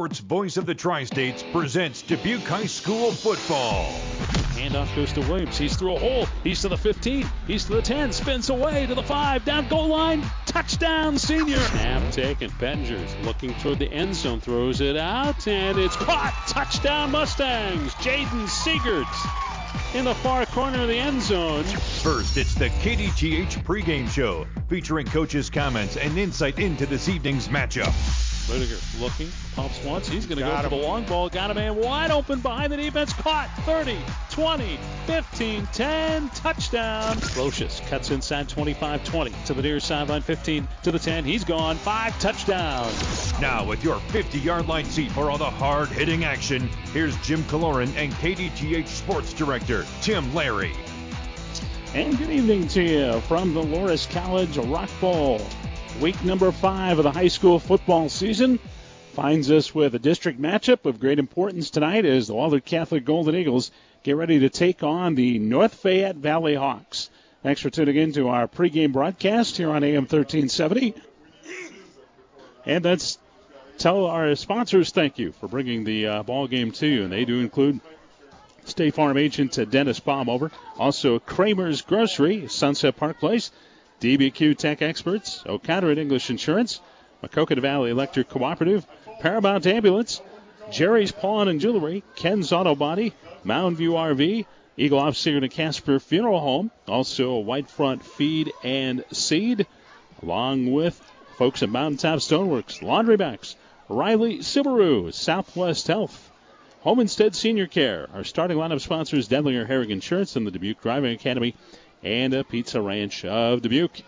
sports voice of the Tri States presents Dubuque High School football. Handoff goes to Williams. He's through a hole. He's to the 15. He's to the 10. Spins away to the 5. Down goal line. Touchdown, senior. Snap taken. Bettinger's looking toward the end zone. Throws it out. And it's caught. Touchdown, Mustangs. Jaden Siegert in the far corner of the end zone. First, it's the KDTH pregame show featuring coaches' comments and insight into this evening's matchup. Rudiger looking, pumps once. He's going to go him. for the long ball. Got a man wide open behind the defense. Caught 30, 20, 15, 10. Touchdown. Brocious cuts inside 25 20 to the near sideline 15 to the 10. He's gone. Five touchdowns. Now, with your 50 yard line seat for all the hard hitting action, here's Jim Kaloran and KDTH Sports Director Tim Larry. And good evening to you from the Loras College Rock Bowl. Week number five of the high school football season finds us with a district matchup of great importance tonight as the Wahlert Catholic Golden Eagles get ready to take on the North Fayette Valley Hawks. Thanks for tuning in to our pregame broadcast here on AM 1370. And let's tell our sponsors thank you for bringing the uh, ball game to you. And they do include State Farm agent Dennis Baumhover, also Kramer's Grocery, Sunset Park Place, DBQ Tech Experts, O'Connor English Insurance, Maquoketa Valley Electric Cooperative, Paramount Ambulance, Jerry's Pawn and Jewelry, Ken's Auto Body, Mound View RV, Egelhof Siegert and Casper Funeral Home, also White Front Feed and Seed, along with folks at Mountaintop Stoneworks, Laundrybacks, Riley Subaru, Southwest Health, Home Instead Senior Care. Our starting lineup sponsors, Denlinger Herring Insurance and the Dubuque Driving Academy and a Pizza Ranch of Dubuque.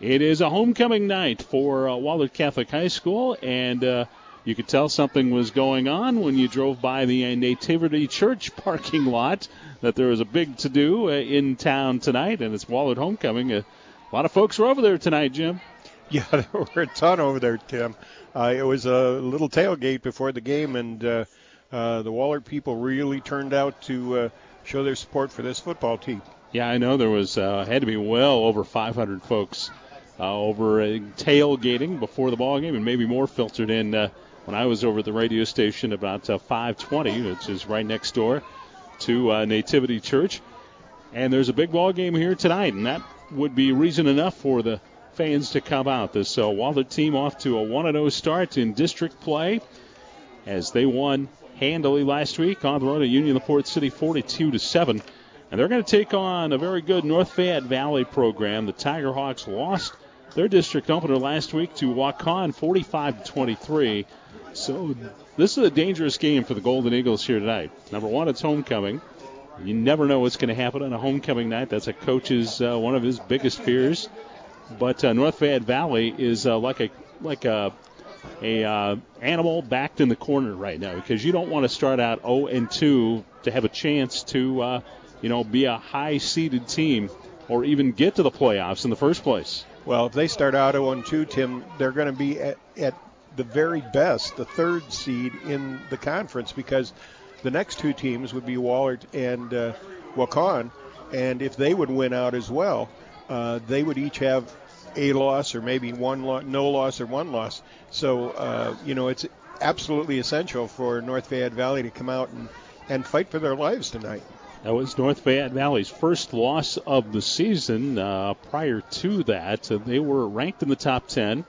It is a homecoming night for uh, Wahlert Catholic High School, and uh, you could tell something was going on when you drove by the Nativity Church parking lot. That there was a big to do uh, in town tonight, and it's Wahlert homecoming. Uh, a lot of folks were over there tonight, Jim. Yeah, there were a ton over there, Tim. Uh, it was a little tailgate before the game, and uh, uh, the Wahlert people really turned out to uh, show their support for this football team. Yeah, I know there was uh, had to be well over 500 folks uh, over tailgating before the ball game, and maybe more filtered in uh, when I was over at the radio station about uh, 5:20, which is right next door to Nativity Church. And there's a big ball game here tonight, and that would be reason enough for the fans to come out. This uh, Wahlert team off to a 1-0 start in district play as they won handily last week on the road at Union LaPorte City 42 to 7. And they're going to take on a very good North Fayette Valley program. The Tiger Hawks lost their district opener last week to Waukon 45 23. So this is a dangerous game for the Golden Eagles here tonight. Number one, it's homecoming. You never know what's going to happen on a homecoming night. That's a coach's uh, one of his biggest fears. But uh, North Fayette Valley is uh, like a like a a animal backed in the corner right now because you don't want to start out 0 and 2 to have a chance to uh, you know, be a high seeded team or even get to the playoffs in the first place. Well, if they start out 0 2, Tim, they're going to be at, at the very best, the third seed in the conference because the next two teams would be Wahlert and uh, Waukon. And if they would win out as well, uh, they would each have a loss or maybe one lo- no loss or one loss. So, uh, you know, it's absolutely essential for North Fayette Valley to come out and, and fight for their lives tonight. That was North Fayette Valley's first loss of the season. Uh, prior to that, they were ranked in the top 10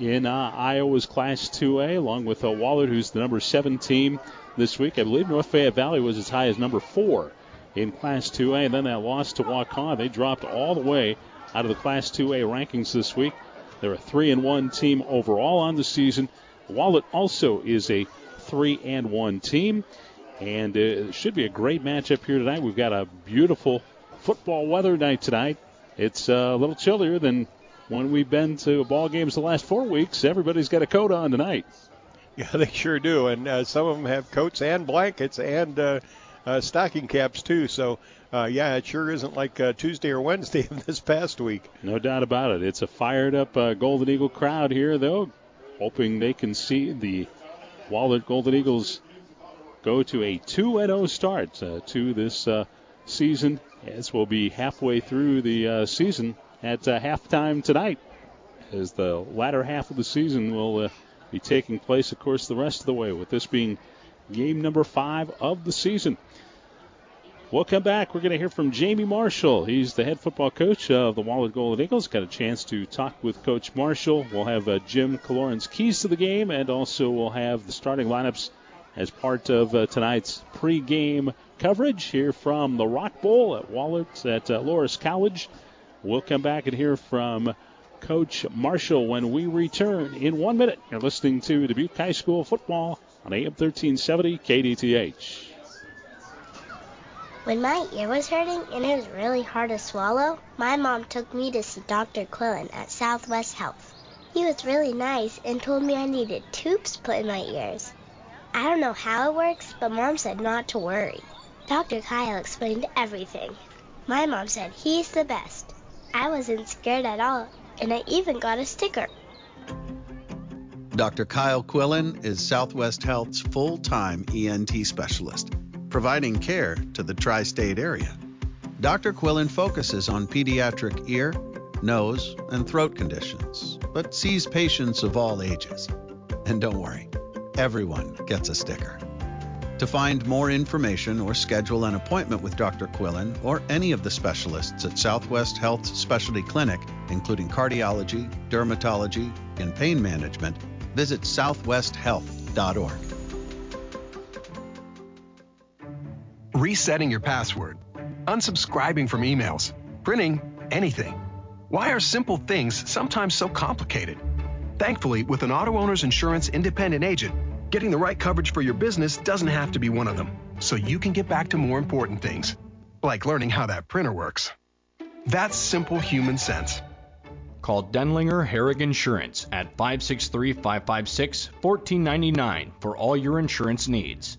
in uh, Iowa's Class 2A, along with uh, Wahlert, who's the number seven team this week. I believe North Fayette Valley was as high as number four in Class 2A, and then that loss to Waukon, they dropped all the way out of the Class 2A rankings this week. They're a three and one team overall on the season. Wahlert also is a three and one team. And it should be a great matchup here tonight. We've got a beautiful football weather night tonight. It's uh, a little chillier than when we've been to ball games the last four weeks. Everybody's got a coat on tonight. Yeah, they sure do, and uh, some of them have coats and blankets and uh, uh, stocking caps too. So, uh, yeah, it sure isn't like uh, Tuesday or Wednesday of this past week. No doubt about it. It's a fired up uh, Golden Eagle crowd here, though, hoping they can see the Wahlert Golden Eagles go to a 2 0 start uh, to this uh, season, as we'll be halfway through the uh, season at halftime tonight, as the latter half of the season will be taking place, of course, the rest of the way, with this being game number five of the season. We'll come back. We're going to hear from Jamie Marshall. He's the head football coach of the Wahlert Golden Eagles. Got a chance to talk with Coach Marshall. We'll have uh, Jim Kaloran's keys to the game, and also we'll have the starting lineups as part of uh, tonight's pregame coverage here from the Rock Bowl at Wahlert at uh, Loras College. We'll come back and hear from Coach Marshall when we return in one minute. You're listening to Dubuque High School football on AM 1370 KDTH. When my ear was hurting and it was really hard to swallow, my mom took me to see Dr. Quillen at Southwest Health. He was really nice and told me I needed tubes put in my ears. I don't know how it works, but mom said not to worry. Dr. Kyle explained everything. My mom said he's the best. I wasn't scared at all, and I even got a sticker. Dr. Kyle Quillen is Southwest Health's full time ENT specialist providing care to the tri state area. Dr. Quillen focuses on pediatric ear, nose, and throat conditions, but sees patients of all ages. And don't worry, everyone gets a sticker. To find more information or schedule an appointment with Dr. Quillen or any of the specialists at Southwest Health Specialty Clinic, including cardiology, dermatology, and pain management, visit southwesthealth.org. resetting your password, unsubscribing from emails, printing anything. Why are simple things sometimes so complicated? Thankfully, with an auto owner's insurance independent agent, getting the right coverage for your business doesn't have to be one of them, so you can get back to more important things, like learning how that printer works. That's simple human sense. Call Denlinger Herrig Insurance at 563 556 1499 for all your insurance needs.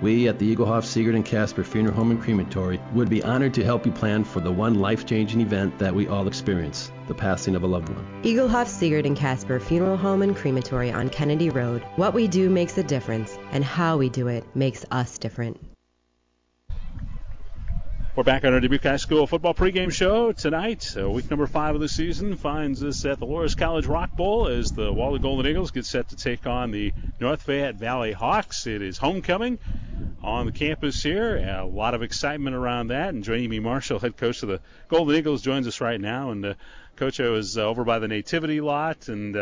We at the Egelhof Siegert and Casper Funeral Home and Crematory would be honored to help you plan for the one life-changing event that we all experience, the passing of a loved one. Egelhof Siegert and Casper Funeral Home and Crematory on Kennedy Road. What we do makes a difference, and how we do it makes us different. We're back on our Dubuque High School football pregame show tonight. Uh, week number five of the season finds us at the Loras College Rock Bowl as the Wahlert Golden Eagles get set to take on the North Fayette Valley Hawks. It is homecoming on the campus here. A lot of excitement around that. And joining me, Marshall, head coach of the Golden Eagles, joins us right now. And uh, Coach, I was uh, over by the Nativity lot and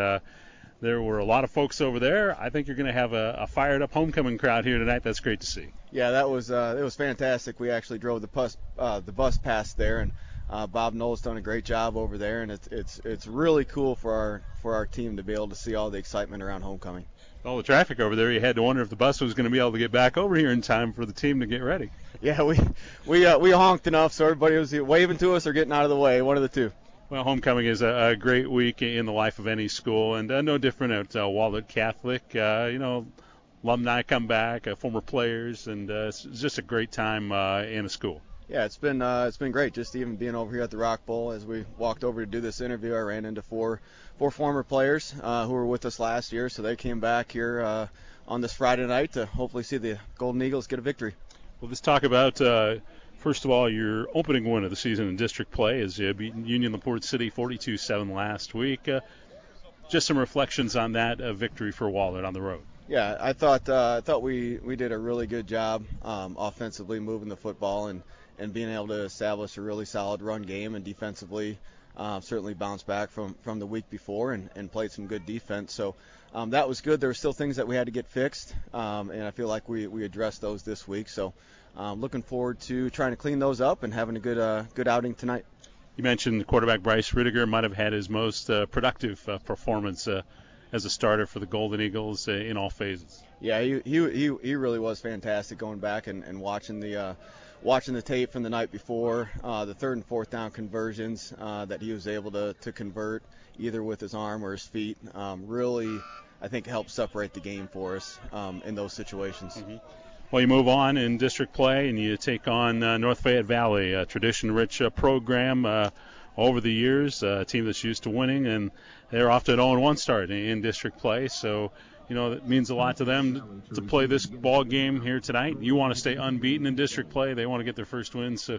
there were a lot of folks over there. I think you're going to have a, a, fired up homecoming crowd here tonight. That's great to see. Yeah, that was uh, it was fantastic. We actually drove the bus uh, the bus past there, and uh, Bob Knowles done a great job over there, and it's it's it's really cool for our for our team to be able to see all the excitement around homecoming. All the traffic over there, you had to wonder if the bus was going to be able to get back over here in time for the team to get ready. Yeah, we we uh, we honked enough so everybody was waving to us or getting out of the way, one of the two. Well, homecoming is a, a, great week in the life of any school, and uh, no different at uh, Wahlert Catholic. Uh, you know, alumni come back, uh, former players, and uh, it's just a great time uh, in a school. Yeah, it's been uh, it's been great just even being over here at the Rock Bowl. As we walked over to do this interview, I ran into four four former players uh, who were with us last year, so they came back here uh, on this Friday night to hopefully see the Golden Eagles get a victory. Well, let's talk about uh, First of all, your opening win of the season in district play is you beat Union LaPorte City 42-7 last week. Uh, just some reflections on that uh, victory for Wahlert on the road. Yeah, I thought uh, I thought we we did a really good job um, offensively moving the football and and being able to establish a really solid run game and defensively uh, certainly bounced back from from the week before and, and played some good defense. So um, that was good. There were still things that we had to get fixed, um, and I feel like we we addressed those this week. So um, looking forward to trying to clean those up and having a good uh, good outing tonight. You mentioned quarterback Bryce Rittiger might have had his most uh, productive uh, performance uh, as a starter for the Golden Eagles uh, in all phases. Yeah, he, he, he, he really was fantastic going back and, and watching the uh, watching the tape from the night before, the third and fourth down conversions that he was able to, to convert either with his arm or his feet um, really I think helped separate the game for us um, in those situations. Mm-hmm. Well, you move on in district play and you take on uh, North Fayette Valley, a tradition-rich uh, program. Uh, over the years, a team that's used to winning, and they're off to an 0-1 start in district play. So you know, it means a lot to them to play this ball game here tonight. You want to stay unbeaten in district play. They want to get their first win. So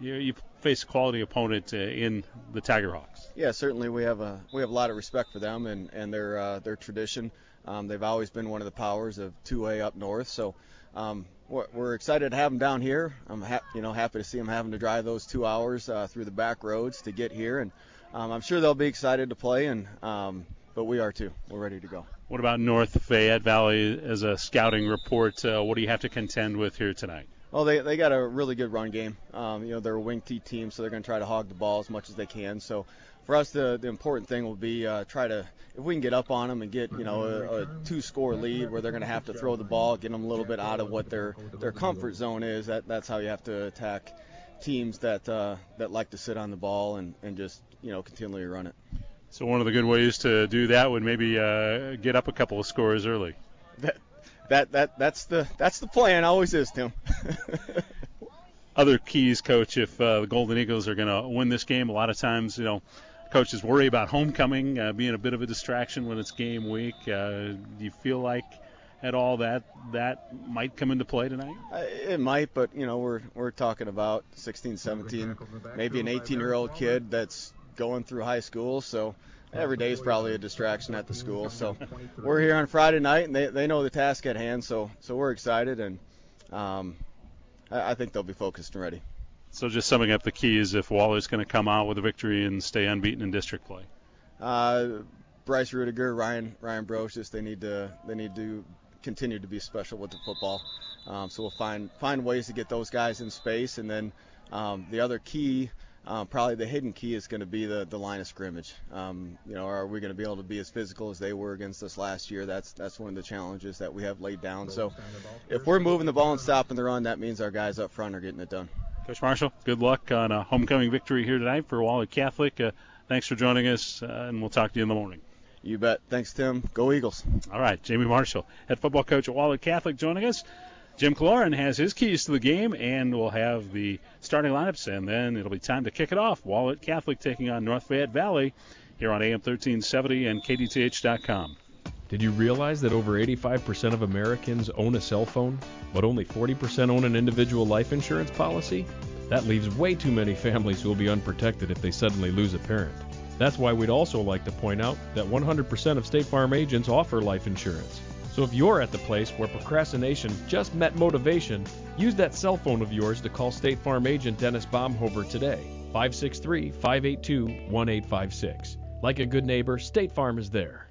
you, you face a quality opponent uh, in the Tiger Hawks. Yeah, certainly we have a we have a lot of respect for them and and their uh, their tradition. Um, they've always been one of the powers of 2A up north. So um, we're, excited to have them down here. I'm ha- you know happy to see them having to drive those two hours uh, through the back roads to get here, and um, I'm sure they'll be excited to play. And um, but we are too. We're ready to go. What about North Fayette Valley as a scouting report? Uh, what do you have to contend with here tonight? Well, they, they got a really good run game. Um, you know, they're a wing T team, so they're going to try to hog the ball as much as they can. So for us, the, the important thing will be uh, try to, if we can get up on them and get, you know, a, a two-score lead where they're going to have to throw the ball, get them a little bit out of what their their comfort zone is. That that's how you have to attack teams that uh, that like to sit on the ball and, and just, you know, continually run it. So one of the good ways to do that would maybe uh, get up a couple of scores early. That that that that's the that's the plan. Always is, Tim. Other keys, coach, if uh, the Golden Eagles are going to win this game, a lot of times, you know, coaches worry about homecoming uh, being a bit of a distraction when it's game week. Uh, do you feel like at all that that might come into play tonight? Uh, it might, but you know, we're we're talking about 16, 17, maybe an 18-year-old kid that's going through high school, so every day is probably a distraction at the school. So we're here on Friday night, and they, they know the task at hand. So so we're excited, and um, I, I think they'll be focused and ready. So just summing up the keys, if Wahlert's going to come out with a victory and stay unbeaten in district play. Uh, Bryce Rudiger, Ryan Ryan Brocious, they need to they need to continue to be special with the football. Um, so we'll find find ways to get those guys in space, and then um, the other key um, probably the hidden key is going to be the, the line of scrimmage. Um, you know, are we going to be able to be as physical as they were against us last year? That's that's one of the challenges that we have laid down. So if we're moving the ball and stopping the run, that means our guys up front are getting it done. Coach Marshall, good luck on a homecoming victory here tonight for Wahlert Catholic. Uh, thanks for joining us, uh, and we'll talk to you in the morning. You bet. Thanks, Tim. Go Eagles. All right, Jamie Marshall, head football coach at Wahlert Catholic, joining us. Jim Cloran has his keys to the game, and we'll have the starting lineups, and then it'll be time to kick it off. Wahlert Catholic taking on North Fayette Valley here on AM 1370 and KDTH.com. Did you realize that over 85% of Americans own a cell phone, but only 40% own an individual life insurance policy? That leaves way too many families who will be unprotected if they suddenly lose a parent. That's why we'd also like to point out that 100% of State Farm agents offer life insurance. So if you're at the place where procrastination just met motivation, use that cell phone of yours to call State Farm agent Dennis Baumhover today. 563 582 1856. Like a good neighbor, State Farm is there.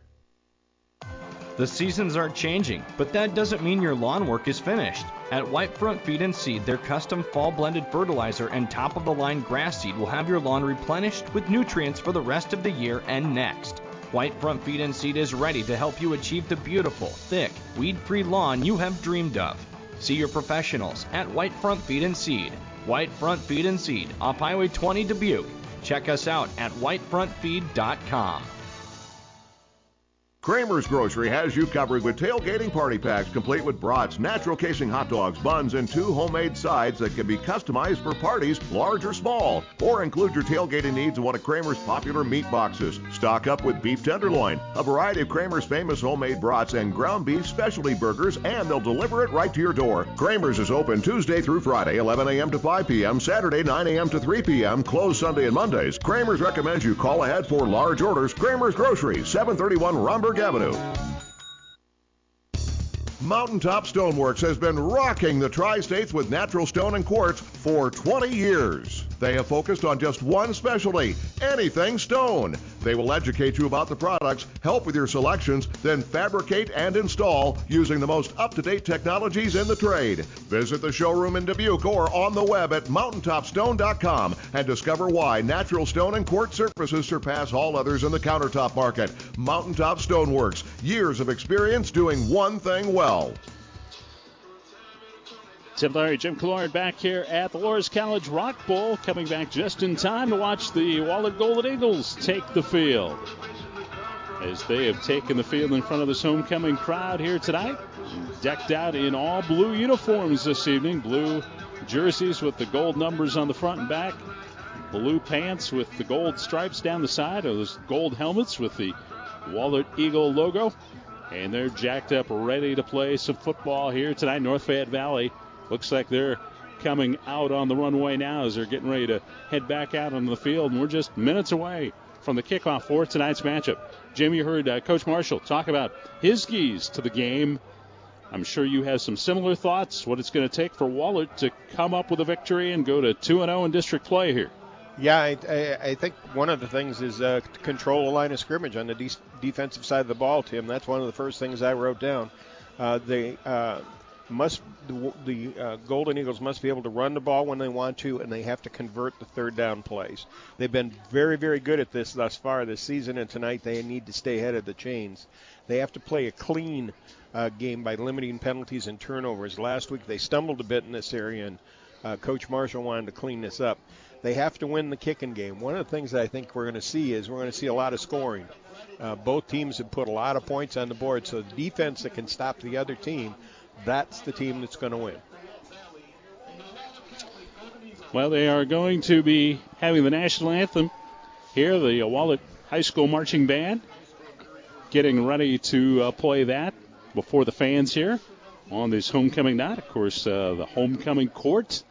The seasons are changing, but that doesn't mean your lawn work is finished. At Whitefront Feed and Seed, their custom fall blended fertilizer and top of the line grass seed will have your lawn replenished with nutrients for the rest of the year and next. Whitefront Feed and Seed is ready to help you achieve the beautiful, thick, weed-free lawn you have dreamed of. See your professionals at Whitefront Feed and Seed. Whitefront Feed and Seed off Highway 20 Dubuque. Check us out at whitefrontfeed.com. Kramer's Grocery has you covered with tailgating party packs complete with brats, natural casing hot dogs, buns, and two homemade sides that can be customized for parties, large or small. Or include your tailgating needs in one of Kramer's popular meat boxes. Stock up with beef tenderloin, a variety of Kramer's famous homemade brats, and ground beef specialty burgers, and they'll deliver it right to your door. Kramer's is open Tuesday through Friday, 11 a.m. to 5 p.m., Saturday, 9 a.m. to 3 p.m., closed Sunday and Mondays. Kramer's recommends you call ahead for large orders. Kramer's Grocery, 731 Romberg Avenue. Mountaintop Stoneworks has been rocking the tri states with natural stone and quartz for 20 years. They have focused on just one specialty anything stone. They will educate you about the products, help with your selections, then fabricate and install using the most up to date technologies in the trade. Visit the showroom in Dubuque or on the web at mountaintopstone.com and discover why natural stone and quartz surfaces surpass all others in the countertop market. Mountaintop Stoneworks, years of experience doing one thing well. Tim Larry, Jim Cloran back here at the Loras College Rock Bowl, coming back just in time to watch the Wahlert Golden Eagles take the field. As they have taken the field in front of this homecoming crowd here tonight, decked out in all blue uniforms this evening, blue jerseys with the gold numbers on the front and back. blue pants with the gold stripes down the side, those gold helmets with the Wahlert Eagle logo. And they're jacked up, ready to play some football here tonight. North Fayette Valley looks like they're coming out on the runway now as they're getting ready to head back out on the field. And we're just minutes away from the kickoff for tonight's matchup. Jim, you heard uh, Coach Marshall talk about his keys to the game. I'm sure you have some similar thoughts. What it's going to take for Wahlert to come up with a victory and go to 2 0 in district play here. Yeah, I, I, I, think one of the things is uh, control the line of scrimmage on the de- defensive side of the ball, Tim. That's one of the first things I wrote down. Uh, they uh, must the, the uh, Golden Eagles must be able to run the ball when they want to, and they have to convert the third down plays. They've been very, very good at this thus far this season, and tonight they need to stay ahead of the chains. They have to play a clean uh, game by limiting penalties and turnovers. Last week they stumbled a bit in this area, and uh, Coach Marshall wanted to clean this up. They have to win the kicking game. One of the things that I think we're going to see is we're going to see a lot of scoring. Uh, both teams have put a lot of points on the board, so the defense that can stop the other team, that's the team that's going to win. Well, they are going to be having the national anthem here, the Wahlert High School Marching Band, getting ready to uh, play that before the fans here on this homecoming night. Of course, uh, the homecoming court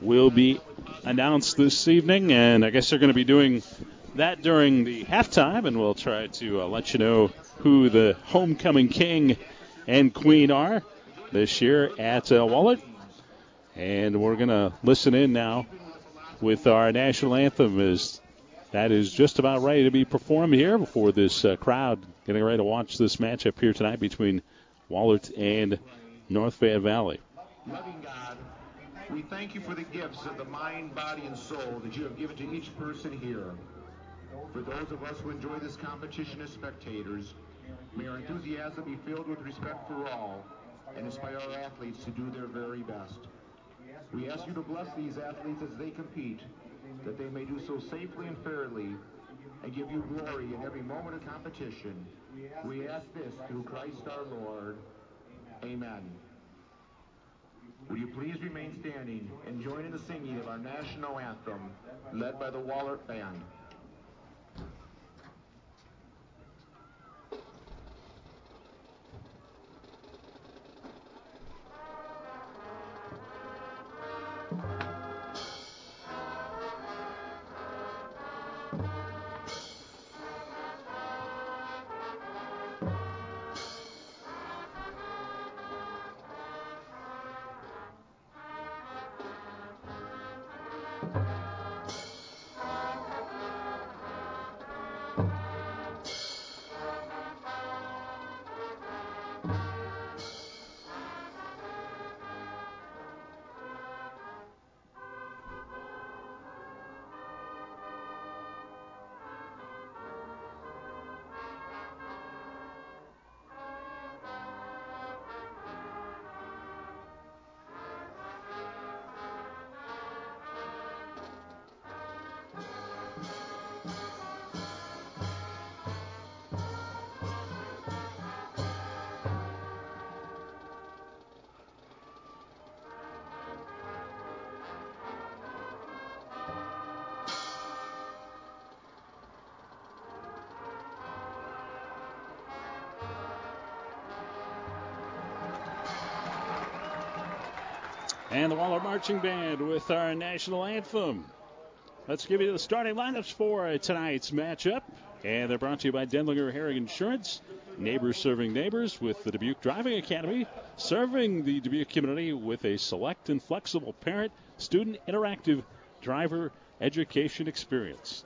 will be announced this evening, and I guess they're going to be doing that during the halftime, and we'll try to uh, let you know who the homecoming king and queen are this year at uh, Wahlert. And we're going to listen in now with our national anthem as that is just about ready to be performed here before this uh, crowd getting ready to watch this matchup here tonight between Wahlert and North Fayette Valley. Loving God, we thank you for the gifts of the mind, body, and soul that you have given to each person here. For those of us who enjoy this competition as spectators, may our enthusiasm be filled with respect for all and inspire our athletes to do their very best. We ask you to bless these athletes as they compete, that they may do so safely and fairly, and give you glory in every moment of competition. We ask this through Christ our Lord. Amen. Will you please remain standing and join in the singing of our national anthem, led by the Wahlert Band. And the Wahlert Marching Band with our national anthem. Let's give you the starting lineups for tonight's matchup. And they're brought to you by Denlinger Herring Insurance. Neighbors serving neighbors with the Dubuque Driving Academy, serving the Dubuque community with a select and flexible parent student interactive driver education experience.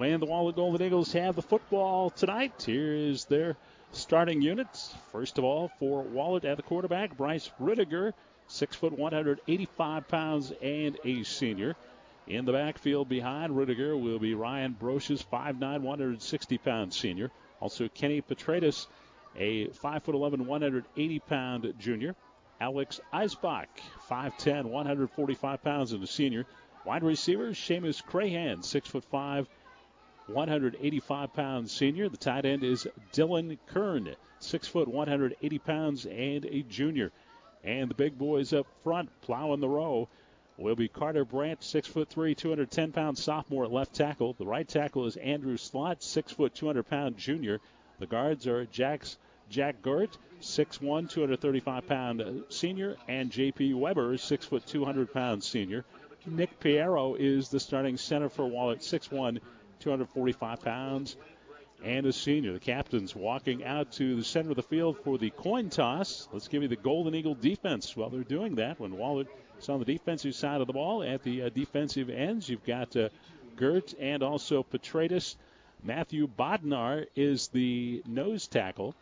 And the Wahlert Golden Eagles have the football tonight. Here is their starting units. First of all, for Wahlert at the quarterback, Bryce Rittiger, six foot 185 pounds and a senior. In the backfield behind Rittiger will be Ryan Brocious, 5'9", 160 pound senior. Also Kenny Petratus, a 5'11", 180 pound junior. Alex Eisbach, 5'10", 145 pounds and a senior. Wide receivers, Seamus Crahan, 6'5", 185 pounds senior. The tight end is Dylan Kern, 6 foot 180 pounds and a junior. And the big boys up front plowing the row will be Carter Brandt, six foot three, 210 pound sophomore left tackle. The right tackle is Andrew Slott, six foot, 200 pound junior. The guards are Jack's Jack Gert, 6'1", 235 pound uh, senior, and J.P. Weber, 6 foot, 200 pound senior. Nick Piero is the starting center for Wahlert, 6'1", 245 pounds, and a senior. The captain's walking out to the center of the field for the coin toss. Let's give you the Golden Eagle defense while they're doing that. When Wahlert is on the defensive side of the ball, at the uh, defensive ends, you've got uh, Gert and also Petratus. Matthew Bodnar is the nose tackle.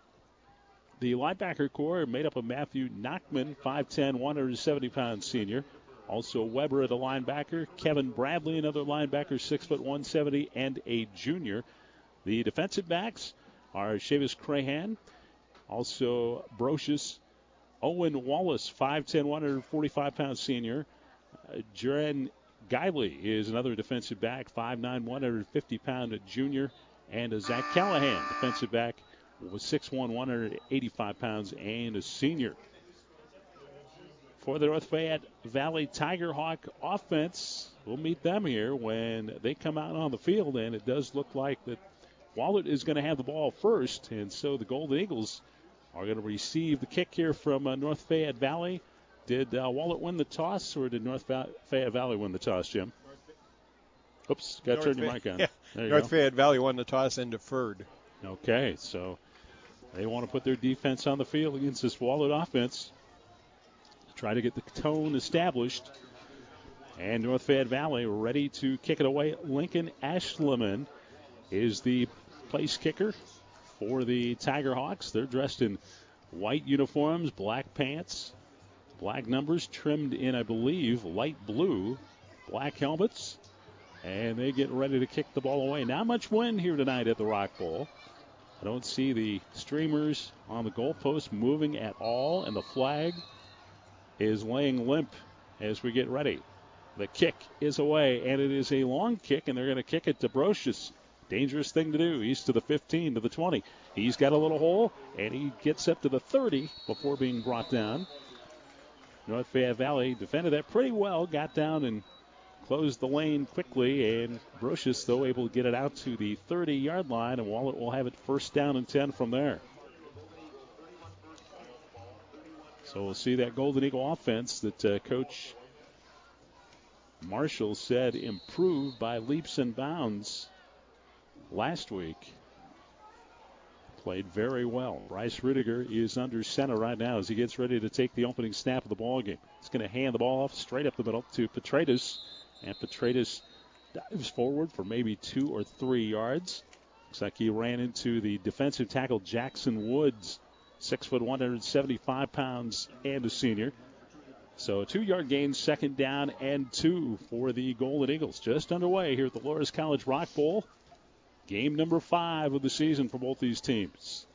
The linebacker core made up of Matthew Nachman, 5'10, 170 pound senior. Also Weber at a linebacker. Kevin Bradley, another linebacker, 6 foot 170, and a junior. The defensive backs are Chavis Crahan, also Brocious, Owen Wallace, 5'10, 145 pound senior. Uh, Jaren Guiley is another defensive back, 5'9, 150 pound junior. And a Zach Callahan, defensive back, was 6'1, 185 pounds, and a senior. For the North Fayette Valley Tiger Hawk offense, we'll meet them here when they come out on the field, and it does look like that Wahlert is going to have the ball first, and so the Golden Eagles are going to receive the kick here from uh, North Fayette Valley. Did uh, Wahlert win the toss, or did North Fayette Valley win the toss, Jim? Oops, got to turn your mic on. Yeah. North go. Fayette Valley won the toss and deferred. Okay, so they want to put their defense on the field against this Wahlert offense. Try to get the tone established. And North Fayette Valley ready to kick it away. Lincoln Ashleman is the place kicker for the Tiger Hawks. They're dressed in white uniforms, black pants, black numbers trimmed in, I believe, light blue, black helmets, and they get ready to kick the ball away. Not much wind here tonight at the Rock Bowl. I don't see the streamers on the goalpost moving at all, and the flag is laying limp as we get ready. The kick is away, and it is a long kick, and they're going to kick it to Brocious. Dangerous thing to do. He's to the 15, to the 20. He's got a little hole, and he gets up to the 30 before being brought down. North Fayette Valley defended that pretty well, got down and closed the lane quickly, and Brocious, though, able to get it out to the 30 yard line, and Wahlert will have it first down and 10 from there. So we'll see that Golden Eagle offense that uh, Coach Marshall said improved by leaps and bounds last week. Played very well. Bryce Rudiger is under center right now as he gets ready to take the opening snap of the ball game. He's going to hand the ball off straight up the middle to Petratus. And Petratus dives forward for maybe two or three yards. Looks like he ran into the defensive tackle Jackson Woods, six foot 175 pounds, and a senior. So a two-yard gain, second down and two for the Golden Eagles. Just underway here at the Loras College Rock Bowl. Game number five of the season for both these teams.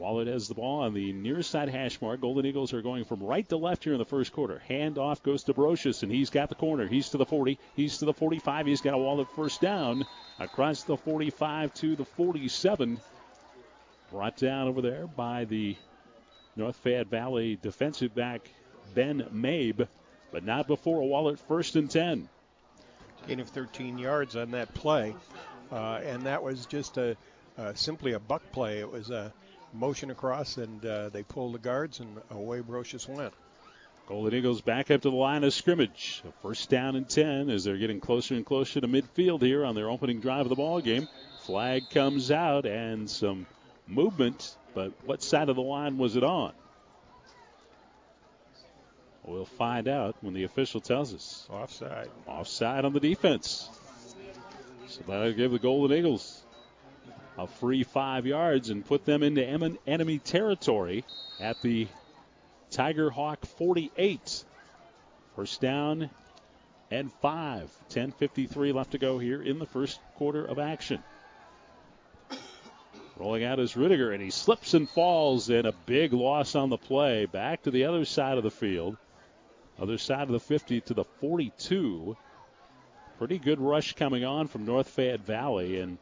Wahlert has the ball on the near side hash mark. Golden Eagles are going from right to left here in the first quarter. Hand off goes to Brocious, and he's got the corner. He's to the 40. He's to the 45. He's got a Wahlert first down across the 45 to the 47. Brought down over there by the North Fayette Valley defensive back Ben Mabe, but not before a Wahlert first and 10. Gain of 13 yards on that play, uh, and that was just a uh, simply a buck play. It was a motion across, and uh, they pulled the guards, and away Brocious went. Golden Eagles back up to the line of scrimmage. First down and 10 as they're getting closer and closer to midfield here on their opening drive of the ball game. Flag comes out and some movement, but what side of the line was it on? We'll find out when the official tells us. Offside. Offside on the defense. So that'll give the Golden Eagles a free five yards and put them into enemy territory at the Tiger Hawk 48. First down and five. 10.53 left to go here in the first quarter of action. Rolling out is Rudiger, and he slips and falls, and a big loss on the play. Back to the other side of the field. Other side of the 50 to the 42. Pretty good rush coming on from North Fayette Valley, and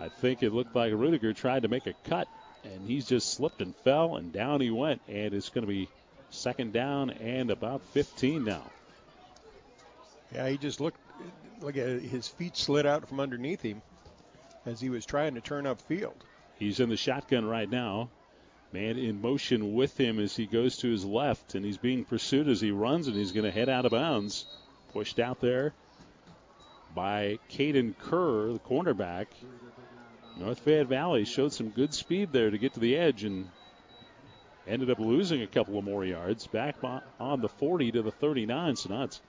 I think it looked like Rudiger tried to make a cut, and he's just slipped and fell, and down he went, and it's going to be Second down and about 15 now. Yeah, he just looked like his feet slid out from underneath him as he was trying to turn upfield. He's in the shotgun right now. Man in motion with him as he goes to his left, and he's being pursued as he runs, and he's going to head out of bounds. Pushed out there by Caden Kerr, the cornerback. North Fayette Valley showed some good speed there to get to the edge and ended up losing a couple of more yards. Back on the 40 to the 39, so now it's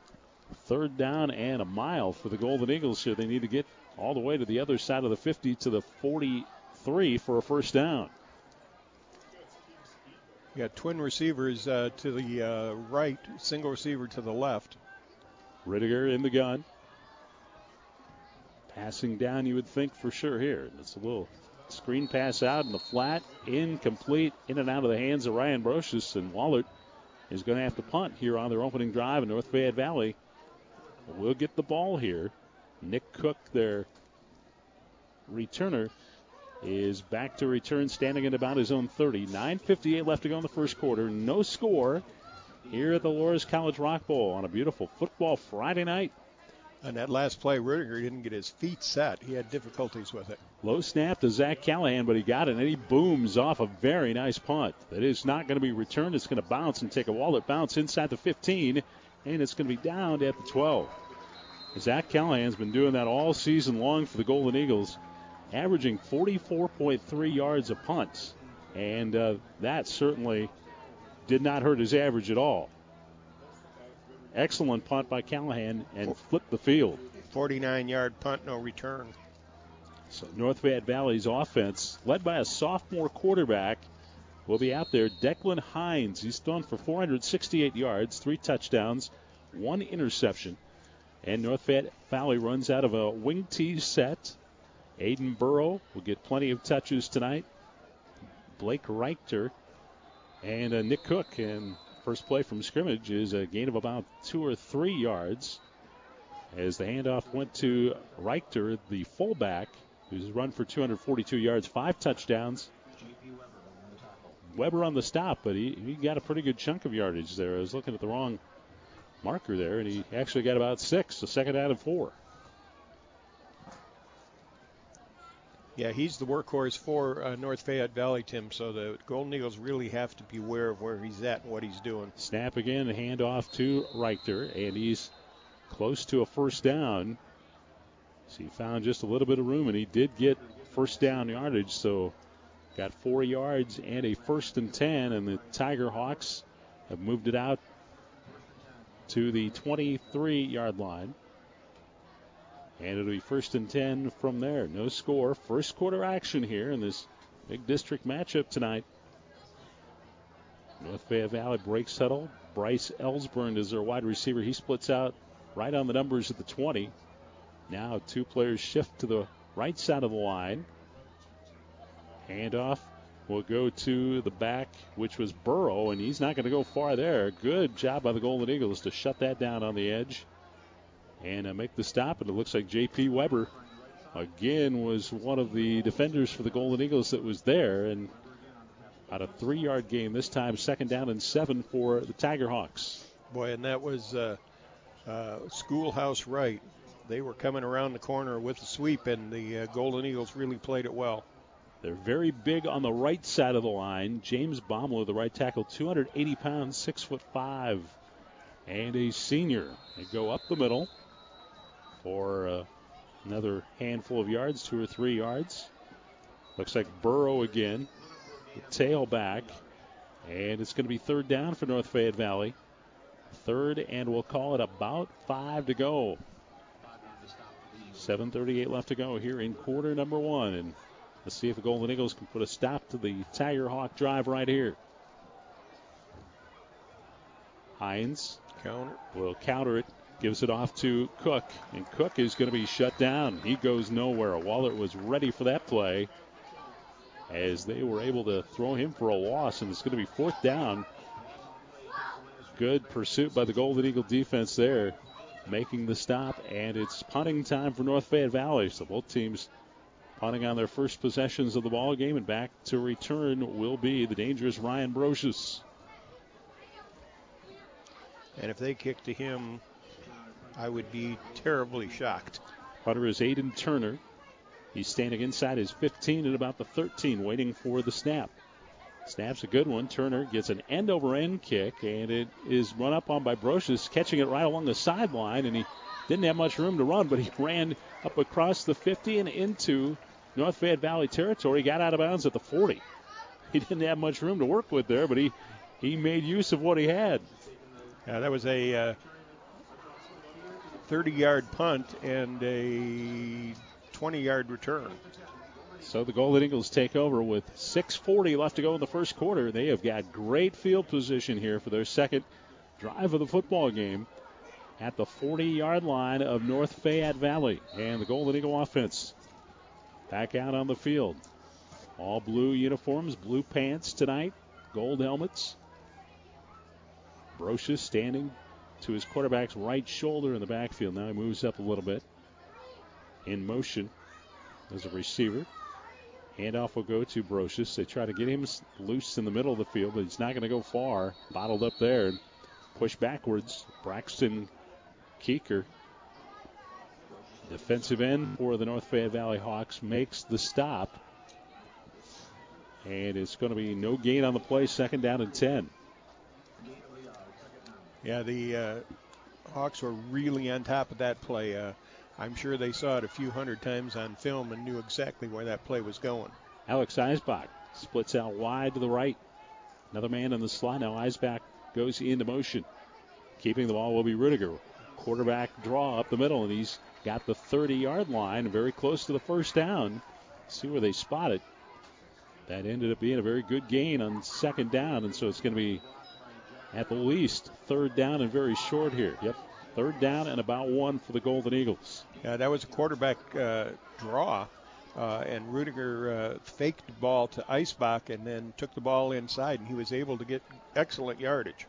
third down and a mile for the Golden Eagles here. They need to get all the way to the other side of the 50 to the 43 for a first down. Got twin receivers uh, to the uh, right, single receiver to the left. Rittiger in the gun. Passing down, you would think for sure here. It's a little screen pass out in the flat, incomplete, in and out of the hands of Ryan Brocious, and Wahlert is going to have to punt here on their opening drive in North Fayette Valley. We'll get the ball here. Nick Cook, their returner, is back to return, standing at about his own 30. 9.58 left to go in the first quarter. No score here at the Loras College Rock Bowl on a beautiful football Friday night. And that last play, Rittiger didn't get his feet set. He had difficulties with it. Low snap to Zach Callahan, but he got it, and he booms off a very nice punt. That is not going to be returned. It's going to bounce and take a Wahlert bounce inside the 15, and it's going to be down at the 12. Zach Callahan's been doing that all season long for the Golden Eagles, averaging 44.3 yards a punt, and uh, that certainly did not hurt his average at all. Excellent punt by Callahan and flipped the field. 49 yard punt, no return. So North Fayette Valley's offense, led by a sophomore quarterback, will be out there. Declan Hines, he's thrown for 468 yards, three touchdowns, one interception. And North Fayette Valley runs out of a wing T set. Aiden Burrow will get plenty of touches tonight. Blake Reichter and uh, Nick Cook. And first play from scrimmage is a gain of about two or three yards. As the handoff went to Reichter, the fullback, who's run for 242 yards, five touchdowns. Weber on the stop, but he, he got a pretty good chunk of yardage there. I was looking at the wrong marker there, and he actually got about six, the second out of four. Yeah, he's the workhorse for uh, North Fayette Valley, Tim. So the Golden Eagles really have to be aware of where he's at and what he's doing. Snap again, hand off to Reichter, and he's close to a first down. So he found just a little bit of room, and he did get first down yardage. So got four yards and a first and ten, and the Tiger Hawks have moved it out to the 23 yard line. And it'll be first and 10 from there. No score. First quarter action here in this big district matchup tonight. North Fayette Valley breaks huddle. Bryce Ellsburn is their wide receiver. He splits out right on the numbers at the 20. Now two players shift to the right side of the line. Handoff will go to the back, which was Burrow, and he's not going to go far there. Good job by the Golden Eagles to shut that down on the edge and uh, make the stop. And it looks like J.P. Weber again was one of the defenders for the Golden Eagles that was there, and out a three-yard game this time, second down and seven for the Tiger Hawks. Boy, and that was uh, uh, schoolhouse right. They were coming around the corner with the sweep, and the uh, Golden Eagles really played it well. They're very big on the right side of the line. James Baumler, the right tackle, 280 pounds, six foot five, and a senior. They go up the middle for uh, another handful of yards, two or three yards. Looks like Burrow again, tailback, and it's going to be third down for North Fayette Valley. Third, and we'll call it about five to go. 7:38 left to go here in quarter number one, and Let's see if the Golden Eagles can put a stop to the Tiger Hawk drive right here. Hines counter. will counter it, gives it off to Cook, and Cook is going to be shut down. He goes nowhere. Wahlert was ready for that play as they were able to throw him for a loss, and it's going to be fourth down. Good pursuit by the Golden Eagle defense there, making the stop, and it's punting time for North Fayette Valley. So both teams punting on their first possessions of the ball game, and back to return will be the dangerous Ryan Brocious. And if they kick to him, I would be terribly shocked. Punter is Aiden Turner. He's standing inside his 15 at about the 13, waiting for the snap. Snap's a good one. Turner gets an end over end kick, and it is run up on by Brocious, catching it right along the sideline, and he didn't have much room to run, but he ran up across the 50 and into North Fayette Valley territory. Got out of bounds at the 40. He didn't have much room to work with there, but he, he made use of what he had. Yeah, that was a uh, 30 yard punt and a 20 yard return. So the Golden Eagles take over with 6.40 left to go in the first quarter. They have got great field position here for their second drive of the football game at the 40 yard line of North Fayette Valley. And the Golden Eagle offense back out on the field. All blue uniforms, blue pants tonight, gold helmets. Brocious standing to his quarterback's right shoulder in the backfield. Now he moves up a little bit. In motion as a receiver. Handoff will go to Brocious. They try to get him loose in the middle of the field, but he's not going to go far. Bottled up there and push backwards. Braxton Keeker, defensive end for the North Fayette Valley Hawks, makes the stop. And it's going to be no gain on the play, second down and 10. Yeah, the uh, Hawks were really on top of that play. Uh, I'm sure they saw it a few hundred times on film and knew exactly where that play was going. Alex Eisbach splits out wide to the right. Another man in the slot. Now Eisbach goes into motion. Keeping the ball will be Rudiger. Quarterback draw up the middle, and he's got the 30 yard line, very close to the first down. See where they spot it. That ended up being a very good gain on second down, and so it's going to be at the least third down and very short here. Yep, third down and about one for the Golden Eagles. Yeah, that was a quarterback uh, draw, uh, and Rudiger uh, faked the ball to Eisbach and then took the ball inside, and he was able to get excellent yardage.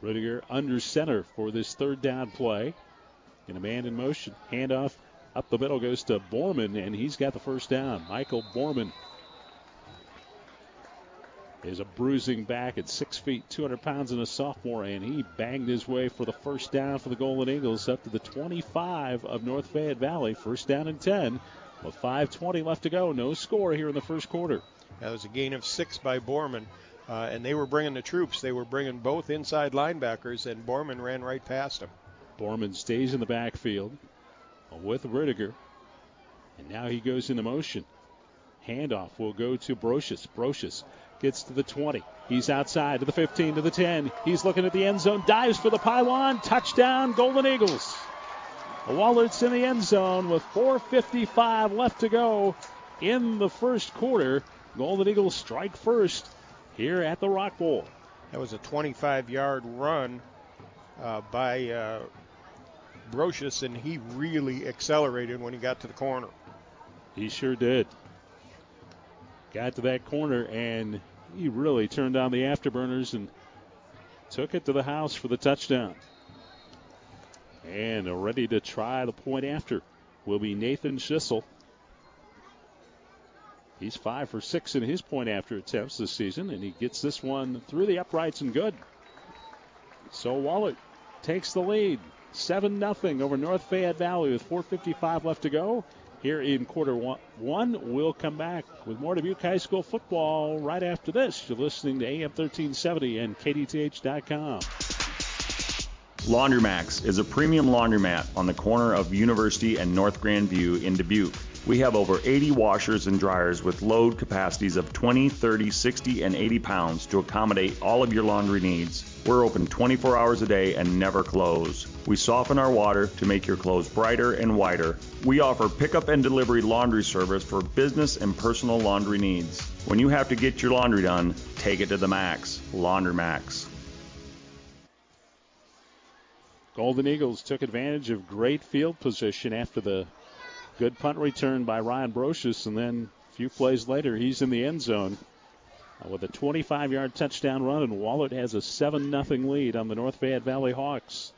Rudiger under center for this third down play. In a man in motion. Handoff up the middle goes to Borman, and he's got the first down. Michael Borman is a bruising back at six feet, 200 pounds, and a sophomore, and he banged his way for the first down for the Golden Eagles up to the 25 of North Fayette Valley. First down and 10 with 5:20 left to go. No score here in the first quarter. That was a gain of six by Borman. Uh, and they were bringing the troops. They were bringing both inside linebackers, and Borman ran right past them. Borman stays in the backfield with Rudiger. And now he goes into motion. Handoff will go to Brocious. Brocious gets to the 20. He's outside to the 15 to the 10. He's looking at the end zone, dives for the pylon. Touchdown, Golden Eagles. Wahlert's in the end zone with 4.55 left to go in the first quarter. Golden Eagles strike first here at the Rock Bowl. That was a 25 yard run uh, by uh, Brocious, and he really accelerated when he got to the corner. He sure did. Got to that corner, and he really turned on the afterburners and took it to the house for the touchdown. And ready to try the point after will be Nathan Schissel. He's five for six in his point after attempts this season, and he gets this one through the uprights and good. So Wahlert takes the lead, seven nothing over North Fayette Valley with 4:55 left to go. Here in quarter one, we'll come back with more Dubuque High School football right after this. You're listening to AM 1370 and KDTH.com. Laundromax is a premium laundromat on the corner of University and North Grandview in Dubuque. We have over 80 washers and dryers with load capacities of 20, 30, 60, and 80 pounds to accommodate all of your laundry needs. We're open 24 hours a day and never close. We soften our water to make your clothes brighter and whiter. We offer pickup and delivery laundry service for business and personal laundry needs. When you have to get your laundry done, take it to the max. Laundromax. Golden Eagles took advantage of great field position after the good punt return by Ryan Brocious, and then a few plays later, he's in the end zone uh, with a 25 yard touchdown run, and Wahlert has a 7 0 lead on the North Fayette Valley Hawks.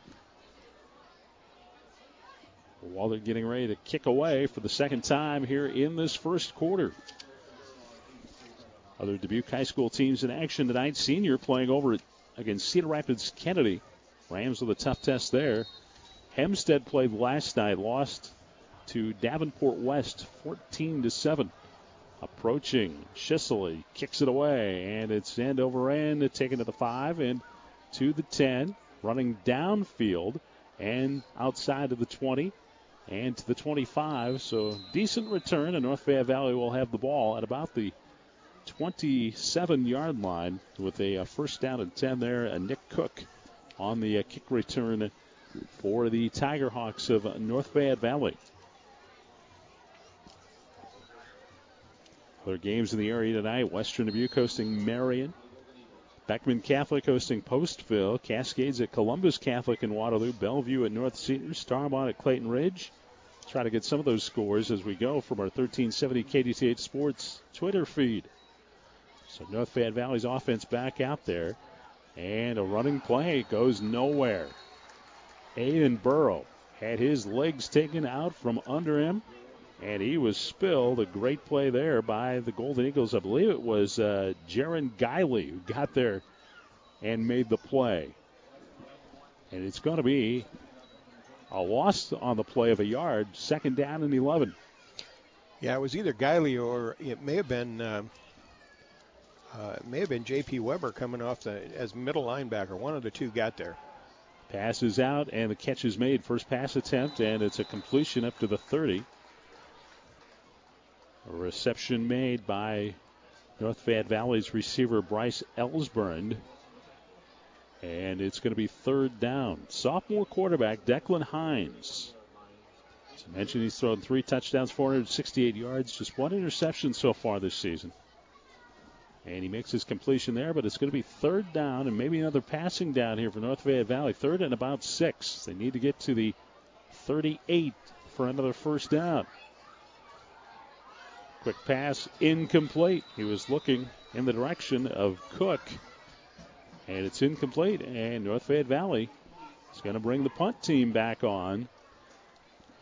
Wahlert getting ready to kick away for the second time here in this first quarter. Other Dubuque High School teams in action tonight. Senior playing over against Cedar Rapids Kennedy. Rams with a tough test there. Hempstead played last night, lost to Davenport West 14 to 7. Approaching, Schissel kicks it away, and it's end over end, taken to the 5 and to the 10, running downfield and outside of the 20 and to the 25. So decent return, and North Fayette Valley will have the ball at about the 27 yard line with a, first down and 10 there. And Nick Cook on the uh, kick return for the Tiger Hawks of North Fayette Valley. Other games in the area tonight Western Dubuque hosting Marion. Beckman Catholic hosting Postville. Cascades at Columbus Catholic in Waterloo. Bellevue at North Cedar. Starmont at Clayton Ridge. Try to get some of those scores as we go from our 1370 KDTH Sports Twitter feed. So North Fayette Valley's offense back out there. And a running play goes nowhere. Aiden Burrow had his legs taken out from under him, and he was spilled. A great play there by the Golden Eagles. I believe it was uh, Jaron Guiley who got there and made the play. And it's going to be a loss on the play of a yard, second down and 11. Yeah, it was either Guiley or it may have been. Uh, uh, it may have been J.P. Weber coming off the as middle linebacker. One of the two got there. Passes out, and the catch is made. First pass attempt, and it's a completion up to the 30. A reception made by North Fayette Valley's receiver Bryce Ellsburn. And it's going to be third down. Sophomore quarterback Declan Hines. As I mentioned, he's thrown three touchdowns, 468 yards, just one interception so far this season. And he makes his completion there, but it's going to be third down and maybe another passing down here for North Fayette Valley. Third and about six. They need to get to the 38 for another first down. Quick pass, incomplete. He was looking in the direction of Cook, and it's incomplete. And North Fayette Valley is going to bring the punt team back on.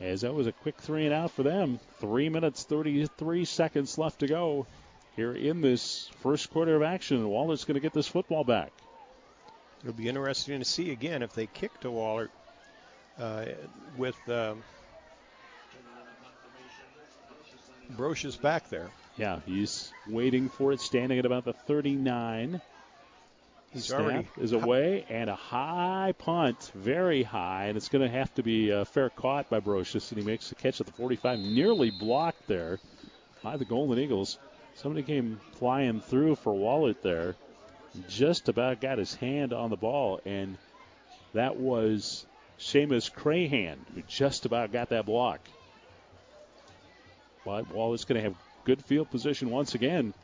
As that was a quick three and out for them. Three minutes, 33 seconds left to go here in this first quarter of action. Wahlert's going to get this football back. It'll be interesting to see again if they kick to Wahlert uh, with um, Brocious back there. Yeah, he's waiting for it, standing at about the 39. He's Snap already is away and a high punt, very high, and it's going to have to be a fair caught by Brocious, and he makes the catch at the 45, nearly blocked there by the Golden Eagles. Somebody came flying through for Wahlert there. Just about got his hand on the ball, and that was Seamus Crahan who just about got that block. But Wahlert's going to have good field position once again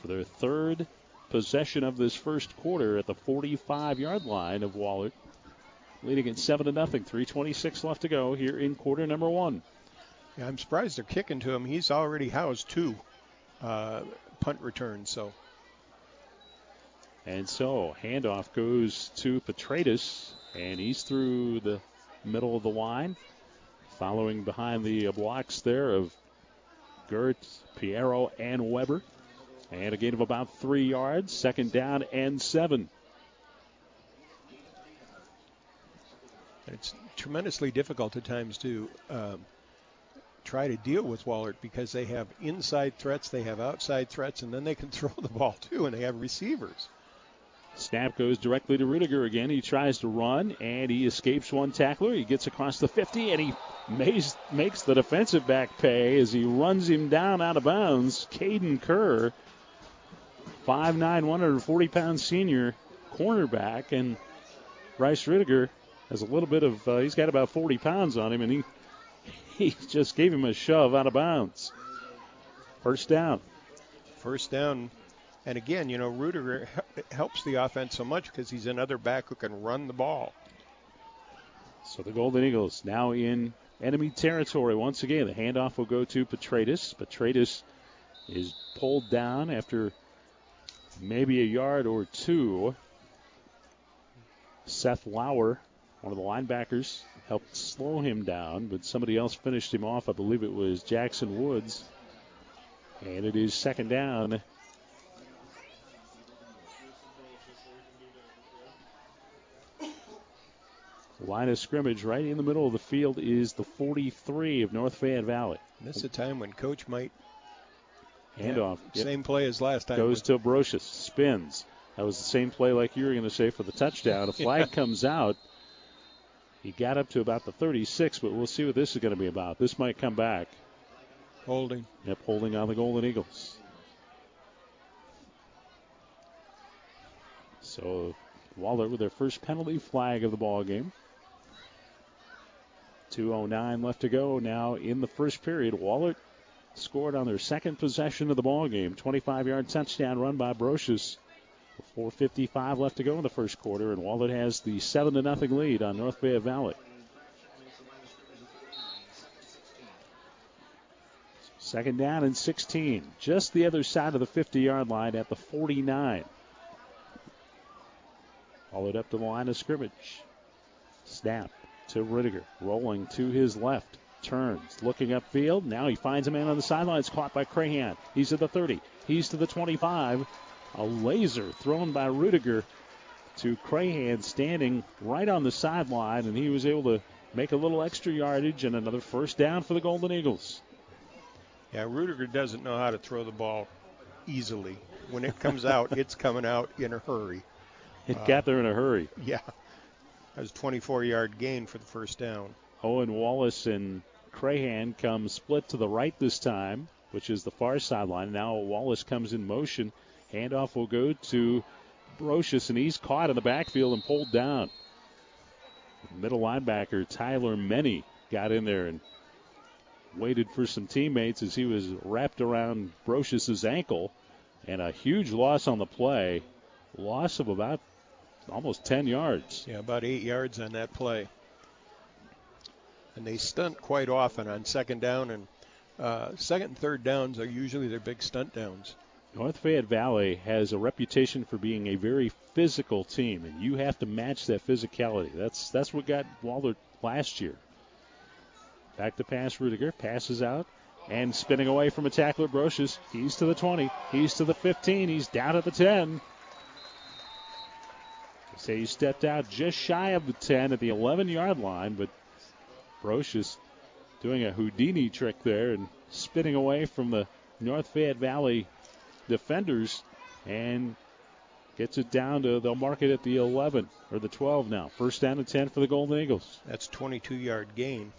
for their third possession of this first quarter at the 45 yard line of Wahlert. Leading at 7 to nothing. 3.26 left to go here in quarter number one. Yeah, I'm surprised they're kicking to him. He's already housed two uh, punt returns. So. And so handoff goes to Petratus, and he's through the middle of the line, following behind the blocks there of Gert, Piero, and Weber. And a gain of about three yards, second down and seven. It's tremendously difficult at times to um, try to deal with Wahlert because they have inside threats, they have outside threats, and then they can throw the ball too, and they have receivers. Snap goes directly to Rudiger again. He tries to run, and he escapes one tackler. He gets across the 50, and he makes, the defensive back pay as he runs him down out of bounds. Caden Kerr, 5'9", 140 pound senior cornerback, and Bryce Rudiger has a little bit of, uh, he's got about 40 pounds on him, and he, he just gave him a shove out of bounds. First down. First down. And again, you know, Rudiger helps the offense so much because he's another back who can run the ball. So the Golden Eagles now in enemy territory once again. The handoff will go to Petratus. Petratus is pulled down after maybe a yard or two. Seth Lauer, one of the linebackers, helped slow him down, but somebody else finished him off. I believe it was Jackson Woods. And it is second down Line of scrimmage right in the middle of the field is the 43 of North Fayette Valley. And this is a time when coach might Handoff. Yeah, same play as last time. Goes to Brocious. Spins. That was the same play like you were going to say for the touchdown. A flag yeah. comes out. He got up to about the 36, but we'll see what this is going to be about. This might come back. Holding. Yep, holding on the Golden Eagles. So Wahlert with their first penalty flag of the ball game. 2.09 left to go now in the first period. Wahlert scored on their second possession of the ball game. 25-yard touchdown run by Brocious. 4:55 left to go in the first quarter, and Wahlert has the seven to nothing lead on North Fayette Valley. Second down and 16, just the other side of the 50-yard line at the 49. Followed up to the line of scrimmage. Snap to Rudiger, rolling to his left. Turns, looking upfield. Now he finds a man on the sidelines, caught by Crahan. He's to the 30. He's to the 25. A laser thrown by Rudiger to Crahan, standing right on the sideline, and he was able to make a little extra yardage and another first down for the Golden Eagles. Yeah, Rudiger doesn't know how to throw the ball easily. When it comes out, it's coming out in a hurry. It uh, got there in a hurry. Yeah. That was 24 yard gain for the first down. Owen Wallace and Crahan come split to the right this time, which is the far sideline. Now Wallace comes in motion. Handoff will go to Brocious, and he's caught in the backfield and pulled down. Middle linebacker Tyler Menny got in there and waited for some teammates as he was wrapped around Brocious's ankle. And a huge loss on the play. Loss of about almost 10 yards. Yeah, about eight yards on that play. And they stunt quite often on second down, and uh, second and third downs are usually their big stunt downs. North Fayette Valley has a reputation for being a very physical team, and you have to match that physicality. That's that's what got Wahlert last year. Back to pass, Rudiger passes out and spinning away from a tackler, Brocious. He's to the 20, he's to the 15, he's down at the 10. Say he stepped out just shy of the 10 at the 11 yard line, but Brocious doing a Houdini trick there and spinning away from the North Fayette Valley defenders and gets it down to, they'll mark it at the 11 or the 12 now. First down and 10 for the Golden Eagles. That's 22 yard gain.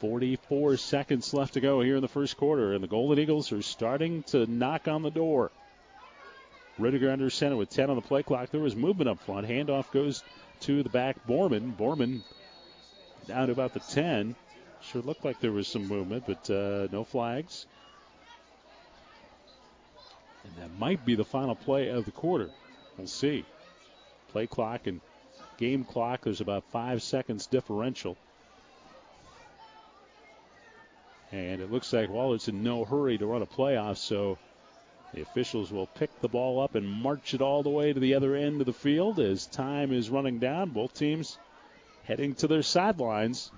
44 seconds left to go here in the first quarter, and the Golden Eagles are starting to knock on the door. Rudiger under center with 10 on the play clock. There was movement up front. Handoff goes to the back, Borman. Borman down to about the 10. Sure looked like there was some movement, but uh, no flags. And that might be the final play of the quarter. We'll see. Play clock and game clock, there's about five seconds differential. And it looks like Wahlert's in no hurry to run a playoff, so the officials will pick the ball up and march it all the way to the other end of the field as time is running down. Both teams heading to their sidelines.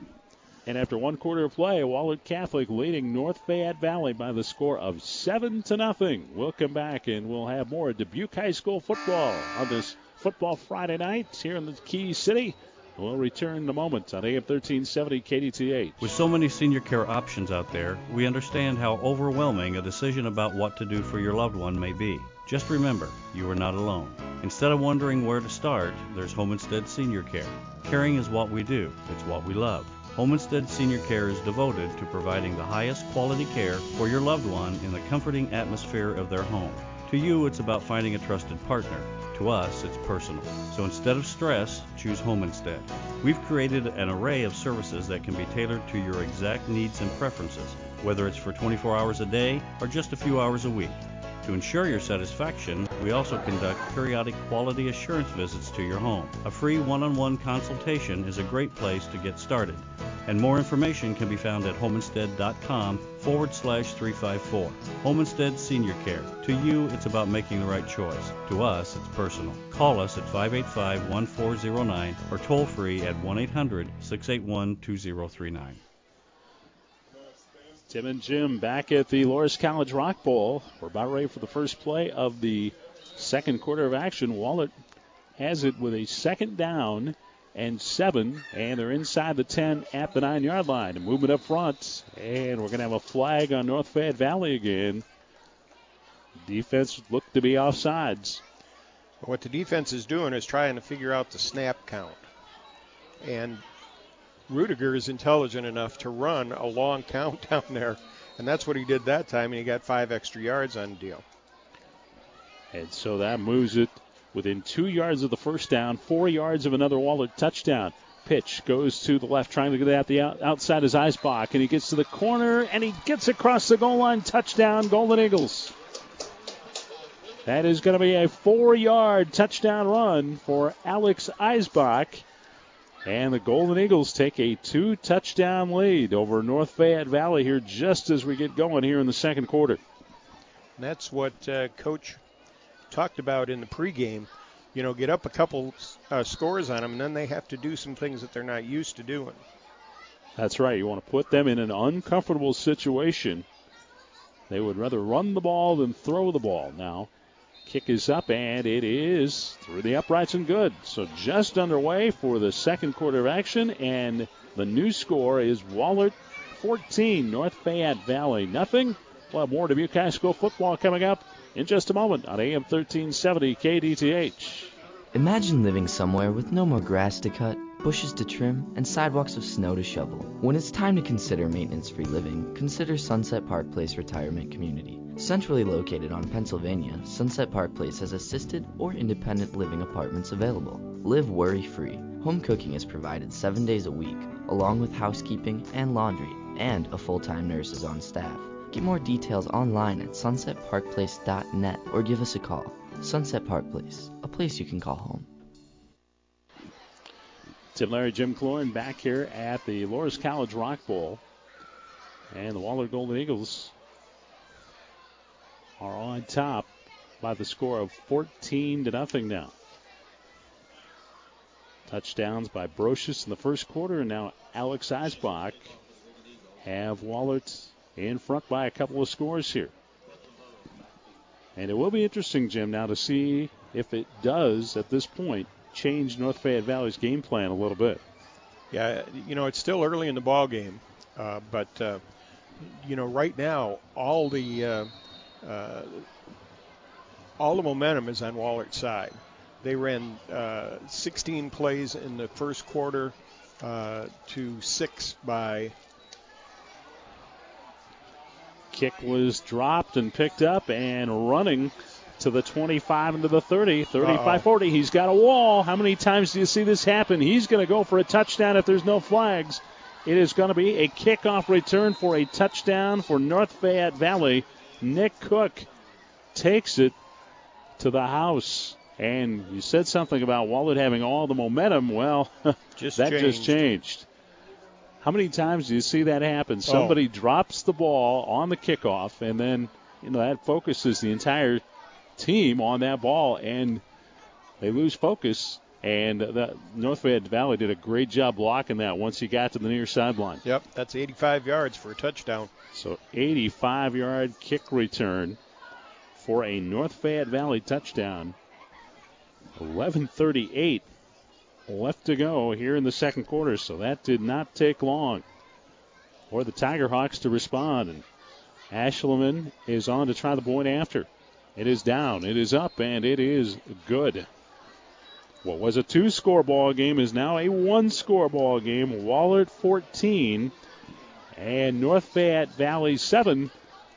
And after one quarter of play, Wahlert Catholic leading North Fayette Valley by the score of seven to nothing. We'll come back and we'll have more Dubuque High School football on this Football Friday night here in the Key City. We'll return in a moment on AM 1370 KDTH. With so many senior care options out there, we understand how overwhelming a decision about what to do for your loved one may be. Just remember, you are not alone. Instead of wondering where to start, there's Home Instead Senior Care. Caring is what we do, it's what we love. Home Instead Senior Care is devoted to providing the highest quality care for your loved one in the comforting atmosphere of their home. To you, it's about finding a trusted partner. To us, it's personal. So instead of stress, choose home instead. We've created an array of services that can be tailored to your exact needs and preferences, whether it's for 24 hours a day or just a few hours a week. To ensure your satisfaction, we also conduct periodic quality assurance visits to your home. A free one on one consultation is a great place to get started, and more information can be found at homeinstead.com forward slash 354. Home Instead Senior Care. To you, it's about making the right choice. To us, it's personal. Call us at 585 1409 or toll free at 1 800 681 2039. Tim and Jim back at the Loras College Rock Bowl. We're about ready for the first play of the second quarter of action. Wahlert has it with a second down and seven, and they're inside the 10 at the nine yard line. Movement up front, and we're going to have a flag on North Fayette Valley again. Defense looked to be offsides. What the defense is doing is trying to figure out the snap count. And Rudiger is intelligent enough to run a long count down there. And that's what he did that time, and he got five extra yards on the deal. And so that moves it within two yards of the first down, four yards of another Wahlert touchdown. Pitch goes to the left, trying to get out the out, outside his Eisbach, and he gets to the corner and he gets across the goal line. Touchdown, Golden Eagles. That is going to be a four-yard touchdown run for Alex Eisbach. And the Golden Eagles take a two touchdown lead over North Fayette Valley here just as we get going here in the second quarter. And that's what uh, Coach talked about in the pregame. You know, get up a couple uh, scores on them, and then they have to do some things that they're not used to doing. That's right. You want to put them in an uncomfortable situation. They would rather run the ball than throw the ball. Now, kick is up, and it is through the uprights and good. So just underway for the second quarter of action, and the new score is Wahlert 14, North Fayette Valley nothing. We'll have more Dubuque High School football coming up in just a moment on AM 1370 KDTH. Imagine living somewhere with no more grass to cut, bushes to trim, and sidewalks of snow to shovel. When it's time to consider maintenance free living, consider Sunset Park Place Retirement Community. Centrally located on Pennsylvania, Sunset Park Place has assisted or independent living apartments available. Live worry free. Home cooking is provided seven days a week, along with housekeeping and laundry, and a full time nurse is on staff. Get more details online at sunsetparkplace.net or give us a call. Sunset Park Place, a place you can call home. Tim Larry, Jim Cloran back here at the Loras College Rock Bowl. And the Wahlert Golden Eagles are on top by the score of 14 to nothing now. Touchdowns by Brocious in the first quarter, and now Alex Eisbach have Wahlert in front by a couple of scores here. And it will be interesting, Jim, now to see if it does at this point change North Fayette Valley's game plan a little bit. Yeah, you know it's still early in the ball game, uh, but uh, you know right now all the uh, uh all the momentum is on Wahlert's side. They ran uh, 16 plays in the first quarter uh, to six by Kick was dropped and picked up and running to the 25 and to the 30, 35 40. He's got a wall. How many times do you see this happen? He's going to go for a touchdown if there's no flags. It is going to be a kickoff return for a touchdown for North Fayette Valley. Nick Cook takes it to the house. And you said something about Wahlert having all the momentum. Well, just that changed. just changed. How many times do you see that happen? Oh. Somebody Oh. drops the ball on the kickoff, and then you know that focuses the entire team on that ball, and they lose focus. And the North Fayette Valley did a great job blocking that once he got to the near sideline. Yep, that's 85 yards for a touchdown. So 85 yard kick return for a North Fayette Valley touchdown. 11:38 left to go here in the second quarter, so that did not take long for the Tiger Hawks to respond. And Ashleman is on to try the point after. It is down, it is up, and it is good. What was a two score ball game is now a one score ball game. Wahlert 14 and North Fayette Valley 7.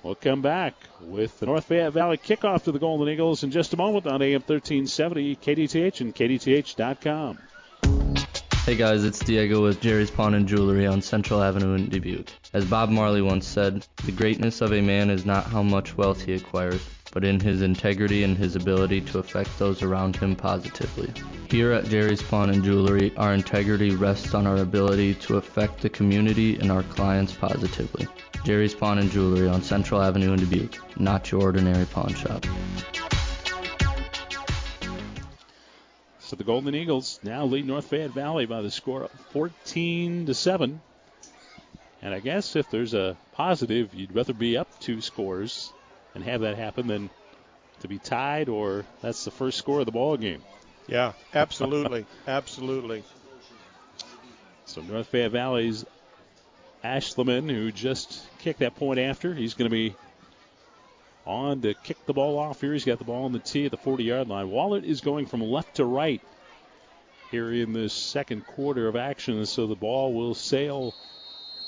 We'll come back with the North Fayette Valley kickoff to the Golden Eagles in just a moment on AM 1370, KDTH, and KDTH.com. Hey guys, it's Diego with Jerry's Pawn and Jewelry on Central Avenue in Dubuque. As Bob Marley once said, the greatness of a man is not how much wealth he acquires, but in his integrity and his ability to affect those around him positively. Here at Jerry's Pawn and Jewelry, our integrity rests on our ability to affect the community and our clients positively. Jerry's Pawn and Jewelry on Central Avenue in Dubuque, not your ordinary pawn shop. So the Golden Eagles now lead North Fayette Valley by the score of 14 to 7. And I guess if there's a positive, you'd rather be up two scores and have that happen than to be tied or that's the first score of the ball game. Yeah, absolutely, absolutely. So North Fayette Valley's Ashleman, who just kicked that point after, he's going to be on to kick the ball off here. He's got the ball on the tee at the 40 yard line. Wahlert is going from left to right here in this second quarter of action, so the ball will sail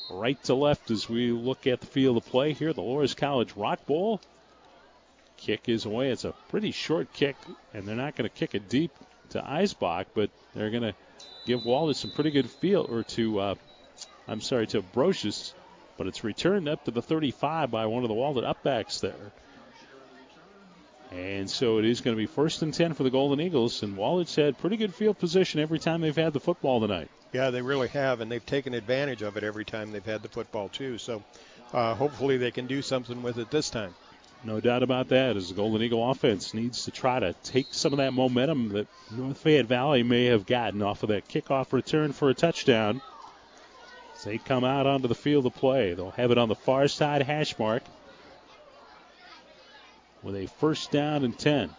right to left as we look at the field of play here. The Loras College Rock Bowl. Kick is away. It's a pretty short kick, and they're not going to kick it deep to Eisbach, but they're going to give Wahlert some pretty good feel, or to, uh, I'm sorry, to Brocious, but it's returned up to the 35 by one of the Wahlert upbacks there. And so it is going to be first and 10 for the Golden Eagles, and Wahlert's had pretty good field position every time they've had the football tonight. Yeah, they really have, and they've taken advantage of it every time they've had the football, too. So uh, hopefully they can do something with it this time. No doubt about that, as the Golden Eagle offense needs to try to take some of that momentum that North Fayette Valley may have gotten off of that kickoff return for a touchdown. As they come out onto the field of play, they'll have it on the far side hash mark with a first down and 10.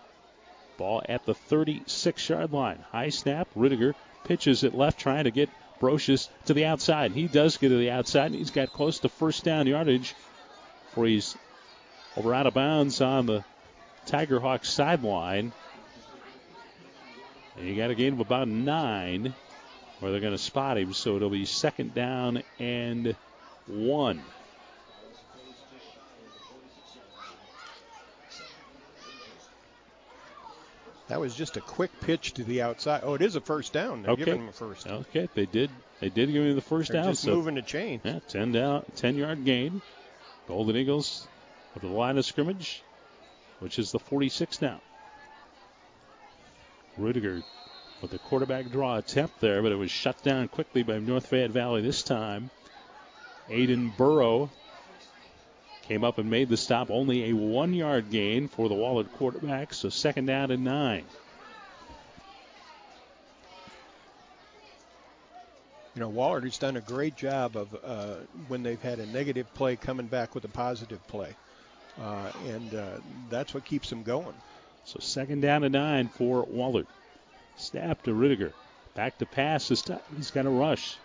Ball at the 36 yard line. High snap. Rudiger pitches it left, trying to get Brocious to the outside. He does get to the outside, and he's got close to first down yardage for he's over out of bounds on the Tiger Hawk sideline. And you got a gain of about nine where they're going to spot him, so it'll be second down and one. That was just a quick pitch to the outside. Oh, it is a first down. They're okay. giving him a first. Okay, they did. They did give him the 1st They're down. Just so moving the chain. Yeah, ten down, ten yard gain. Golden Eagles to the line of scrimmage, which is the 46 now. Rudiger with the quarterback draw attempt there, but it was shut down quickly by North Fayette Valley this time. Aiden Burrow Came up and made the stop. Only a one yard gain for the Wahlert quarterback. So second down and nine. You know, Wahlert has done a great job of uh, when they've had a negative play coming back with a positive play. Uh, and uh, that's what keeps them going. So second down and nine for Wahlert. Snap to Rudiger. Back to pass. This time he's got a rush.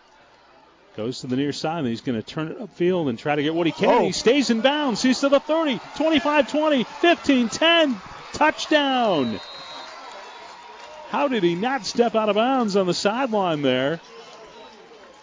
Goes to the near side, and he's going to turn it upfield and try to get what he can. Oh. He stays in bounds. He's to the 30, 25 20, 15 10. Touchdown. How did he not step out of bounds on the sideline there?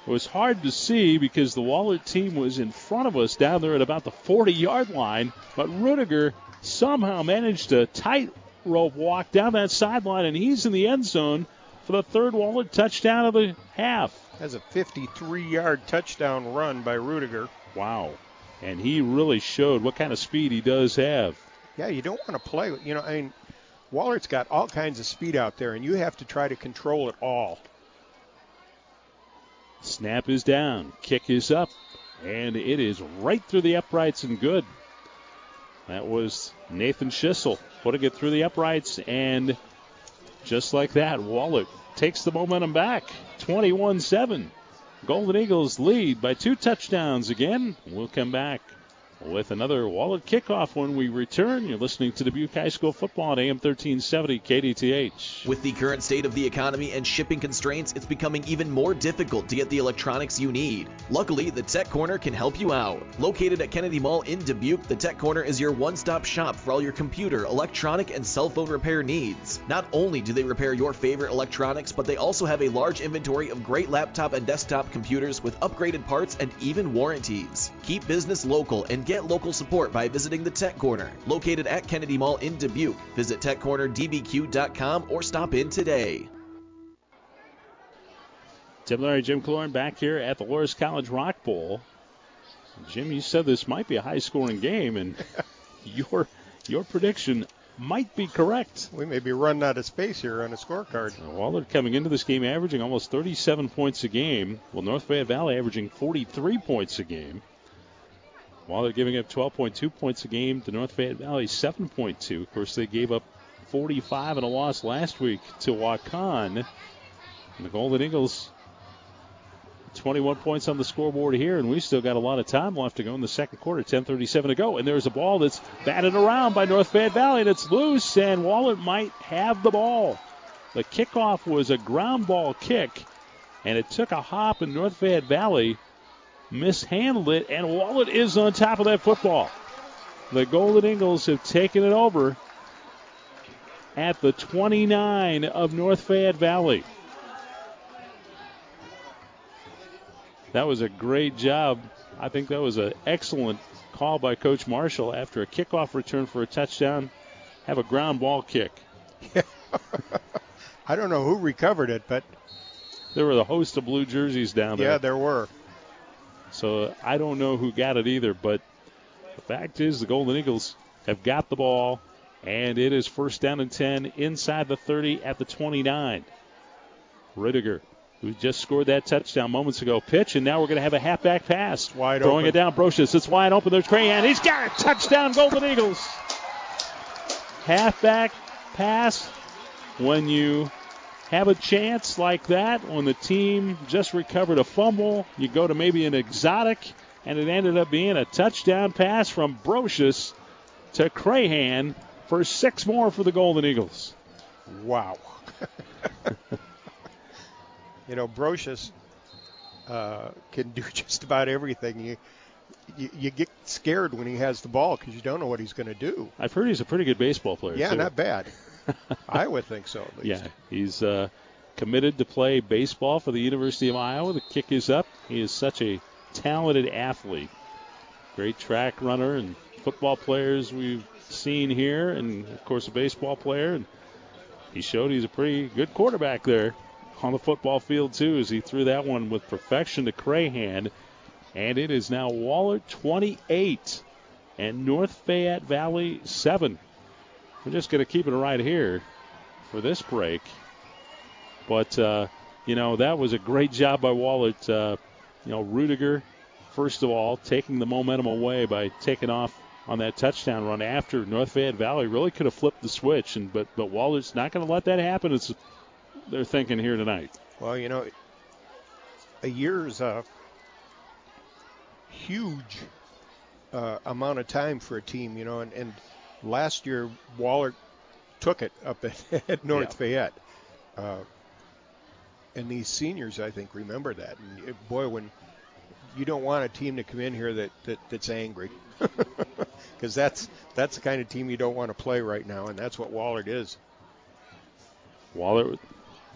It was hard to see because the Wahlert team was in front of us down there at about the 40 yard line, but Rudiger somehow managed to tightrope walk down that sideline, and he's in the end zone for the third Wahlert touchdown of the half. Has a 53 yard touchdown run by Rudiger. Wow. And he really showed what kind of speed he does have. Yeah, you don't want to play. You know, I mean, Wahlert's got all kinds of speed out there, and you have to try to control it all. Snap is down, kick is up, and it is right through the uprights and good. That was Nathan Schissel putting it through the uprights, and just like that, Wahlert takes the momentum back. 21 7. Golden Eagles lead by two touchdowns again. We'll come back with another Wahlert kickoff when we return. You're listening to Dubuque High School football at AM 1370 KDTH. With the current state of the economy and shipping constraints, it's becoming even more difficult to get the electronics you need. Luckily, the Tech Corner can help you out. Located at Kennedy Mall in Dubuque, the Tech Corner is your one stop shop for all your computer, electronic, and cell phone repair needs. Not only do they repair your favorite electronics, but they also have a large inventory of great laptop and desktop computers with upgraded parts and even warranties. Keep business local and get local support by visiting the Tech Corner, located at Kennedy Mall in Dubuque. Visit techcornerdbq.com or stop in today. Tim Larry, Jim Cloran back here at the Loras College Rock Bowl. Jim, you said this might be a high scoring game, and your your prediction might be correct. We may be running out of space here on a scorecard. Wahlert coming into this game averaging almost 37 points a game. Well, North Fayette Valley averaging 43 points a game. Wahlert giving up 12.2 points a game to North Fayette Valley 7.2. Of course, they gave up 45 in a loss last week to Waukon. And the Golden Eagles 21 points on the scoreboard here, and we still got a lot of time left to go in the second quarter. 10:37 to go, and there's a ball that's batted around by North Fayette Valley, and it's loose, and Wahlert might have the ball. The kickoff was a ground ball kick, and it took a hop, in North Fayette Valley mishandled it, and Wahlert is on top of that football. The Golden Eagles have taken it over at the 29 of North Fayette Valley. That was a great job. I think that was an excellent call by Coach Marshall after a kickoff return for a touchdown. Have a ground ball kick. I don't know who recovered it, but there were a host of blue jerseys down there. Yeah, there were. So I don't know who got it either, but the fact is the Golden Eagles have got the ball, and it is first down and 10 inside the 30 at the 29. Rudiger, who just scored that touchdown moments ago, pitch, and now we're going to have a halfback pass. Wide Throwing open. it down, Brocious. It's wide open. There's Crahan. He's got it. Touchdown, Golden Eagles. Halfback pass when you have a chance like that, when the team just recovered a fumble, you go to maybe an exotic, and it ended up being a touchdown pass from Brocious to Crahan for six more for the Golden Eagles. Wow. you know, Brocious uh, can do just about everything. You, you, you get scared when he has the ball because you don't know what he's going to do. I've heard he's a pretty good baseball player. Yeah, too. not bad. I would think so. Yeah, he's uh, committed to play baseball for the University of Iowa. The kick is up. He is such a talented athlete. Great track runner and football players we've seen here, and of course a baseball player. And he showed he's a pretty good quarterback there on the football field too, as he threw that one with perfection to Crahan. And it is now Wahlert 28 and North Fayette Valley 7. We're just going to keep it right here for this break. But, uh, you know, that was a great job by Wahlert. Uh, you know, Rudiger, first of all, taking the momentum away by taking off on that touchdown run after North Fayette Valley really could have flipped the switch. and But, but Wahlert's not going to let that happen. It's they're thinking here tonight. Well, you know, a year's a huge uh, amount of time for a team, you know, and, and last year Wahlert took it up at, at North Yeah. Fayette. Uh, and these seniors, I think, remember that. And it, boy, when you don't want a team to come in here that, that that's angry, because that's that's the kind of team you don't want to play right now, and that's what Wahlert is. Wahlert,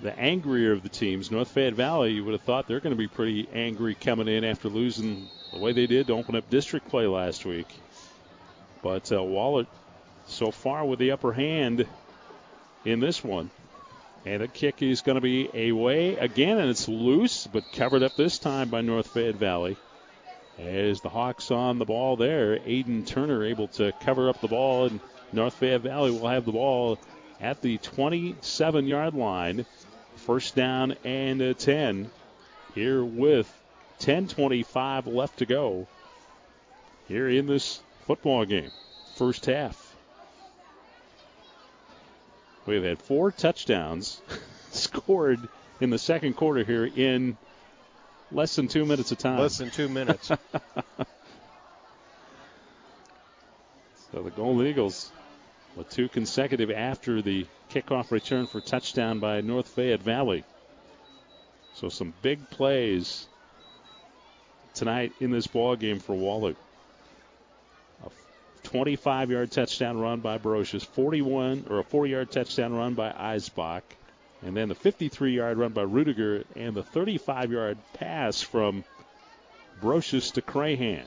the angrier of the teams, North Fayette Valley, you would have thought they're going to be pretty angry coming in after losing the way they did to open up district play last week. But uh, Wahlert, so far with the upper hand in this one. And the kick is going to be away again, and it's loose, but covered up this time by North Fayette Valley. As the Hawks on the ball there, Aiden Turner able to cover up the ball, and North Fayette Valley will have the ball at the 27 yard line. First down and a 10 here with 10:25 left to go here in this football game. First half. We've had four touchdowns scored in the second quarter here in less than two minutes of time. Less than two minutes. so the Golden Eagles with two consecutive after the kickoff return for touchdown by North Fayette Valley. So some big plays tonight in this ball game for Wallace. 25 yard touchdown run by Brocious, 41 or a 40 yard touchdown run by Eisbach, and then the 53 yard run by Rudiger, and the 35 yard pass from Brocious to Crahan.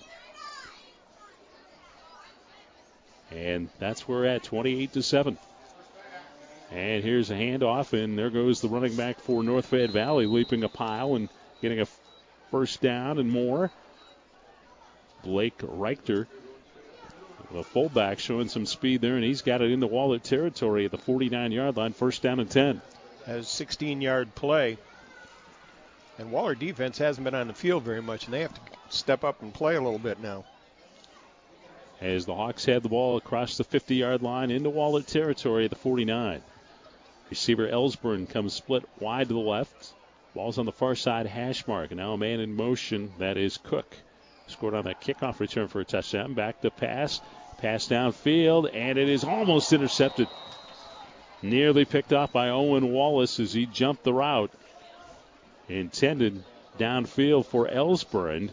And that's where we're at, 28 to 7. And here's a handoff, and there goes the running back for North Fayette Valley, leaping a pile and getting a first down and more. Blake Reichter the fullback, showing some speed there, and he's got it into Wahlert territory at the 49 yard line, first down and 10. has 16 yard play. And Wahlert defense hasn't been on the field very much, and they have to step up and play a little bit now. as the Hawks had the ball across the 50 yard line into Wahlert territory at the 49. Receiver Ellsburn comes split wide to the left. Ball's on the far side hash mark. And now a man in motion. That is Cook. Scored on that kickoff return for a touchdown. Back to pass. Pass downfield. And it is almost intercepted. Nearly picked off by Owen Wallace as he jumped the route. intended downfield for Ellsbury.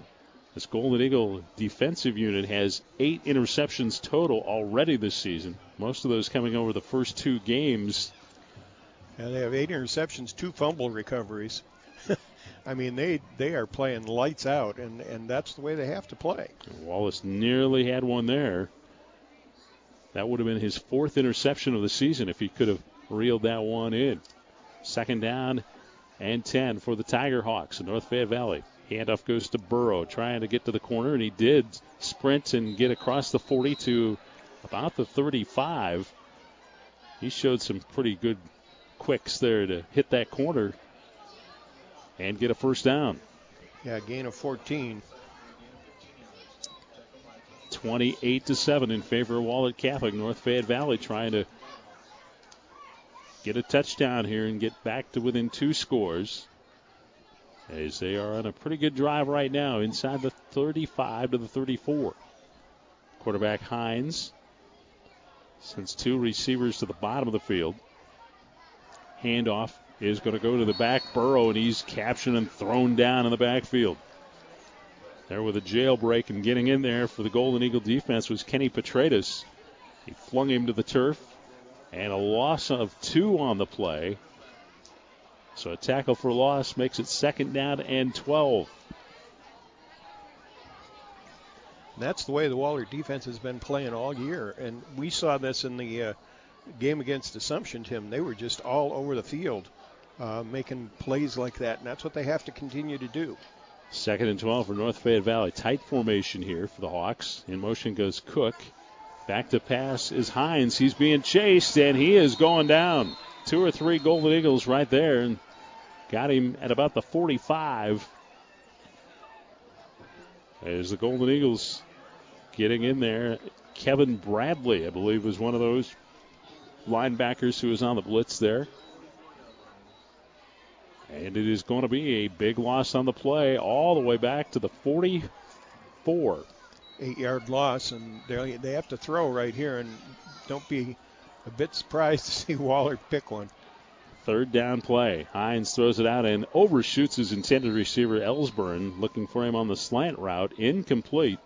This Golden Eagle defensive unit has eight interceptions total already this season. Most of those coming over the first two games. And they have eight interceptions, two fumble recoveries. I mean, they they are playing lights out, and and that's the way they have to play. Wallace nearly had one there. That would have been his fourth interception of the season if he could have reeled that one in. Second down and 10 for the Tiger Hawks in North Fayette Valley. Handoff goes to Burrow, trying to get to the corner, and he did sprint and get across the 40 to about the 35. He showed some pretty good quicks there to hit that corner and get a first down. Yeah, gain of 14. 28 to 7 in favor of Wahlert Catholic. North Fayette Valley trying to get a touchdown here and get back to within two scores. As they are on a pretty good drive right now, inside the 35 to the 34. Quarterback Hines sends two receivers to the bottom of the field. Handoff is going to go to the back Burrow, and he's captured and thrown down in the backfield. There with a jailbreak and getting in there for the Golden Eagle defense was Kenny Petratus. He flung him to the turf, and a loss of two on the play. So a tackle for loss makes it second down and 12. That's the way the Wahlert defense has been playing all year, and we saw this in the uh, game against Assumption. Tim, they were just all over the field, uh, making plays like that, and that's what they have to continue to do. Second and 12 for North Fayette Valley. Tight formation here for the Hawks. In motion goes Cook. Back to pass is Hines. He's being chased, and he is going down. Two or three Golden Eagles right there, and got him at about the 45. As the Golden Eagles getting in there, Kevin Bradley, I believe, was one of those linebackers who was on the blitz there. And it is going to be a big loss on the play, all the way back to the 44. Eight yard loss, and they they have to throw right here, and don't be a bit surprised to see Wahlert pick one. Third down play. Hines throws it out and overshoots his intended receiver, Ellsburn, looking for him on the slant route. Incomplete.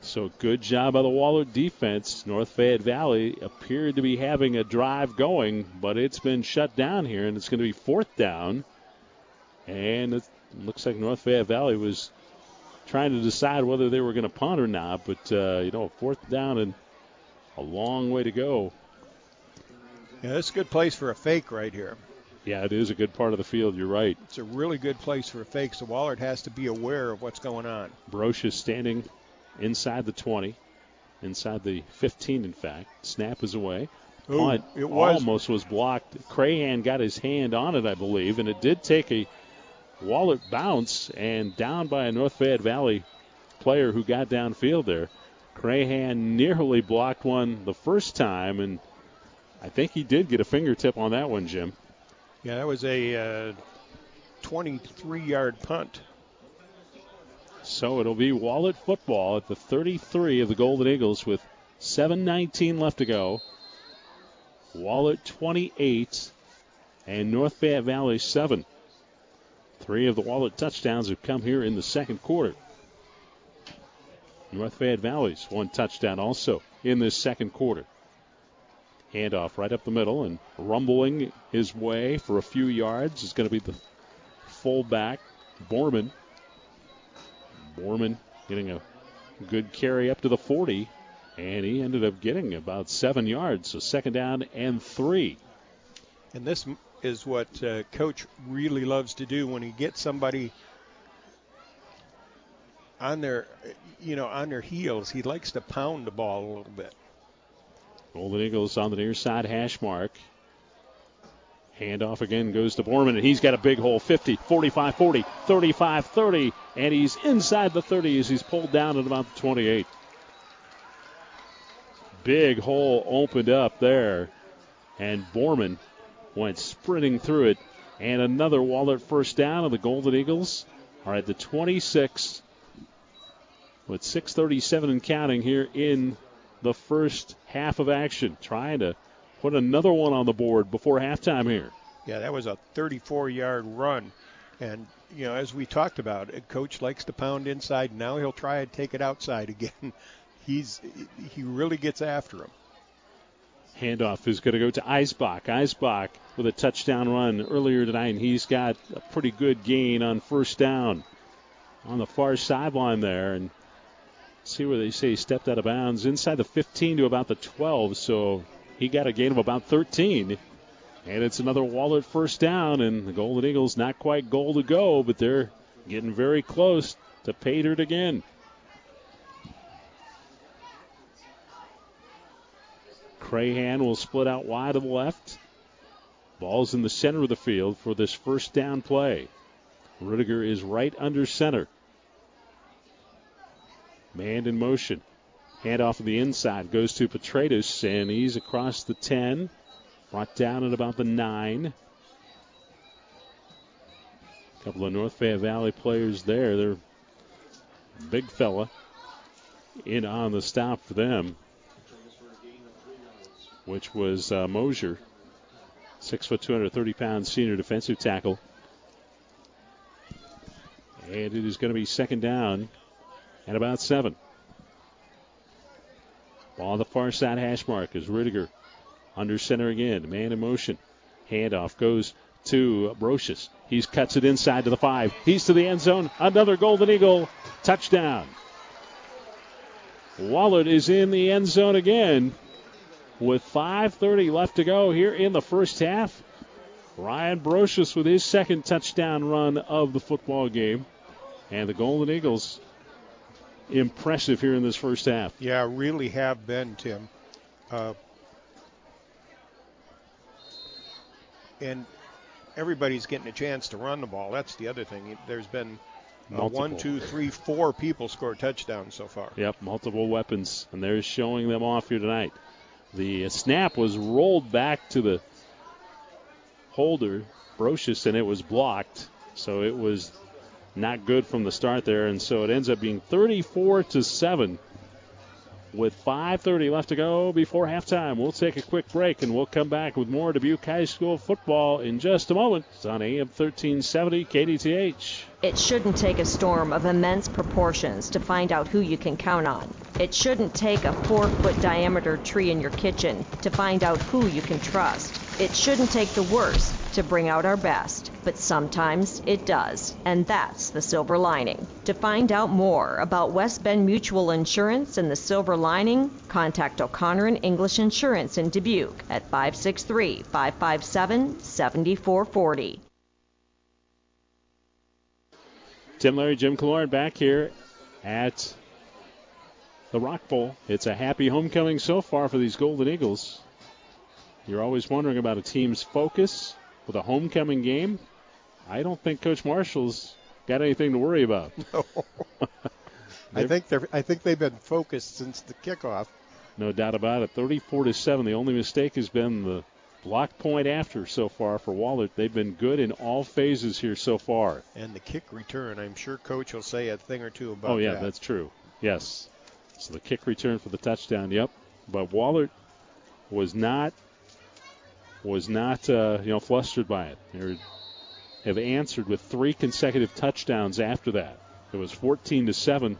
So good job by the Wahlert defense. North Fayette Valley appeared to be having a drive going, but it's been shut down here, and it's going to be fourth down. And it looks like North Fayette Valley was trying to decide whether they were going to punt or not. But, uh, you know, fourth down and a long way to go. Yeah, it's a good place for a fake right here. Yeah, it is a good part of the field. You're right. It's a really good place for a fake, so Wahlert has to be aware of what's going on. Broche is standing inside the 20, inside the 15, in fact. Snap is away. Ooh, Punt it was. almost was blocked. Crahan got his hand on it, I believe, and it did take a Wahlert bounce and down by a North Fayette Valley player who got downfield there. Crahan nearly blocked one the first time, and I think he did get a fingertip on that one, Jim. Yeah, that was a uh, 23 yard punt. So it'll be Wahlert football at the 33 of the Golden Eagles with 7.19 left to go. Wahlert 28 and North Fayette Valley 7. Three of the Wahlert touchdowns have come here in the second quarter. North Fayette Valley's one touchdown also in this second quarter. Handoff right up the middle and rumbling his way for a few yards is going to be the fullback, Borman. Borman getting a good carry up to the 40, and he ended up getting about seven yards. So second down and three. And this is what uh, coach really loves to do when he gets somebody on their, you know, on their heels. He likes to pound the ball a little bit. Golden Eagles on the near side hash mark. Handoff again goes to Borman, and he's got a big hole 50, 45 40, 35 30, and he's inside the 30 as he's pulled down at about the 28. Big hole opened up there, and Borman went sprinting through it. And another Wahlert first down, and the Golden Eagles are at the 26 with 6.37 and counting here in the first half of action, trying to put another one on the board before halftime here. Yeah, that was a 34 yard run. And you know, as we talked about, a coach likes to pound inside. Now he'll try and take it outside again. He's he really gets after him. Handoff is going to go to Eisbach. Eisbach with a touchdown run earlier tonight, and he's got a pretty good gain on first down on the far sideline there. And see where they say he stepped out of bounds inside the 15 to about the 12. So he got a gain of about 13. And it's another Wahlert first down, and the Golden Eagles not quite goal to go, but they're getting very close to dirt again. Crahan will split out wide to the left. Ball's in the center of the field for this first down play. Rudiger is right under center. Man in motion. Hand off of the inside goes to Petratus, and he's across the 10. Brought down at about the 9. A couple of North Fayette Valley players there. They're big fella in on the stop for them which was uh, Mosier, six foot, 230 pound senior defensive tackle. And it is going to be second down and about seven. Ball on the far side hash mark is Rudiger under center again. Man in motion. Handoff goes to Brocious. He cuts it inside to the five. He's to the end zone. Another Golden Eagle touchdown. Wahlert is in the end zone again with 5.30 left to go here in the first half. Ryan Brocious with his second touchdown run of the football game. And the Golden Eagles impressive here in this first half. Yeah, really have been, Tim. Uh, and everybody's getting a chance to run the ball. That's the other thing. There's been uh, one, two, three, four people score touchdowns so far. Yep, multiple weapons, and they're showing them off here tonight. The snap was rolled back to the holder, Brocious, and it was blocked. So it was not good from the start there, and so it ends up being 34 to seven with 5.30 left to go before halftime. We'll take a quick break and we'll come back with more Dubuque High School football in just a moment. It's on AM 1370 KDTH. It shouldn't take a storm of immense proportions to find out who you can count on. It shouldn't take a four foot diameter tree in your kitchen to find out who you can trust. It shouldn't take the worst to bring out our best, but sometimes it does, and that's the silver lining. To find out more about West Bend Mutual Insurance and the silver lining, contact O'Connor and English Insurance in Dubuque at 563 557 7440. Tim Larry, Jim Cloran back here at the Rock Bowl. It's a happy homecoming so far for these Golden Eagles. You're always wondering about a team's focus with a homecoming game. I don't think Coach Marshall's got anything to worry about. No. I think they're. I think they've been focused since the kickoff. No doubt about it. 34 to seven. The only mistake has been the block point after so far for Wahlert. They've been good in all phases here so far. And the kick return, I'm sure Coach will say a thing or two about. Oh yeah, that. that's true. Yes. So the kick return for the touchdown. Yep. But Wahlert was not was not uh, you know flustered by it. They have answered with three consecutive touchdowns after that. It was 14 to seven,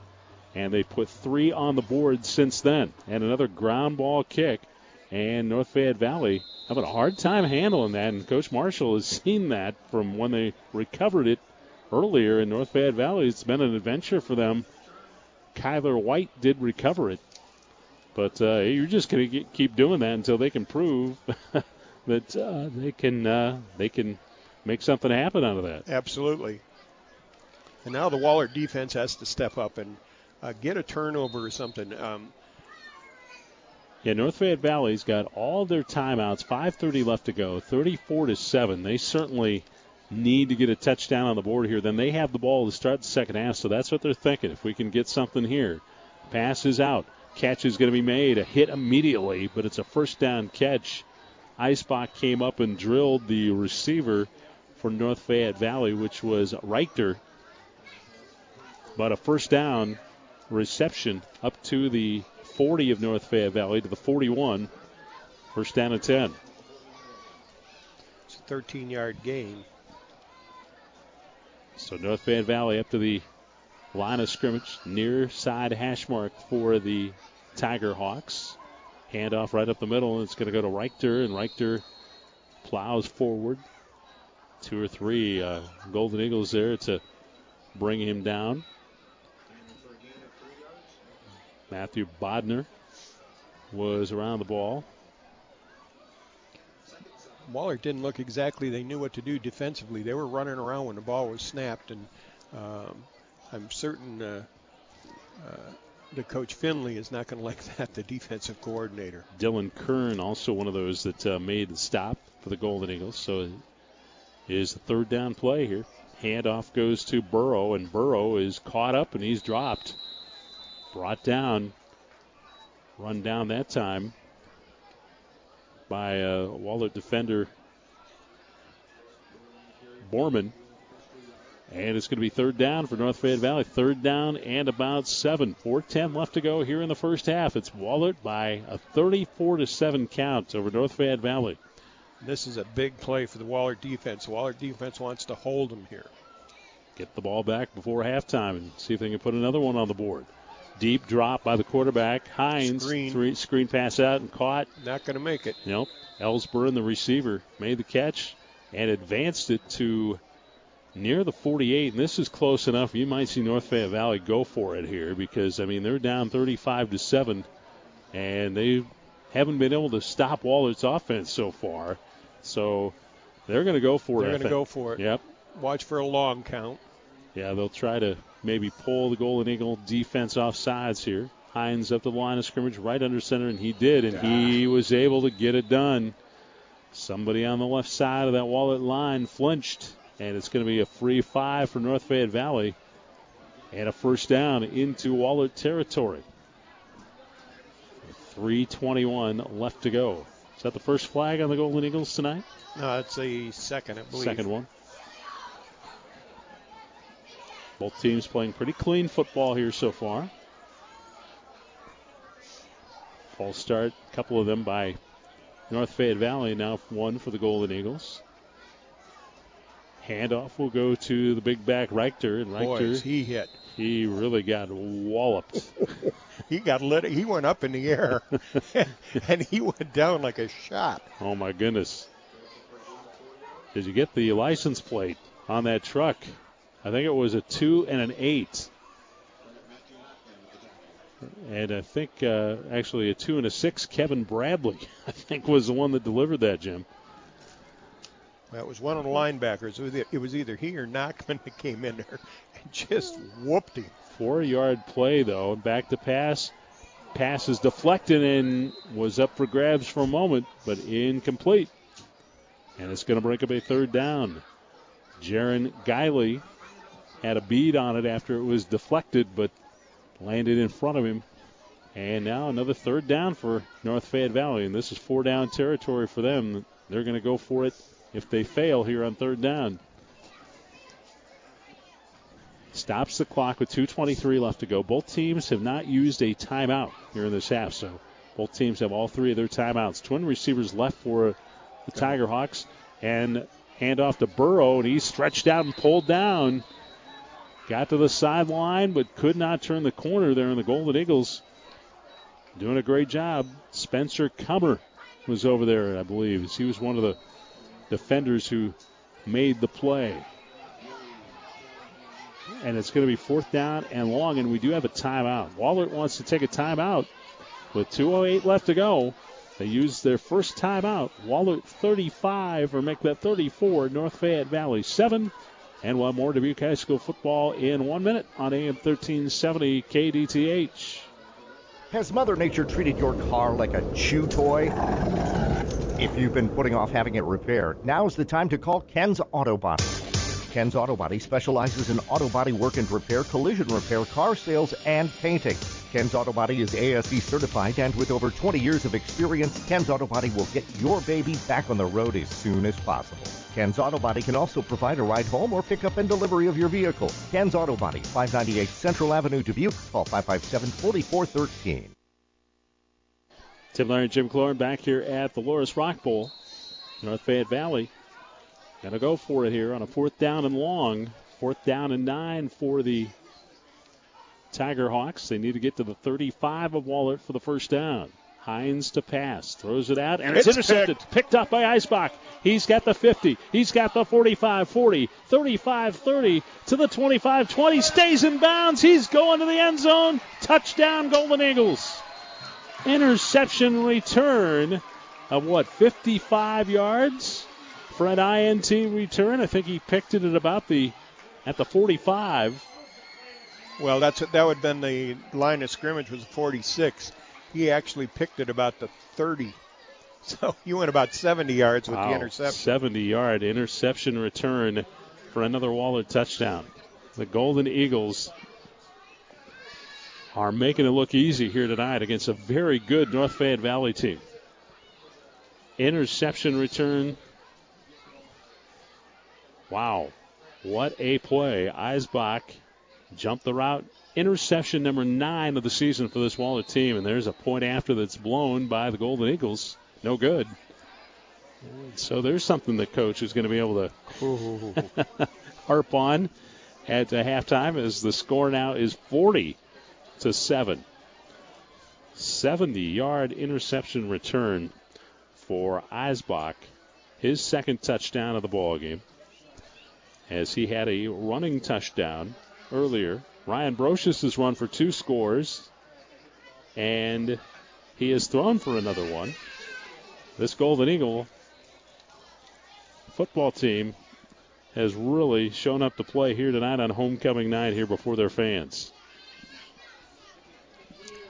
and they put three on the board since then. And another ground ball kick, and North Fayette Valley having a hard time handling that. And Coach Marshall has seen that from when they recovered it earlier in North Fayette Valley. It's been an adventure for them. Kyler White did recover it, but uh, you're just going to keep doing that until they can prove that uh, they can uh, they can make something happen out of that. Absolutely. And now the Wahlert defense has to step up and uh, get a turnover or something. Um, yeah, North Fayette Valley's got all their timeouts. 5:30 left to go. 34 to seven. They certainly need to get a touchdown on the board here. Then they have the ball to start the second half. So that's what they're thinking. If we can get something here, pass is out. Catch is going to be made. A hit immediately, but it's a first down catch. Eisbach came up and drilled the receiver for North Fayette Valley, which was Reichter. But a first down reception up to the 40 of North Fayette Valley to the 41. First down and 10. It's a 13 yard gain. So North Fayette Valley up to the line of scrimmage, near side hash mark for the Tiger Hawks. Handoff right up the middle, and it's going to go to Reichter, and Reichter plows forward. Two or three uh, Golden Eagles there to bring him down. Matthew Bodner was around the ball. Wahlert didn't look exactly they knew what to do defensively. They were running around when the ball was snapped, and um, I'm certain uh, uh, the coach Finley is not going to like that, the defensive coordinator. Dylan Kern, also one of those that uh, made the stop for the Golden Eagles. So is the third down play here. Handoff goes to Burrow, and Burrow is caught up and he's dropped. Brought down, run down that time by a uh, Wahlert defender Borman. And it's going to be third down for North Fayette Valley. Third down and about seven. 4:10 left to go here in the first half. It's Wahlert by a 34 to seven count over North Fayette Valley. This is a big play for the Wahlert defense. Wahlert defense wants to hold them here. Get the ball back before halftime and see if they can put another one on the board. Deep drop by the quarterback. Hines screen, three, screen pass out and caught. Not going to make it. Nope. Ellsburn, the receiver, made the catch and advanced it to near the 48. And this is close enough. You might see North Fayette Valley go for it here because I mean they're down 35 to seven, and they haven't been able to stop Wahlert's offense so far. So they're going to go for they're it. They're going to go for it. Yep. Watch for a long count. Yeah, they'll try to maybe pull the Golden Eagle defense off sides here. Hines up the line of scrimmage right under center, and he did, and he was able to get it done. Somebody on the left side of that Wahlert line flinched, and it's going to be a free five for North Fayette Valley and a first down into Wahlert territory. 3.21 left to go. Is that the first flag on the Golden Eagles tonight? No, it's the second, I believe. Second one. Both teams playing pretty clean football here so far. False start, a couple of them by North Fayette Valley, now one for the Golden Eagles. Handoff will go to the big back Reichter, and Reichter Boys, he hit. He really got walloped. he got lit. He went up in the air, and he went down like a shot. Oh my goodness! Did you get the license plate on that truck? I think it was a two and an eight. And I think uh, actually a two and a six. Kevin Bradley, I think, was the one that delivered that, Jim. That was one of the linebackers. It was either he or Knockman that came in there and just whooped him. Four yard play, though. And back to pass. Pass is deflected and was up for grabs for a moment, but incomplete. And it's going to break up a third down. Jaron Guiley had a bead on it after it was deflected, but landed in front of him. And now another third down for North Fayette Valley, and this is four down territory for them. They're going to go for it if they fail here on third down. Stops the clock with 2.23 left to go. Both teams have not used a timeout here in this half, so both teams have all three of their timeouts. Twin receivers left for the Tiger Hawks, and handoff to Burrow, and he's stretched out and pulled down. Got to the sideline, but could not turn the corner there in the Golden Eagles. Doing a great job. Spencer Cummer was over there, I believe. He was one of the defenders who made the play. And it's going to be fourth down and long, and we do have a timeout. Wahlert wants to take a timeout with 2.08 left to go. They use their first timeout. Wahlert 35, or make that 34. North Fayette Valley 7. And one more Dubuque High School football in one minute on AM 1370 KDTH. Has Mother Nature treated your car like a chew toy? If you've been putting off having it repaired, now's the time to call Ken's Auto Body. Ken's Auto Body specializes in auto body work and repair, collision repair, car sales, and painting. Ken's Auto Body is ASE certified, and with over 20 years of experience, Ken's Auto Body will get your baby back on the road as soon as possible. Ken's Auto Body can also provide a ride home or pickup and delivery of your vehicle. Ken's Auto Body, 598 Central Avenue, Dubuque. Call 557-4413. Tim Larry and Jim Cloran back here at the Loras Rock Bowl. North Fayette Valley going to go for it here on a fourth down and long Fourth down and nine for the Tiger Hawks. They need to get to the 35 of Wahlert for the first down. Hines to pass, throws it out, and it's, It's intercepted. Picked. up by Eisbach. He's got the 50. He's got the 45 40, 35 30 to the 25 20. Stays in bounds. He's going to the end zone. Touchdown, Golden Eagles. Interception return of what, 55 yards for an INT return? I think he picked it at about the at the 45. Well, that's that would have been the line of scrimmage was 46. He actually picked it about the 30. So you went about 70 yards with Wow, the interception. 70 yard interception return for another Wahlert touchdown. The Golden Eagles are making it look easy here tonight against a very good North Fayette Valley team. Interception return. Wow. What a play. Eisbach jumped the route. Interception number nine of the season for this Wahlert team. And there's a point after that's blown by the Golden Eagles. No good. So there's something the coach is going to be able to harp on at halftime as the score now is 40 to 7. 70 yard interception return for Eisbach. His second touchdown of the ball game. As he had a running touchdown earlier. Ryan Brocious has run for two scores. And he has thrown for another one. This Golden Eagle football team has really shown up to play here tonight on homecoming night here before their fans.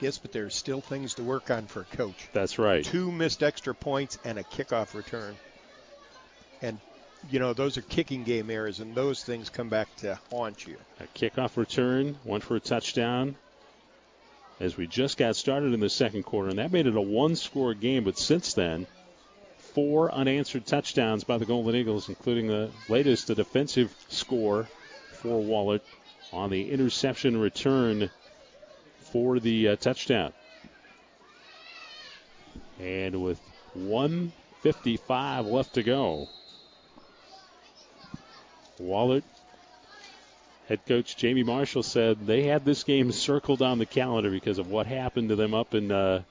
Yes, but there's still things to work on for a coach. That's right. Two missed extra points and a kickoff return. And, you know, those are kicking game errors, and those things come back to haunt you. A kickoff return, one for a touchdown. As we just got started in the second quarter, and that made it a one score game, but since then, four unanswered touchdowns by the Golden Eagles, including the latest, a defensive score for Wahlert on the interception return for the uh, touchdown. And with 155 left to go, Wahlert head coach Jamie Marshall said they had this game circled on the calendar because of what happened to them up in uh,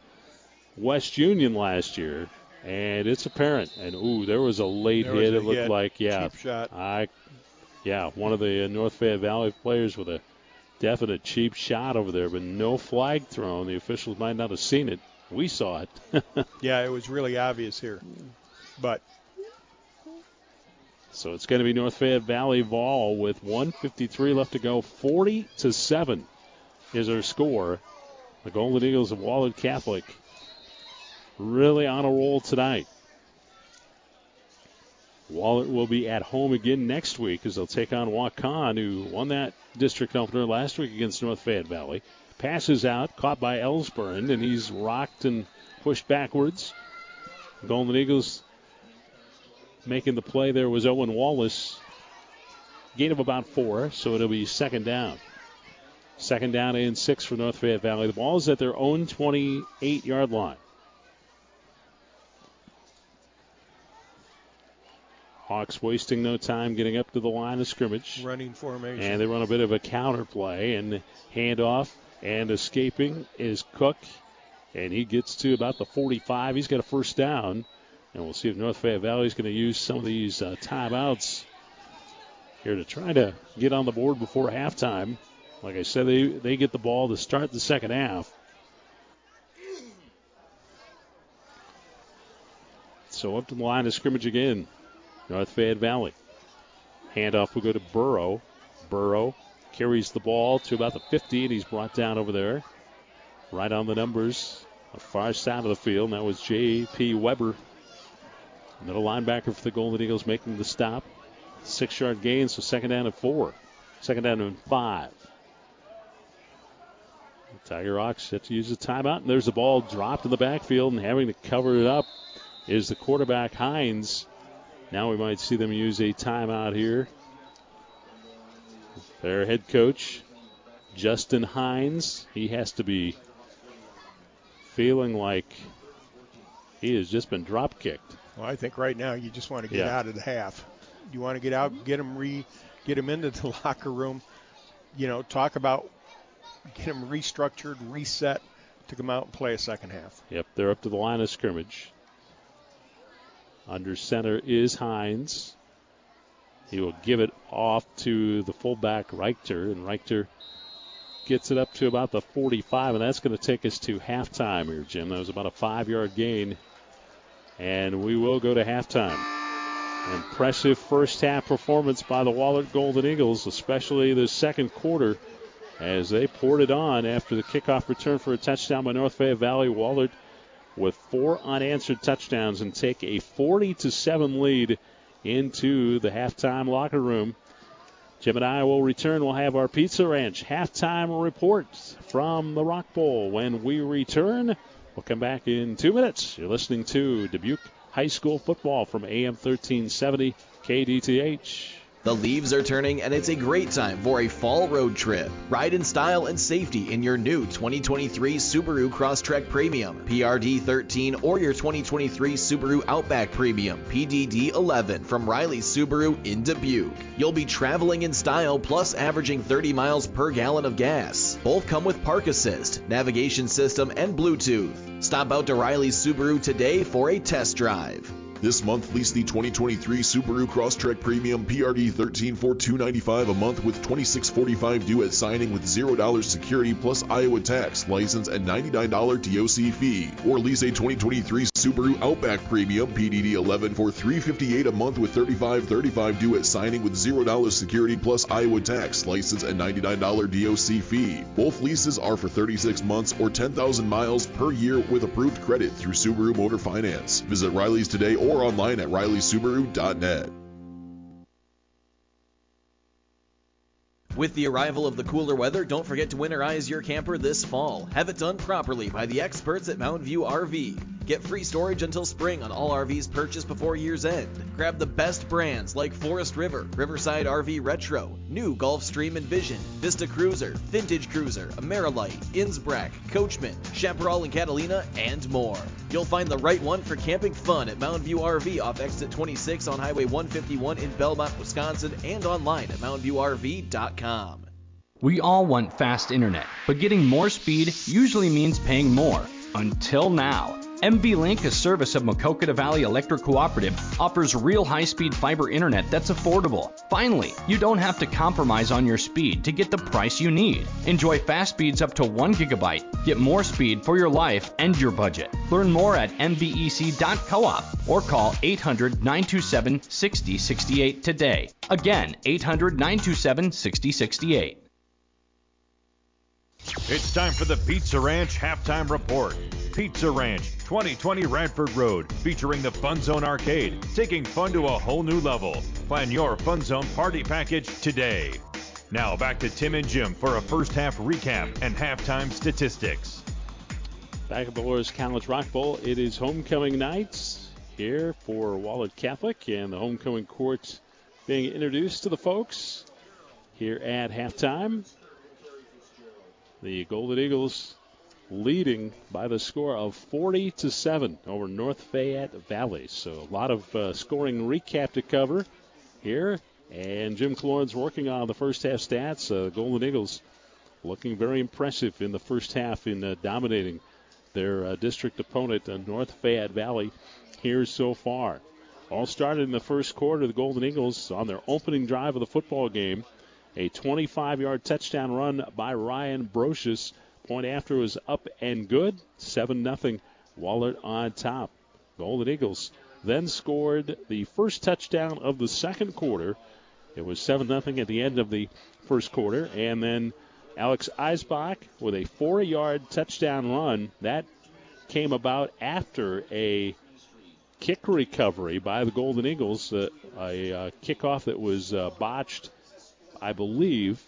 West Union last year. And it's apparent. And ooh, there was a late was hit. a it looked hit. like yeah. I yeah, one of the uh, North Fayette Valley players with a definite cheap shot over there, but no flag thrown. The officials might not have seen it. We saw it. Yeah, it was really obvious here. But So it's going to be North Fayette Valley ball with 153 left to go. 40 to 7 is our score. The Golden Eagles of Wahlert Catholic really on a roll tonight. Wahlert will be at home again next week as they'll take on Waukon, who won that district opener last week against North Fayette Valley. Passes out, caught by Ellsburn, and he's rocked and pushed backwards. Golden Eagles making the play there was Owen Wallace. Gain of about four, so it'll be second down. Second down and six for North Fayette Valley. The ball is at their own 28 yard line. Hawks wasting no time getting up to the line of scrimmage. running formation. And they run a bit of a counter play and handoff and escaping is Cook. And he gets to about the 45. He's got a first down. And we'll see if North Fayette Valley is going to use some of these uh, timeouts here to try to get on the board before halftime. Like I said, they, they get the ball to start the second half. So up to the line of scrimmage again. North Fayette Valley. Handoff will go to Burrow. Burrow carries the ball to about the 50, and he's brought down over there. Right on the numbers, the far side of the field. That was J.P. Weber. Middle linebacker for the Golden Eagles making the stop. Six yard gain, so second down and four. Second down and five. Tiger Hawks have to use a timeout, and there's the ball dropped in the backfield, and having to cover it up is the quarterback Hines. Now we might see them use a timeout here. Their head coach, Justin Hines, he has to be feeling like he has just been drop kicked. Well, I think right now you just want to get Yeah. out of the half. You want to get out, get them re, get them into the locker room, you know, talk about get them restructured, reset to come out and play a second half. Yep, they're up to the line of scrimmage. Under center is Hines. He will give it off to the fullback Reichter, and Reichter gets it up to about the 45, and that's going to take us to halftime here, Jim. That was about a five yard gain, and we will go to halftime. Impressive first half performance by the Wahlert Golden Eagles, especially the second quarter as they poured it on after the kickoff return for a touchdown by North Valley. Wahlert with four unanswered touchdowns and take a 40 to 7 lead into the halftime locker room. Jim and I will return. We'll have our Pizza Ranch halftime report from the Rock Bowl. When we return, we'll come back in two minutes. You're listening to Dubuque High School football from AM 1370 KDTH. The leaves are turning, and it's a great time for a fall road trip. Ride in style and safety in your new 2023 Subaru Crosstrek Premium, PRD 13, or your 2023 Subaru Outback Premium, PDD 11, from Riley Subaru in Dubuque. You'll be traveling in style plus averaging 30 miles per gallon of gas. Both come with Park Assist, navigation system, and Bluetooth. Stop out to Riley Subaru today for a test drive. This month, lease the 2023 Subaru Crosstrek Premium PRD 13 for 295 a month with 2645 due at signing with $0 security plus Iowa tax, license, and $99 DOC fee. Or lease a 2023 Subaru Outback Premium PDD 11 for 358 a month with 3535 due at signing with $0 security plus Iowa tax, license, and $99 DOC fee. Both leases are for 36 months or 10,000 miles per year with approved credit through Subaru Motor Finance. Visit Riley's today or or online at rileysubaru.net. With the arrival of the cooler weather, don't forget to winterize your camper this fall. Have it done properly by the experts at Mountain View RV. Get free storage until spring on all RVs purchased before year's end. Grab the best brands like Forest River, Riverside RV Retro, new Gulfstream Envision, Vista Cruiser, Vintage Cruiser, Amerilite, Innsbruck, Coachmen, Chaparral and Catalina, and more. You'll find the right one for camping fun at Mountain View RV off exit 26 on Highway 151 in Belmont, Wisconsin, and online at mountainviewrv.com. We all want fast internet, but getting more speed usually means paying more. Until now. MV Link, a service of Maquoketa Valley Electric Cooperative, offers real high speed fiber internet that's affordable. Finally, you don't have to compromise on your speed to get the price you need. Enjoy fast speeds up to 1 gigabyte. Get more speed for your life and your budget. Learn more at mvec.coop or call 800 927 6068 today. Again, 800 927 6068. It's time for the Pizza Ranch halftime report. Pizza Ranch, 2020 Radford Road, featuring the Fun Zone Arcade, taking fun to a whole new level. Plan your Fun Zone party package today. Now back to Tim and Jim for a first half recap and halftime statistics. Back at the Loras College Rock Bowl, it is homecoming nights here for Wahlert Catholic, and the homecoming court being introduced to the folks here at halftime. The Golden Eagles leading by the score of 40 to 7 over North Fayette Valley. So a lot of uh, scoring recap to cover here. And Jim Cloran's working on the first half stats. Uh, Golden Eagles looking very impressive in the first half in uh, dominating their district opponent, North Fayette Valley, here so far. All started in the first quarter. The Golden Eagles on their opening drive of the football game a 25 yard touchdown run by Ryan Brocious. Point after was up and good. 7 0. Wahlert on top. Golden Eagles then scored the first touchdown of the second quarter. It was 7 0 at the end of the first quarter. And then Alex Eisbach with a four yard touchdown run. That came about after a kick recovery by the Golden Eagles, uh, a uh, kickoff that was uh, botched I believe.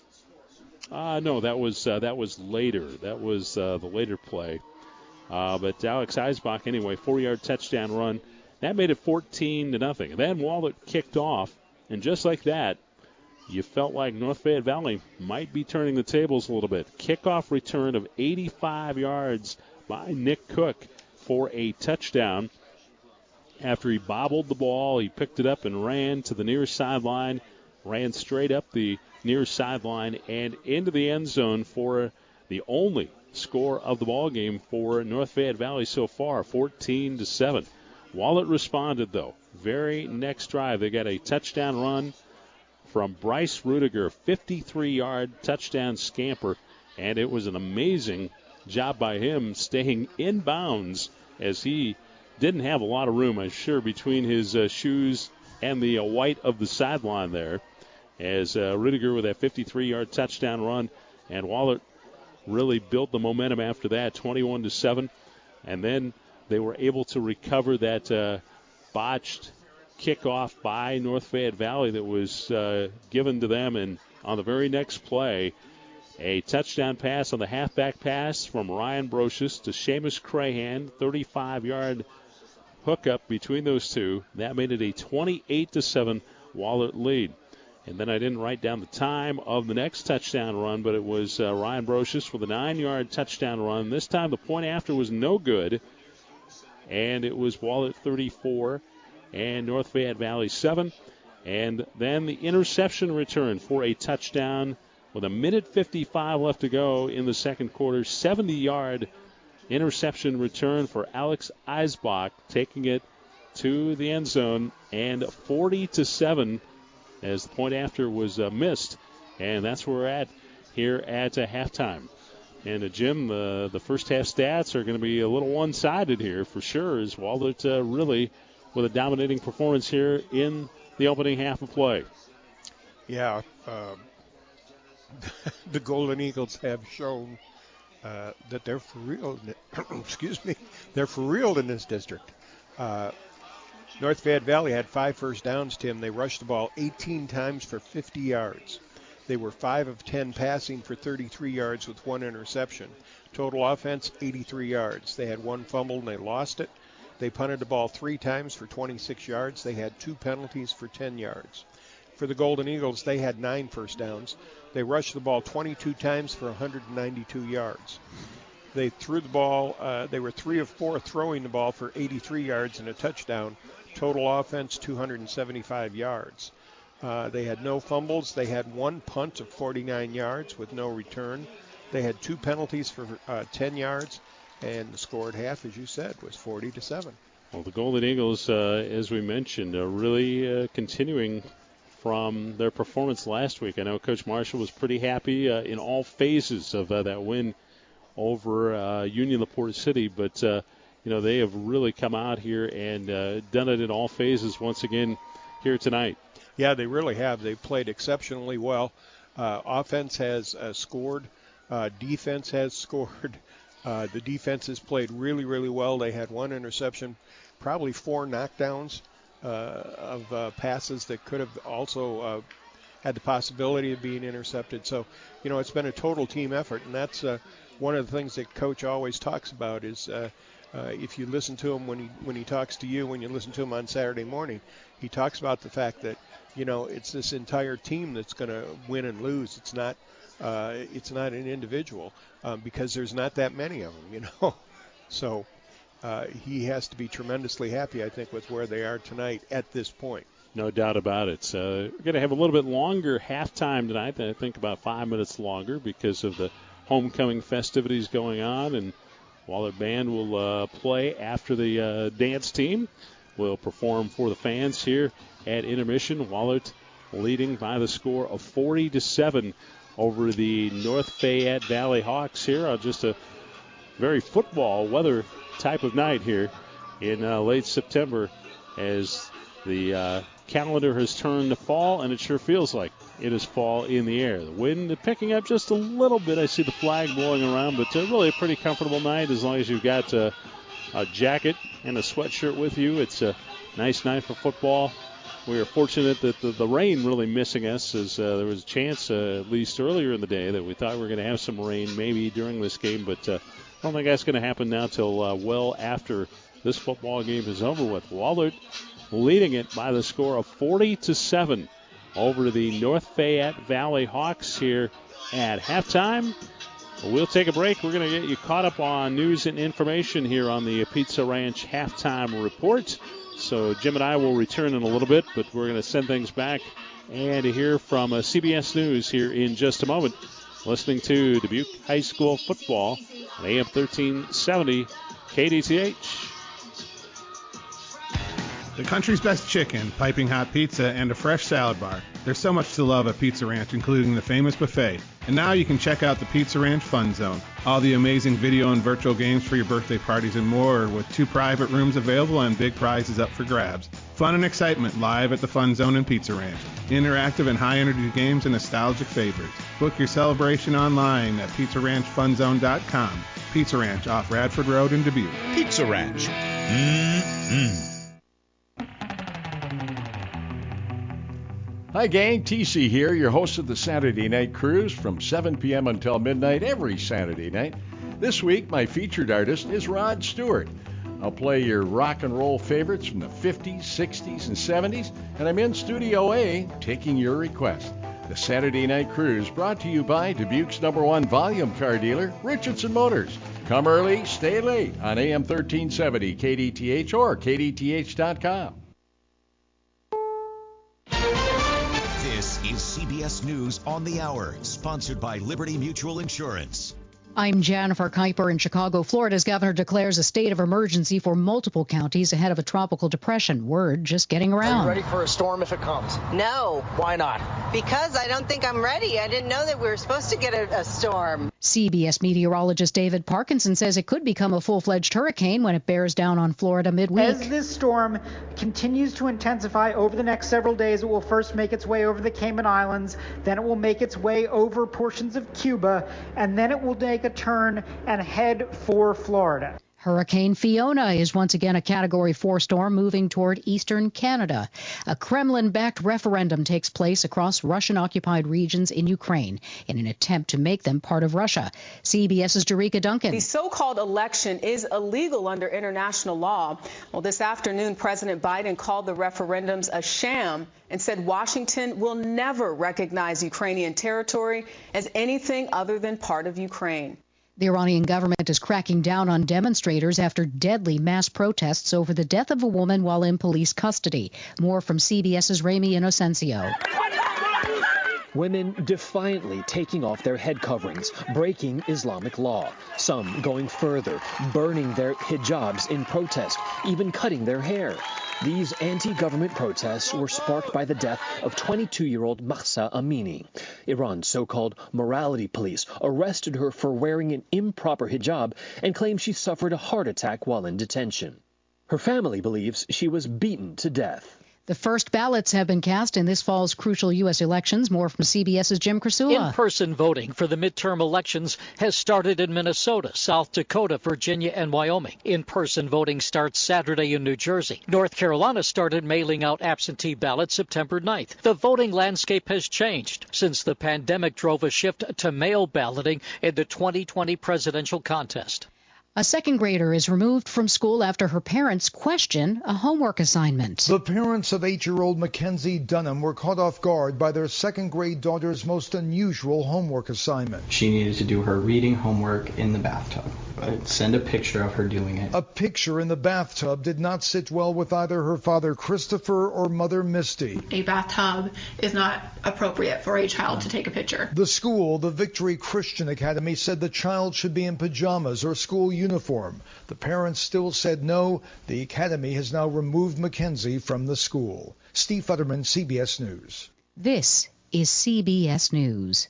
Uh, no, that was uh, that was later. That was uh, the later play. But Alex Eisbach, anyway, four-yard touchdown run. That made it 14 to nothing. Then Wahlert kicked off, and just like that, you felt like North Fayette Valley might be turning the tables a little bit. Kickoff return of 85 yards by Nick Cook for a touchdown. After he bobbled the ball, he picked it up and ran to the near sideline ran straight up the near sideline and into the end zone for the only score of the ball game for North Fayette Valley so far, 14 to 7. Wahlert responded though. Very next drive, they got a touchdown run from Bryce Rudiger, 53-yard touchdown scamper, and it was an amazing job by him staying in bounds as he didn't have a lot of room, I'm sure, between his uh, shoes and the uh, white of the sideline there. As uh, Rudiger with that 53 yard touchdown run, and Wahlert really built the momentum after that, 21 to 7. And then they were able to recover that uh, botched kickoff by North Fayette Valley that was uh, given to them. And on the very next play, a touchdown pass on the halfback pass from Ryan Brocious to Seamus Crahan, 35 yard hookup between those two. That made it a 28 to 7 Wahlert lead. And then I didn't write down the time of the next touchdown run, but it was uh, Ryan Brocious with a nine yard touchdown run. This time the point after was no good, and it was Wahlert 34 and North Fayette Valley 7. And then the interception return for a touchdown with a minute 55 left to go in the second quarter. 70 yard interception return for Alex Eisbach, taking it to the end zone and 40 to 7 as the point after was uh, missed. And that's where we're at here at uh, halftime. And uh, Jim, the the first half stats are going to be a little one-sided here for sure. As Wahlert uh, really with a dominating performance here in the opening half of play. Yeah, um, the Golden Eagles have shown uh, that they're for real. excuse me, they're for real in this district. North Fayette Valley had five first downs, Tim. They rushed the ball 18 times for 50 yards. They were 5 of 10 passing for 33 yards with one interception. Total offense, 83 yards. They had one fumble and they lost it. They punted the ball three times for 26 yards. They had two penalties for 10 yards. For the Golden Eagles, they had nine first downs. They rushed the ball 22 times for 192 yards. They threw the ball, uh, they were three of four throwing the ball for 83 yards and a touchdown. Total offense 275 yards. Uh, they had no fumbles. They had one punt of 49 yards with no return. They had two penalties for uh, 10 yards, and the score at half, as you said, was 40 to seven. Well, the Golden Eagles, uh, as we mentioned, are really uh, continuing from their performance last week. I know Coach Marshall was pretty happy uh, in all phases of that win over Union LaPorte City, but you know, they have really come out here and uh, done it in all phases once again here tonight. Yeah, they really have. They've played exceptionally well. Uh, offense has uh, scored, uh, defense has scored. The defense has played really, really well. They had one interception, probably four knockdowns of passes that could have also had the possibility of being intercepted. So, you know, it's been a total team effort, and that's one of the things that coach always talks about is uh, if you listen to him when he when he talks to you, when you listen to him on Saturday morning, he talks about the fact that you know it's this entire team that's going to win and lose. It's not uh, it's not an individual um, because there's not that many of them, you know. so uh, he has to be tremendously happy, I think, with where they are tonight at this point. No doubt about it. So we're going to have a little bit longer halftime tonight. I think about five minutes longer because of the homecoming festivities going on and Wahlert Band will uh, play after the uh, dance team will perform for the fans here at intermission. Wahlert leading by the score of 40 to 7 over the North Fayette Valley Hawks here on just a very football weather type of night here in uh, late September as the calendar has turned to fall, and it sure feels like it is fall in the air. The wind picking up just a little bit. I see the flag blowing around, but uh, really a pretty comfortable night as long as you've got uh, a jacket and a sweatshirt with you. It's a nice night for football. We are fortunate that the, the rain really missing us, as uh, there was a chance, at least earlier in the day, that we thought we were going to have some rain maybe during this game, but I don't think that's going to happen now till well after this football game is over with. Wahlert leading it by the score of 40 to 7 over the North Fayette Valley Hawks here at halftime. We'll take a break. We're going to get you caught up on news and information here on the Pizza Ranch halftime report. So Jim and I will return in a little bit, but we're going to send things back and hear from uh, CBS News here in just a moment. Listening to Dubuque High School football on AM 1370 KDTH. The country's best chicken, piping hot pizza, and a fresh salad bar. There's so much to love at Pizza Ranch, including the famous buffet. And now you can check out the Pizza Ranch Fun Zone. All the amazing video and virtual games for your birthday parties and more, with two private rooms available and big prizes up for grabs. Fun and excitement live at the Fun Zone and Pizza Ranch. Interactive and high energy games and nostalgic favorites. Book your celebration online at pizzaranchfunzone.com. Pizza Ranch off Radford Road in Dubuque. Pizza Ranch. Mmm. Hi, gang. TC here, your host of the Saturday Night Cruise from 7 p.m. until midnight every Saturday night. This week, my featured artist is Rod Stewart. I'll play your rock and roll favorites from the 50s, 60s, and 70s, and I'm in Studio A taking your request. The Saturday Night Cruise brought to you by Dubuque's number one volume car dealer, Richardson Motors. Come early, stay late on AM 1370 KDTH or KDTH.com. is CBS News on the Hour, sponsored by Liberty Mutual Insurance. I'm Jennifer Keiper in Chicago. Florida's governor declares a state of emergency for multiple counties ahead of a tropical depression. Word just getting around. Are you ready for a storm if it comes? No. Why not? Because I don't think I'm ready. I didn't know that we were supposed to get a, a storm. CBS meteorologist David Parkinson says it could become a full fledged hurricane when it bears down on Florida midweek. As this storm continues to intensify over the next several days, it will first make its way over the Cayman Islands, then it will make its way over portions of Cuba, and then it will take a turn and head for Florida. Hurricane Fiona is once again a Category 4 storm moving toward eastern Canada. A Kremlin backed referendum takes place across Russian occupied regions in Ukraine in an attempt to make them part of Russia. CBS's Jericka Duncan. The so called election is illegal under international law. Well, this afternoon, President Biden called the referendums a sham and said Washington will never recognize Ukrainian territory as anything other than part of Ukraine. The Iranian government is cracking down on demonstrators after deadly mass protests over the death of a woman while in police custody. More from CBS's Ramy Inocencio. Women defiantly taking off their head coverings, breaking Islamic law. Some going further, burning their hijabs in protest, even cutting their hair. These anti-government protests were sparked by the death of 22-year-old Mahsa Amini. Iran's so-called morality police arrested her for wearing an improper hijab and claimed she suffered a heart attack while in detention. Her family believes she was beaten to death. The first ballots have been cast in this fall's crucial U.S. elections. More from CBS's Jim Krasula. In person voting for the midterm elections has started in Minnesota, South Dakota, Virginia, and Wyoming. In person voting starts Saturday in New Jersey. North Carolina started mailing out absentee ballots September 9th. The voting landscape has changed since the pandemic drove a shift to mail balloting in the 2020 presidential contest. A second grader is removed from school after her parents question a homework assignment. The parents of eight year old Mackenzie Dunham were caught off guard by their second grade daughter's most unusual homework assignment. She needed to do her reading homework in the bathtub. I'd send a picture of her doing it. A picture in the bathtub did not sit well with either her father Christopher or mother Misty. A bathtub is not appropriate for a child to take a picture. The school, the Victory Christian Academy, said the child should be in pajamas or school uniform. The parents still said no. The academy has now removed McKenzie from the school. Steve Futterman, CBS News. This is CBS News.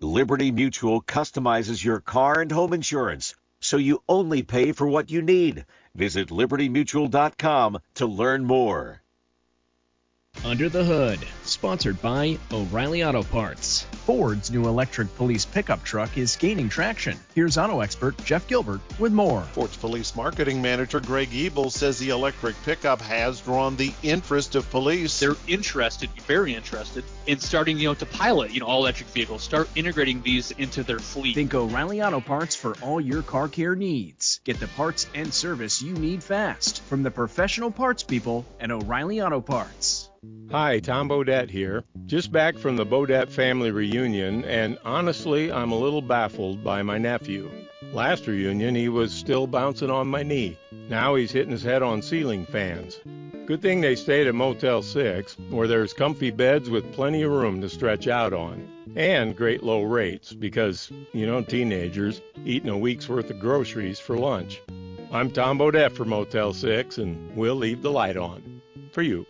Liberty Mutual customizes your car and home insurance so you only pay for what you need. Visit libertymutual.com to learn more. Under the Hood, sponsored by O'Reilly Auto Parts. Ford's new electric police pickup truck is gaining traction. Here's auto expert Jeff Gilbert with more. Ford's police marketing manager Greg Ebel says the electric pickup has drawn the interest of police. They're interested, very interested, in starting, you know, to pilot, you know, all electric vehicles, start integrating these into their fleet. Think O'Reilly Auto Parts for all your car care needs. Get the parts and service you need fast from the professional parts people at O'Reilly Auto Parts. Hi, Tom Bodett here. Just back from the Bodett family reunion, and honestly, I'm a little baffled by my nephew. Last reunion, he was still bouncing on my knee. Now he's hitting his head on ceiling fans. Good thing they stayed at Motel 6, where there's comfy beds with plenty of room to stretch out on. And great low rates, because, you know, teenagers eating a week's worth of groceries for lunch. I'm Tom Bodett for Motel 6, and we'll leave the light on. For you.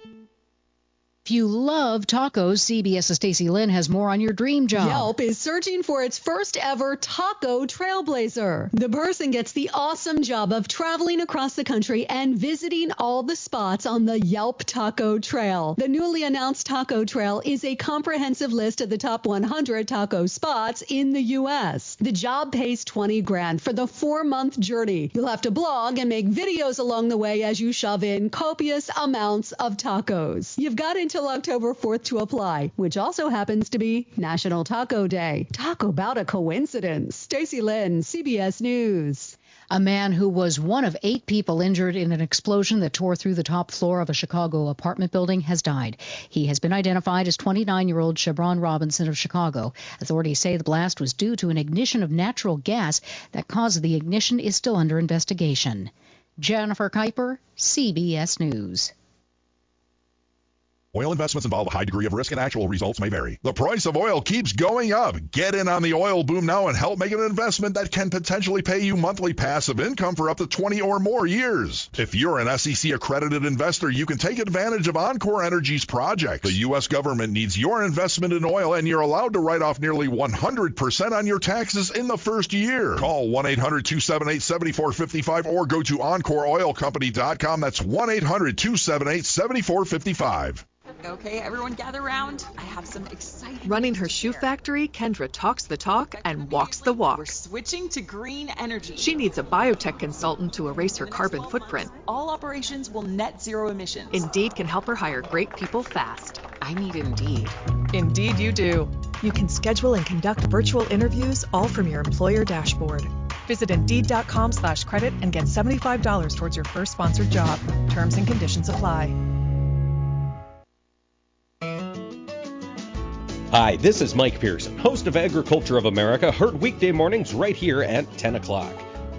If you love tacos, CBS's Stacy Lynn has more on your dream job. Yelp is searching for its first ever taco trailblazer. The person gets the awesome job of traveling across the country and visiting all the spots on the Yelp Taco Trail. The newly announced Taco Trail is a comprehensive list of the top 100 taco spots in the U.S. The job pays 20 grand for the four-month journey. You'll have to blog and make videos along the way as you shove in copious amounts of tacos. You've got until until October 4th to apply, which also happens to be National Taco Day. Talk about a coincidence. Stacy Lynn, CBS News. A man who was one of eight people injured in an explosion that tore through the top floor of a Chicago apartment building has died. He has been identified as 29 year old Chevron Robinson of Chicago. Authorities say the blast was due to an ignition of natural gas. That cause of the ignition is still under investigation. Jennifer Keiper, CBS News. Oil investments involve a high degree of risk and actual results may vary. The price of oil keeps going up. Get in on the oil boom now and help make an investment that can potentially pay you monthly passive income for up to 20 or more years. If you're an SEC accredited investor, you can take advantage of Encore Energy's project. The U.S. government needs your investment in oil and you're allowed to write off nearly 100% on your taxes in the first year. Call 1-800-278-7455 or go to EncoreOilCompany.com. That's 1-800-278-7455. Okay, everyone gather around. I have some exciting. Running her shoe factory, Kendra talks the talk and walks the walk. We're switching to green energy. She needs a biotech consultant to erase her carbon footprint. All operations will net zero emissions. Indeed can help her hire great people fast. I need Indeed. Indeed, you do. You can schedule and conduct virtual interviews all from your employer dashboard. Visit Indeed.com slash credit and get $75 towards your first sponsored job. Terms and conditions apply. Hi, this is Mike Pearson, host of Agriculture of America, heard weekday mornings right here at 10 o'clock.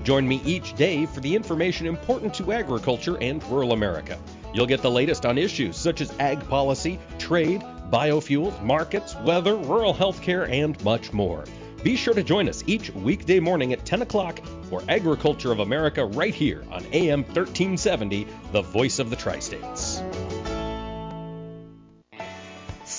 Join me each day for the information important to agriculture and rural America. You'll get the latest on issues such as ag policy, trade, biofuels, markets, weather, rural health care, and much more. Be sure to join us each weekday morning at 10 o'clock for Agriculture of America right here on AM 1370, the voice of the Tri States.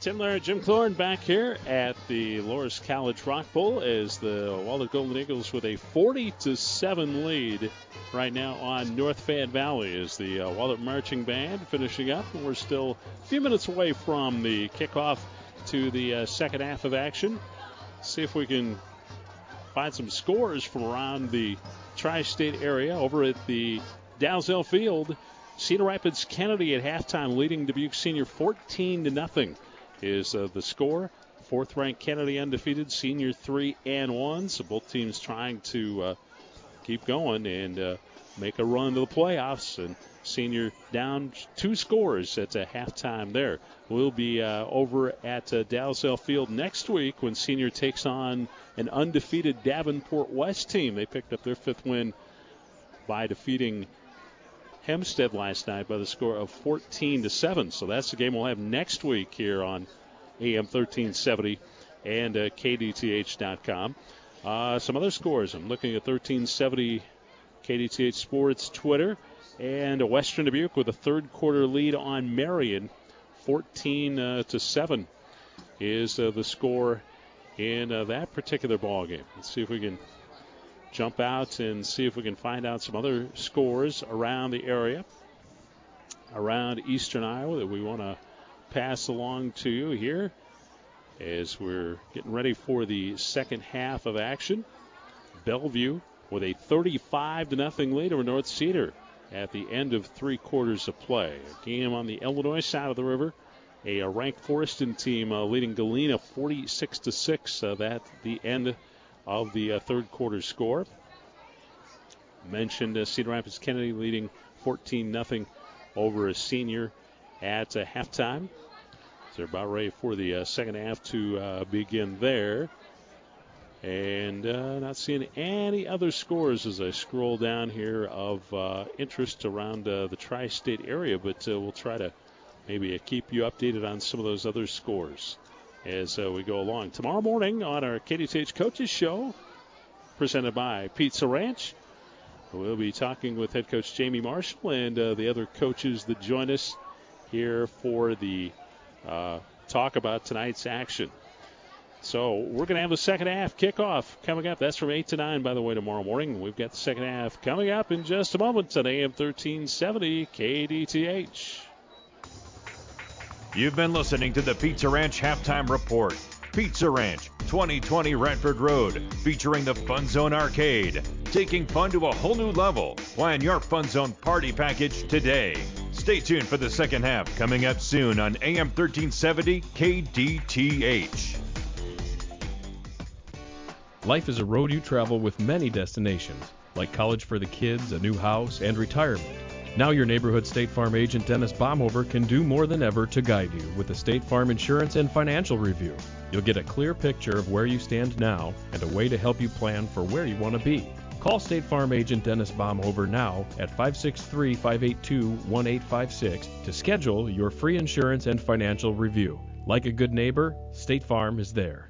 Tim Larry, Jim Cloran back here at the Loras College Rock Bowl as the Wahlert Golden Eagles with a 40 to 7 lead right now on North Fayette Valley as the uh, Marching Band finishing up. And we're still a few minutes away from the kickoff to the uh, second half of action. See if we can find some scores from around the tri-state area over at the Dalzell Field. Cedar Rapids Kennedy at halftime leading Dubuque Senior 14 to nothing is uh, the score. Fourth ranked Kennedy undefeated, senior three and one. So both teams trying to uh, keep going and uh, make a run to the playoffs. And senior down two scores at a halftime there. We'll be over at uh, Dalzell Field next week when senior takes on an undefeated Davenport West team. They picked up their fifth win by defeating Hempstead last night by the score of 14 to 7. So that's the game we'll have next week here on AM 1370 and uh, KDTH.com. Uh, some other scores. I'm looking at 1370 KDTH Sports Twitter and a Western Dubuque with a third quarter lead on Marion, 14 uh, to 7 is the score in that particular ball game. Let's see if we can jump out and see if we can find out some other scores around the area, around eastern Iowa that we want to pass along to you here. as we're getting ready for the second half of action. Bellevue with a 35 to nothing lead over North Cedar at the end of three quarters of play. A game on the Illinois side of the river. A, ranked Forreston team uh, leading Galena 46 to six. Uh, that the end of the uh, third quarter score. Mentioned uh, Cedar Rapids Kennedy leading 14 0 over a senior at uh, halftime. So they're about ready for the uh, second half to uh, begin there. And uh, not seeing any other scores as I scroll down here of interest around the tri state area, but we'll try to maybe keep you updated on some of those other scores as we go along. Tomorrow morning on our KDTH Coaches Show, presented by Pizza Ranch, we'll be talking with head coach Jamie Marshall and the other coaches that join us here for the uh, talk about tonight's action. So we're going to have the second half kickoff coming up. That's from 8 to 9, by the way, tomorrow morning. We've got the second half coming up in just a moment on AM 1370 KDTH. You've been listening to the Pizza Ranch Halftime Report. Pizza Ranch, 2020 Radford Road, featuring the Fun Zone Arcade. Taking fun to a whole new level. Plan your Fun Zone party package today. Stay tuned for the second half coming up soon on AM 1370 KDTH. Life is a road you travel with many destinations, like college for the kids, a new house, and retirement. Now your neighborhood State Farm agent Dennis Baumhover can do more than ever to guide you with a State Farm insurance and financial review. You'll get a clear picture of where you stand now and a way to help you plan for where you want to be. Call State Farm agent Dennis Baumhover now at 563 582 1856 to schedule your free insurance and financial review. Like a good neighbor, State Farm is there.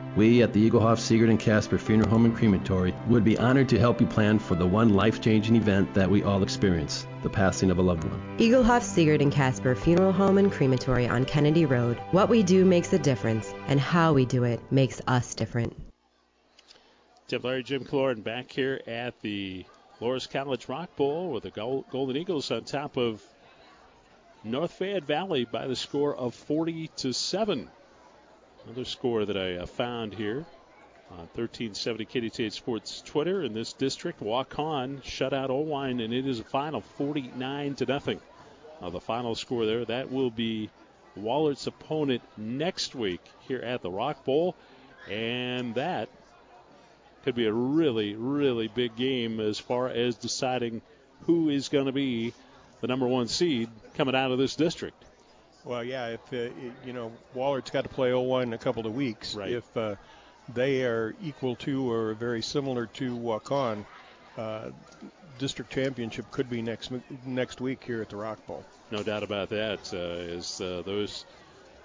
We at the Egelhof, Siegert, and Casper Funeral Home and Crematory would be honored to help you plan for the one life-changing event that we all experience, the passing of a loved one. Egelhof, Siegert, and Casper Funeral Home and Crematory on Kennedy Road. What we do makes a difference, and how we do it makes us different. Tim Larry, Jim Cloran back here at the Loras College Rock Bowl with the Golden Eagles on top of North Fayette Valley by the score of 40 to 7. Another score that I uh, found here on 1370 KDTH Sports Twitter in this district. Waukon shut out Oelwein, and it is a final 49 to nothing. Uh, the final score there. That will be Wahlert's opponent next week here at the Rock Bowl, and that could be a really, really big game as far as deciding who is going to be the number one seed coming out of this district. Well, yeah, if uh, you know Wahlert's got to play Oelwein in a couple of weeks. Right. If uh, they are equal to or very similar to Waukon, uh, district championship could be next next week here at the Rock Bowl. No doubt about that. Uh, as uh, those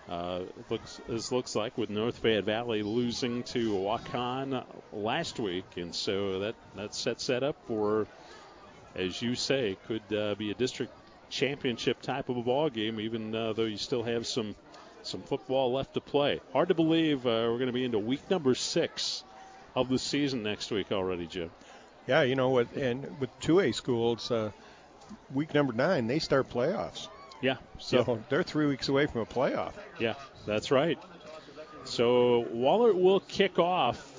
uh, looks as looks like with North Fayette Valley losing to Waukon last week, and so that that sets that up for, as you say, could uh, be a district championship type of a ball game, even uh, though you still have some some football left to play. Hard to believe uh, we're going to be into week number six of the season next week already, Jim. Yeah, you know what, and with two A schools, uh, week number nine they start playoffs. Yeah, so yeah. they're three weeks away from a playoff. Yeah, that's right. So Wahlert will kick off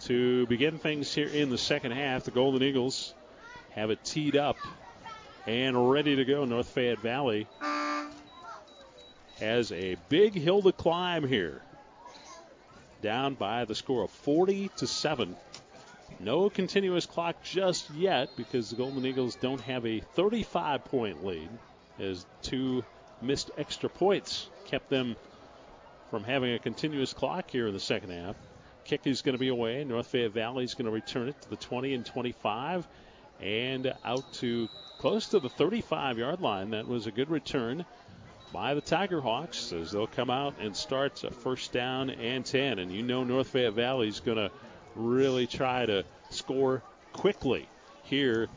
to begin things here in the second half. The Golden Eagles have it teed up and ready to go. North Fayette Valley has a big hill to climb here. Down by the score of 40 to 7. No continuous clock just yet because the Golden Eagles don't have a 35 point lead as two missed extra points kept them from having a continuous clock here in the second half. Kick is going to be away. North Fayette Valley is going to return it to the 20 and 25 and out to close to the 35 yard line. That was a good return by the Tiger Hawks as they'll come out and start a first down and 10. And you know North Fayette Valley is going to really try to score quickly here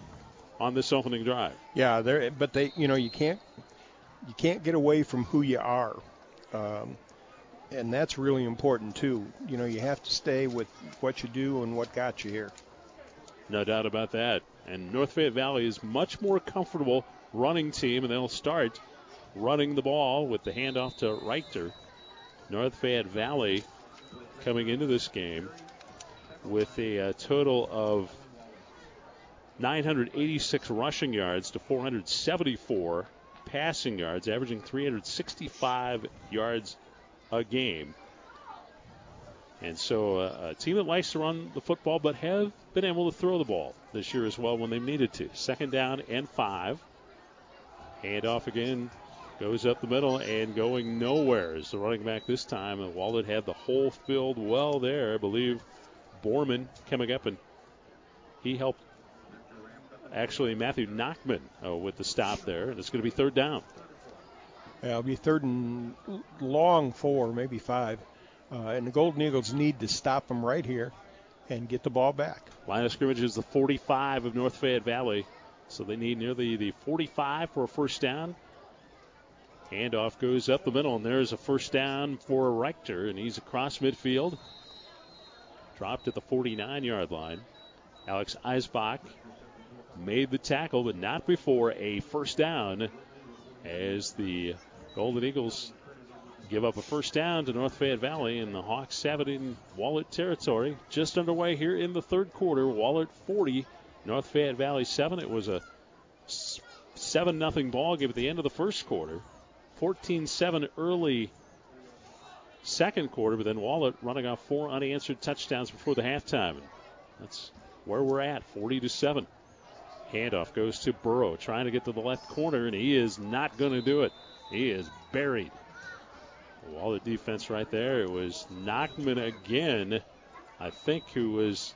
on this opening drive. Yeah, but they, you know, you can't you can't get away from who you are. Um, and that's really important too. You know, you have to stay with what you do and what got you here. No doubt about that. And North Fayette Valley is much more comfortable running team, and they'll start running the ball with the handoff to Reichter. North Fayette Valley coming into this game with a, a uh, total of 986 rushing yards to 474 passing yards, averaging 365 yards a game. And so uh, a team that likes to run the football but have been able to throw the ball this year as well when they needed to. Second down and five. Handoff again goes up the middle and going nowhere is the running back this time. And Wahlert had the whole field well there. I believe Borman coming up and he helped actually Matthew Nachman uh, with the stop there. And it's going to be third down. Yeah, it'll be third and long four, maybe five. Uh, and the Golden Eagles need to stop them right here and get the ball back. Line of scrimmage is the 45 of North Fayette Valley. So they need nearly the 45 for a first down. Handoff goes up the middle, and there's a first down for Reichter, and he's across midfield. Dropped at the 49 yard line. Alex Eisbach made the tackle, but not before a first down as the Golden Eagles give up a first down to North Fayette Valley, and the Hawks have it in Wahlert territory. Just underway here in the third quarter. Wahlert 40, North Fayette Valley 7. It was a 7 0 ball game at the end of the first quarter. 14 7 early second quarter, but then Wahlert running off four unanswered touchdowns before the halftime. That's where we're at, 40 to 7. Handoff goes to Burrow, trying to get to the left corner, and he is not going to do it. He is buried. All the defense right there. It was Nachman again, I think, who was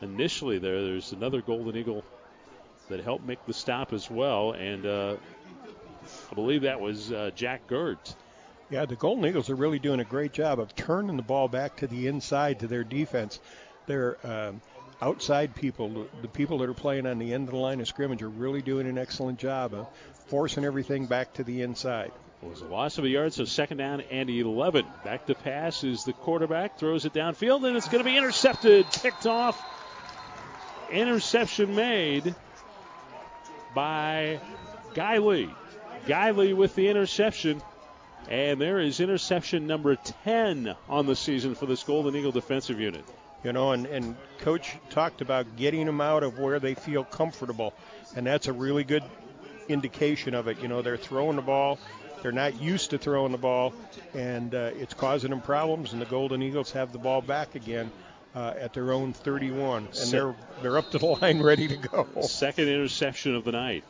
initially there. There's another Golden Eagle that helped make the stop as well, and uh, I believe that was uh, Jack Gert. Yeah, the Golden Eagles are really doing a great job of turning the ball back to the inside to their defense. They're um, outside people, the people that are playing on the end of the line of scrimmage, are really doing an excellent job of forcing everything back to the inside. It was a loss of a yard, so second down and 11. Back to pass is the quarterback, throws it downfield, and it's going to be intercepted, picked off. Interception made by Guiley. Guiley with the interception. And there is interception number 10 on the season for this Golden Eagle defensive unit. You know, and, and coach talked about getting them out of where they feel comfortable, and that's a really good indication of it. You know, they're throwing the ball, they're not used to throwing the ball, and uh, it's causing them problems. And the Golden Eagles have the ball back again. Uh, at their own 31, and they're they're up to the line, ready to go. Second interception of the night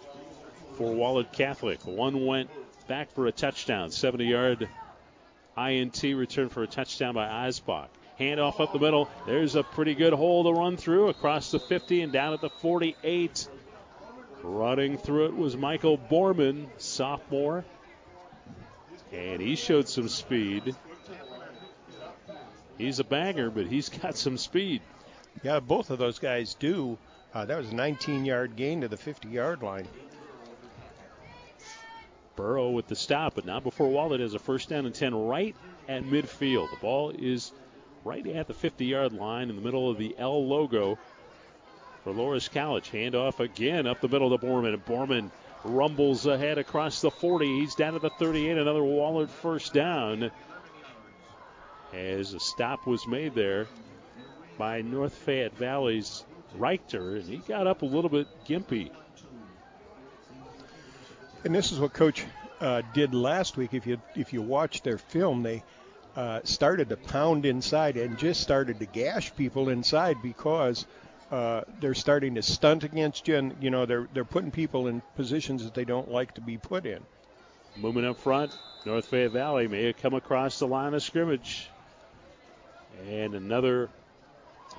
for Wahlert Catholic. One went back for a touchdown, 70-yard INT return for a touchdown by Eisbach. Handoff up the middle. There's a pretty good hole to run through across the 50 and down at the 48. Running through it was Michael Borman, sophomore. And he showed some speed. He's a banger, but he's got some speed. Yeah, both of those guys do. Uh, that was a 19 yard gain to the 50 yard line. Burrow with the stop, but not before Wahlert has a first down and 10 right at midfield. The ball is right at the 50 yard line in the middle of the L logo for Loras College. Handoff again up the middle to Borman. And Borman rumbles ahead across the 40. He's down to the 38. Another Wahlert first down. As a stop was made there by North Fayette Valley's Reichter, and he got up a little bit gimpy. And this is what Coach uh, did last week. If you if you watch their film, they uh, started to pound inside and just started to gash people inside because uh, they're starting to stunt against you, and you know they're they're putting people in positions that they don't like to be put in. Moving up front, North Fayette Valley may have come across the line of scrimmage, and another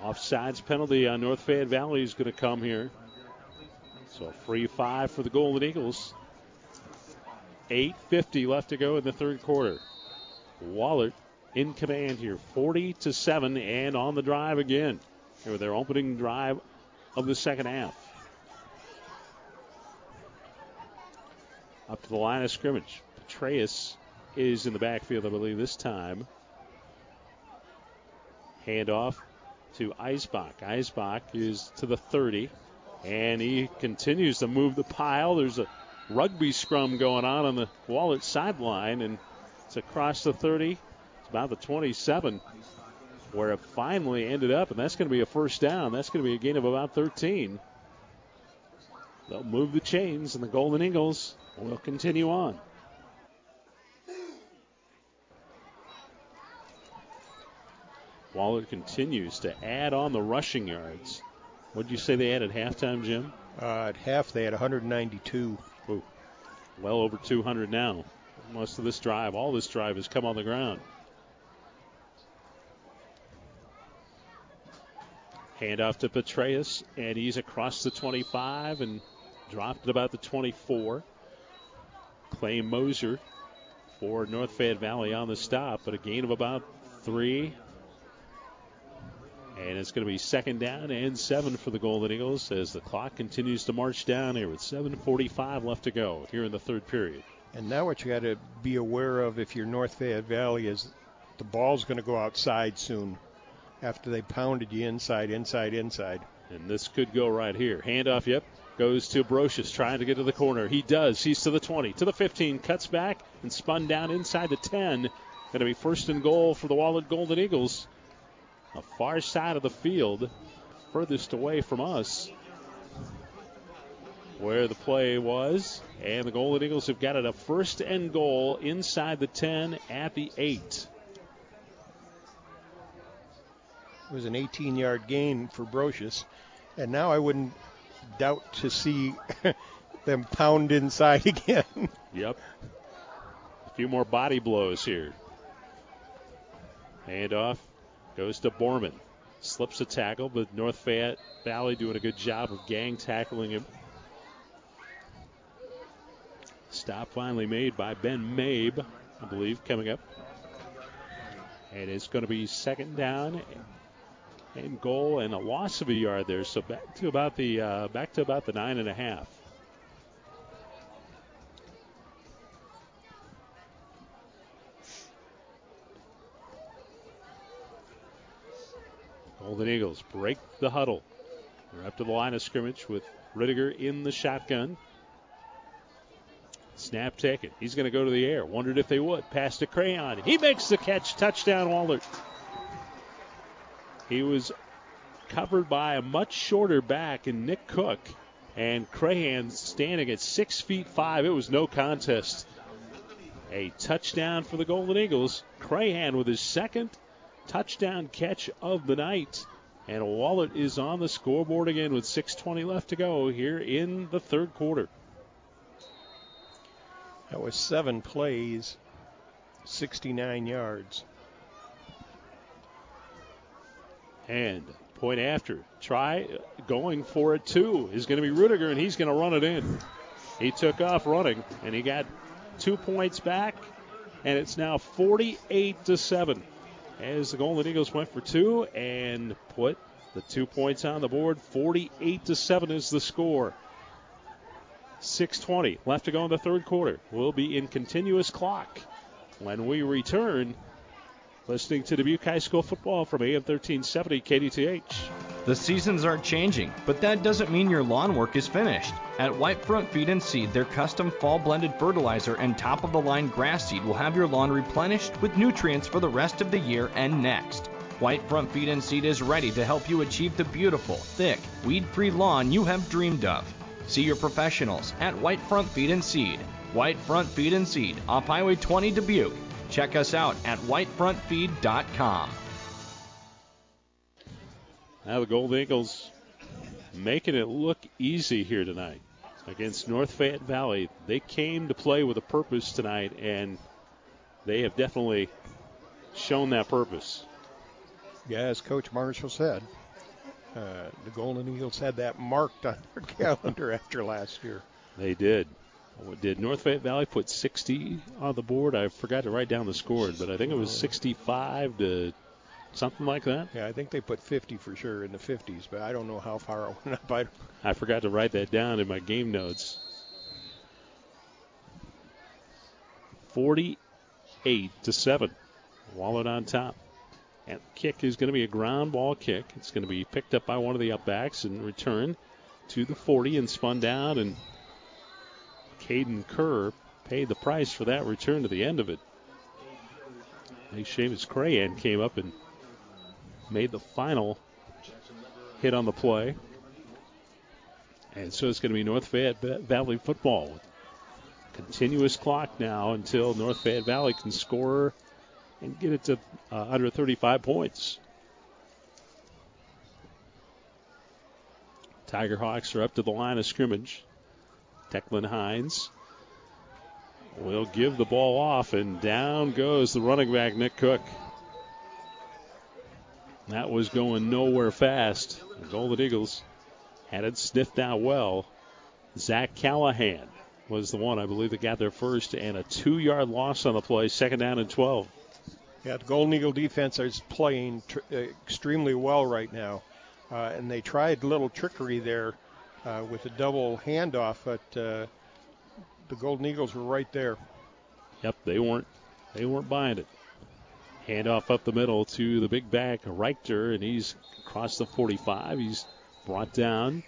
offsides penalty on North Fayette Valley is going to come here. So free five for the Golden Eagles. 8:50 left to go in the third quarter. Wahlert in command here, 40 to 7, and on the drive again. Here their opening drive of the second half. Up to the line of scrimmage. Petraeus is in the backfield, I believe, this time. Handoff to Eisbach. Eisbach is to the 30, and he continues to move the pile. There's a rugby scrum going on on the Wahlert sideline, and it's across the 30. It's about the 27 where it finally ended up, and that's going to be a first down. That's going to be a gain of about 13. They'll move the chains, and the Golden Eagles will continue on. Wahlert continues to add on the rushing yards. What did you say they had at halftime, Jim? Uh, at half, they had 192. Ooh, well over 200 now. Most of this drive, all this drive, has come on the ground. Handoff to Petraeus, and he's across the 25 and dropped at about the 24. Clay Moser for North Fayette Valley on the stop, but a gain of about three. And it's going to be second down and seven for the Golden Eagles as the clock continues to march down here with 7.45 left to go here in the third period. And now what you got to be aware of if you're North Fayette Valley is the ball's going to go outside soon after they pounded you inside, inside, inside. And this could go right here. Handoff, yep. Goes to Brocious, trying to get to the corner. He does. He's to the 20, to the 15, cuts back and spun down inside the 10. Going to be first and goal for the Wahlert Golden Eagles. The far side of the field, furthest away from us, where the play was. And the Golden Eagles have got it a first and goal inside the 10 at the 8. It was an 18 yard gain for Brocious. And now I wouldn't doubt to see them pound inside again. Yep. A few more body blows here. Handoff goes to Borman. Slips a tackle, but North Fayette Valley doing a good job of gang tackling him. Stop finally made by Ben Mabe, I believe, coming up. And it's going to be second down and goal and a loss of a yard there. So back to about the uh, back to about the nine and a half. Golden Eagles break the huddle. They're up to the line of scrimmage with Rittiger in the shotgun. Snap taken. He's going to go to the air. Wondered if they would. Pass to Crahan. He makes the catch. Touchdown, Wahlert. He was covered by a much shorter back in Nick Cook. And Crahan standing at six feet five. It was no contest. A touchdown for the Golden Eagles. Crahan with his second touchdown catch of the night. And Wahlert is on the scoreboard again with 6.20 left to go here in the third quarter. That was seven plays, 69 yards. And point after. Try going for it too is going to be Rudiger, and he's going to run it in. He took off running, and he got two points back, and it's now 48 to seven as the Golden Eagles went for two and put the two points on the board. 48 to seven is the score. 6:20 left to go in the third quarter. We'll be in continuous clock when we return. Listening to Dubuque High School football from AM 1370 KDTH. The seasons aren't changing, but that doesn't mean your lawn work is finished. At White Front Feed and Seed, their custom fall blended fertilizer and top of the line grass seed will have your lawn replenished with nutrients for the rest of the year and next. White Front Feed and Seed is ready to help you achieve the beautiful, thick, weed free lawn you have dreamed of. See your professionals at White Front Feed and Seed. White Front Feed and Seed off Highway 20 Dubuque. Check us out at whitefrontfeed.com. Now the Gold Eagles making it look easy here tonight against North Fayette Valley. They came to play with a purpose tonight, and they have definitely shown that purpose. Yeah, as Coach Marshall said, uh, the Golden Eagles had that marked on their calendar after last year. They did. Did North Fayette Valley put 60 on the board? I forgot to write down the score, but I think it was 65 to something like that. Yeah, I think they put 50 for sure in the 50s, but I don't know how far it went up. I, I forgot to write that down in my game notes. 48 to 7. Wahlert on top. And kick is going to be a ground ball kick. It's going to be picked up by one of the upbacks and returned to the 40 and spun down. And Caden Kerr paid the price for that return to the end of it. I think Seamus Crahan came up and made the final hit on the play. And so it's going to be North Fayette Valley football. Continuous clock now until North Fayette Valley can score and get it to uh, under 35 points. Tiger Hawks are up to the line of scrimmage. Declan Hines will give the ball off, and down goes the running back, Nick Cook. That was going nowhere fast. The Golden Eagles had it sniffed out well. Zach Callahan was the one, I believe, that got there first, and a two yard loss on the play, second down and 12. Yeah, the Golden Eagle defense is playing uh, extremely well right now. Uh, and they tried a little trickery there with a double handoff, but uh, the Golden Eagles were right there. Yep, they weren't they weren't buying it. Handoff up the middle to the big back Reichter, and he's across the 45. He's brought down.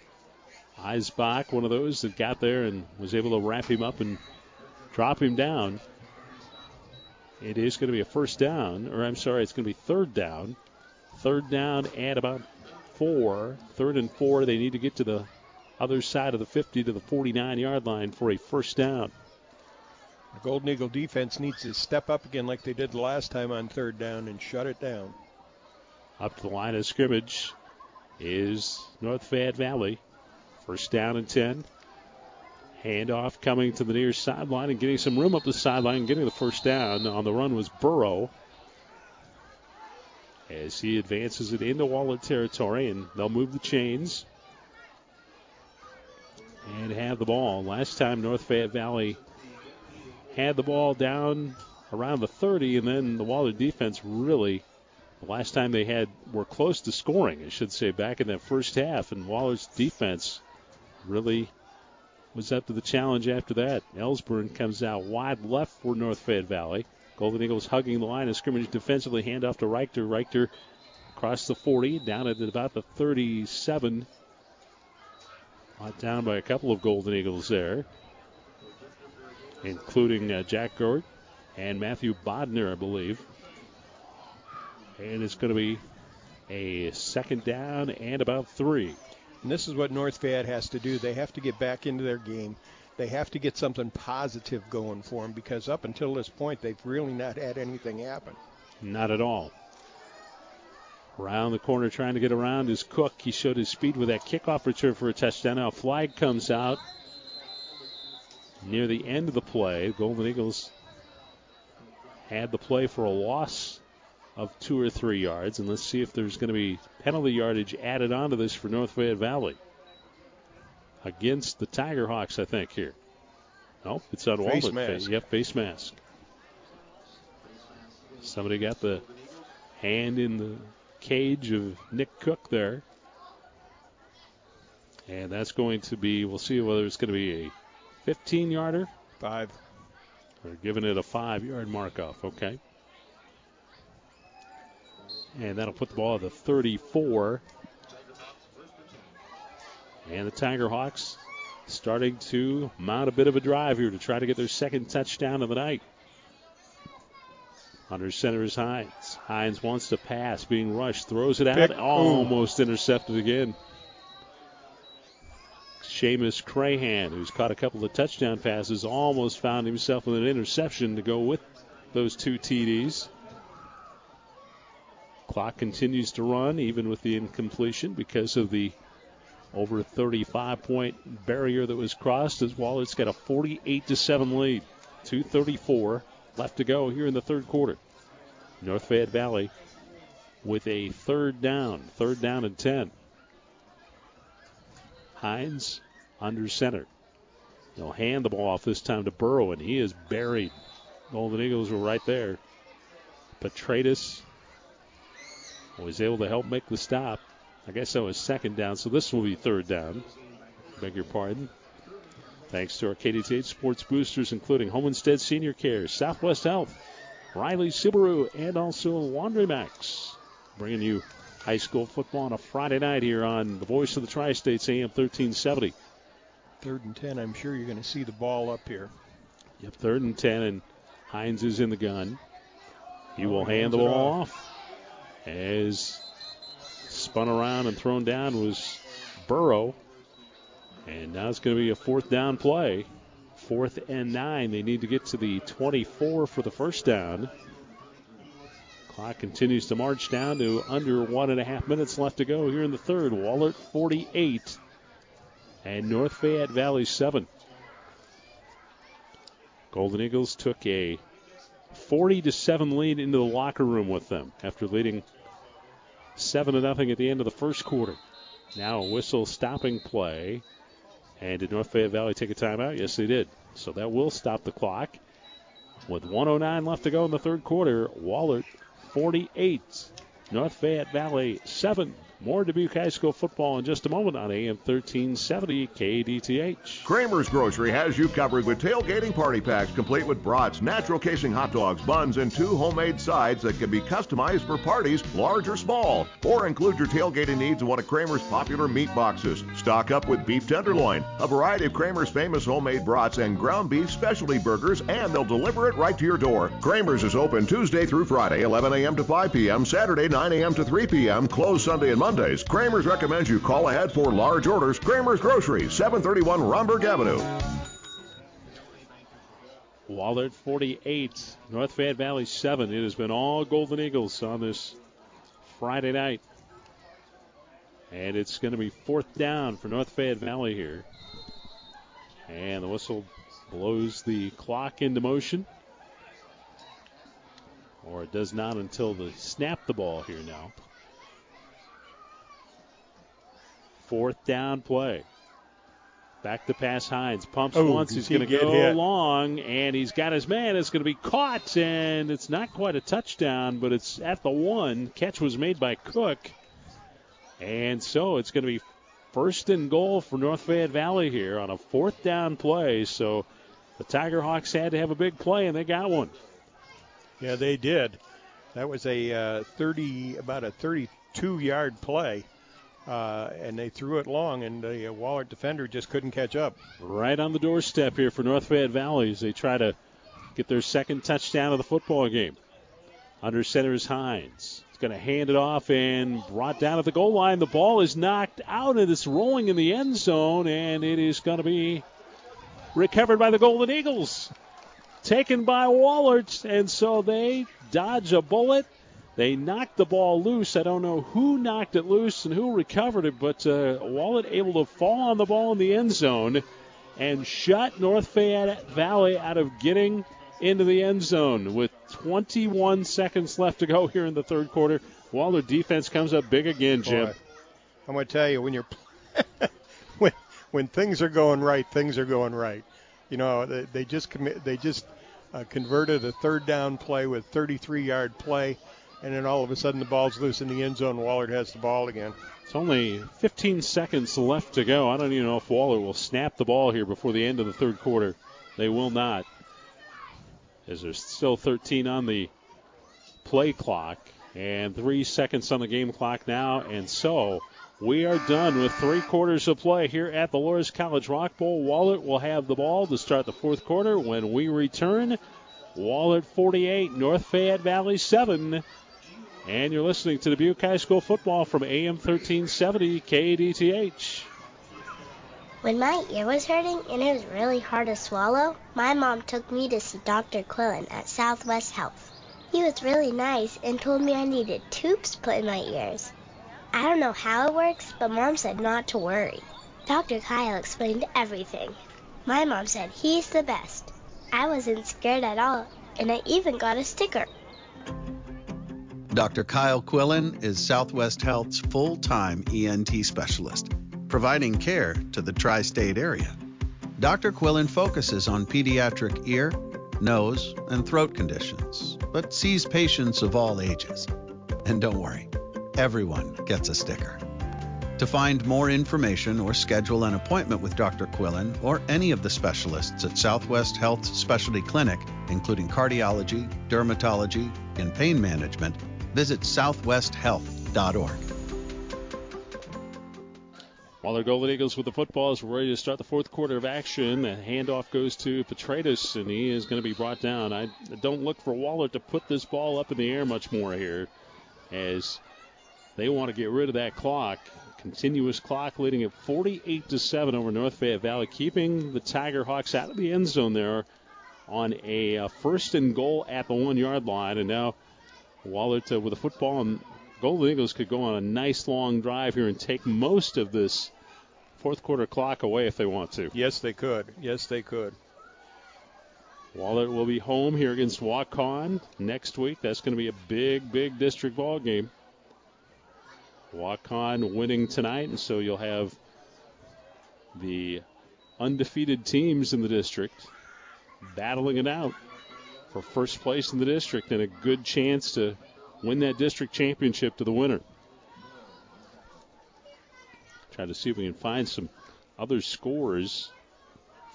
Eisbach, one of those that got there and was able to wrap him up and drop him down. It is going to be a first down, or I'm sorry, it's going to be third down. Third down at about four. Third and four. They need to get to the other side of the 50 to the 49 yard line for a first down. The Golden Eagle defense needs to step up again like they did the last time on third down and shut it down. Up to the line of scrimmage is North Fayette Valley. First down and 10. Handoff coming to the near sideline and getting some room up the sideline, getting the first down. On the run was Burrow. As he advances it into Wahlert territory, and they'll move the chains and have the ball. Last time North Fayette Valley had the ball down around the 30, and then the Wahlert defense really, the last time they had were close to scoring, I should say, back in that first half, and Wahlert's defense really was up to the challenge after that. Ellsburn comes out wide left for North Fayette Valley. Golden Eagles hugging the line of scrimmage defensively. Hand off to Reichter. Reichter across the 40, down at about the 37. Brought down by a couple of Golden Eagles there, including uh, Jack Gort and Matthew Bodner, I believe. And it's going to be a second down and about three. And this is what North Fayette has to do. They have to get back into their game. They have to get something positive going for them because up until this point, they've really not had anything happen. Not at all. Around the corner, trying to get around is Cook. He showed his speed with that kickoff return for a touchdown. Now a flag comes out near the end of the play. Golden Eagles had the play for a loss of two or three yards. And let's see if there's going to be penalty yardage added onto this for North Fayette Valley. Against the Tiger Hawks, I think, here. Nope, it's on face Wahlert. Mask. Yep, face mask. Somebody got the hand in the cage of Nick Cook there. And that's going to be, we'll see whether it's going to be a 15 yarder. Five. Or giving it a five yard mark off. Okay. And that'll put the ball at the 34. And the Tiger Hawks starting to mount a bit of a drive here to try to get their second touchdown of the night. Under center is Hines. Hines wants to pass, being rushed, throws it out, Pick. almost intercepted again. Seamus Crahan, who's caught a couple of touchdown passes, almost found himself with an interception to go with those two TDs. Clock continues to run, even with the incompletion, because of the over 35 point barrier that was crossed as Wahlert's got a 48 to 7 lead. 234 left to go here in the third quarter. North Fayette Valley with a third down, third down and 10. Hines under center. They'll hand the ball off this time to Burrow, and he is buried. Golden Eagles were right there. Petratus was able to help make the stop. I guess that was second down, so this will be third down. Beg your pardon. Thanks to our KDTH Sports Boosters, including Home Instead Senior Care, Southwest Health, Riley Subaru, and also Laundry Max. Bringing you high school football on a Friday night here on the Voice of the Tri States, AM 1370. Third and 10, I'm sure you're going to see the ball up here. Yep, third and 10, and Hines is in the gun. He oh, will hand the ball off. off. As spun around and thrown down was Burrow. And now it's going to be a fourth down play. Fourth and nine. They need to get to the 24 for the first down. Clock continues to march down to under one and a half minutes left to go here in the third. Wahlert 48 and North Fayette Valley 7. Golden Eagles took a 40 to 7 lead into the locker room with them after leading 7 to nothing at the end of the first quarter. Now a whistle stopping play. And did North Fayette Valley take a timeout? Yes, they did. So that will stop the clock. With 109 left to go in the third quarter, Wahlert 48, North Fayette Valley 7. More Dubuque High School football in just a moment on AM 1370 KDTH. Kramer's Grocery has you covered with tailgating party packs complete with brats, natural casing hot dogs, buns, and two homemade sides that can be customized for parties, large or small. Or include your tailgating needs in one of Kramer's popular meat boxes. Stock up with beef tenderloin, a variety of Kramer's famous homemade brats, and ground beef specialty burgers, and they'll deliver it right to your door. Kramer's is open Tuesday through Friday, 11 a.m. to 5 p.m., Saturday, 9 a.m. to 3 p.m., closed Sunday and Monday. Mondays. Kramer's recommends you call ahead for large orders. Kramer's Grocery, 731 Rhomberg Avenue. Wahlert 48, North Fayette Valley 7. It has been all Golden Eagles on this Friday night. And it's going to be fourth down for North Fayette Valley here. And the whistle blows the clock into motion. Or it does not until they snap the ball here now. Fourth down play. Back to pass Hines. Pumps oh, once. He's going to go hit. long, and he's got his man. It's going to be caught, and it's not quite a touchdown, but it's at the one. Catch was made by Cook. And so it's going to be first and goal for North Fayette Valley here on a fourth down play. So the Tiger Hawks had to have a big play, and they got one. Yeah, they did. That was a uh, 30, about a 32 yard play. Uh, and they threw it long, and the uh, Wahlert defender just couldn't catch up. Right on the doorstep here for North Fayette Valley as they try to get their second touchdown of the football game. Under center is Hines. He's going to hand it off and brought down at the goal line. The ball is knocked out and it's rolling in the end zone, and it is going to be recovered by the Golden Eagles. Taken by Wahlert, and so they dodge a bullet they knocked the ball loose. I don't know who knocked it loose and who recovered it, but uh, Wahlert able to fall on the ball in the end zone and shut North Fayette Valley out of getting into the end zone with 21 seconds left to go here in the third quarter. Wahlert defense comes up big again, Jim. Boy, I'm going to tell you when you're when when things are going right, things are going right. You know, they, they just commit, they just uh, converted a third down play with 33 yard play and then all of a sudden the ball's loose in the end zone. Wahlert has the ball again. It's only 15 seconds left to go. I don't even know if Wahlert will snap the ball here before the end of the third quarter. They will not, as there's still 13 on the play clock and three seconds on the game clock now. And so we are done with three quarters of play here at the Loras College Rock Bowl. Wahlert will have the ball to start the fourth quarter when we return. Wahlert 48, North Fayette Valley 7. And you're listening to Dubuque High School football from AM 1370 KDTH. When my ear was hurting and it was really hard to swallow, my mom took me to see Dr. Quillen at Southwest Health. He was really nice and told me I needed tubes put in my ears. I don't know how it works, but mom said not to worry. Dr. Kyle explained everything. My mom said he's the best. I wasn't scared at all, and I even got a sticker. Dr. Kyle Quillen is Southwest Health's full time ENT specialist, providing care to the tri state area. Dr. Quillen focuses on pediatric ear, nose, and throat conditions, but sees patients of all ages. And don't worry, everyone gets a sticker. To find more information or schedule an appointment with Dr. Quillen or any of the specialists at Southwest Health Specialty Clinic, including cardiology, dermatology, and pain management, visit southwesthealth.org. While the Golden Eagles with the football is ready to start the fourth quarter of action, the handoff goes to Petratus, and he is going to be brought down. I don't look for Wahlert to put this ball up in the air much more here, as they want to get rid of that clock. Continuous clock leading at 48 to 7 over North Fayette Valley, keeping the Tiger Hawks out of the end zone there on a uh, first and goal at the one yard line. And now Wahlert uh, with a football and Golden Eagles could go on a nice long drive here and take most of this fourth quarter clock away if they want to. Yes, they could. Yes, they could. Wahlert will be home here against Waukon next week. That's going to be a big, big district ball game. Waukon winning tonight, and so you'll have the undefeated teams in the district battling it out for first place in the district and a good chance to win that district championship to the winner. Try to see if we can find some other scores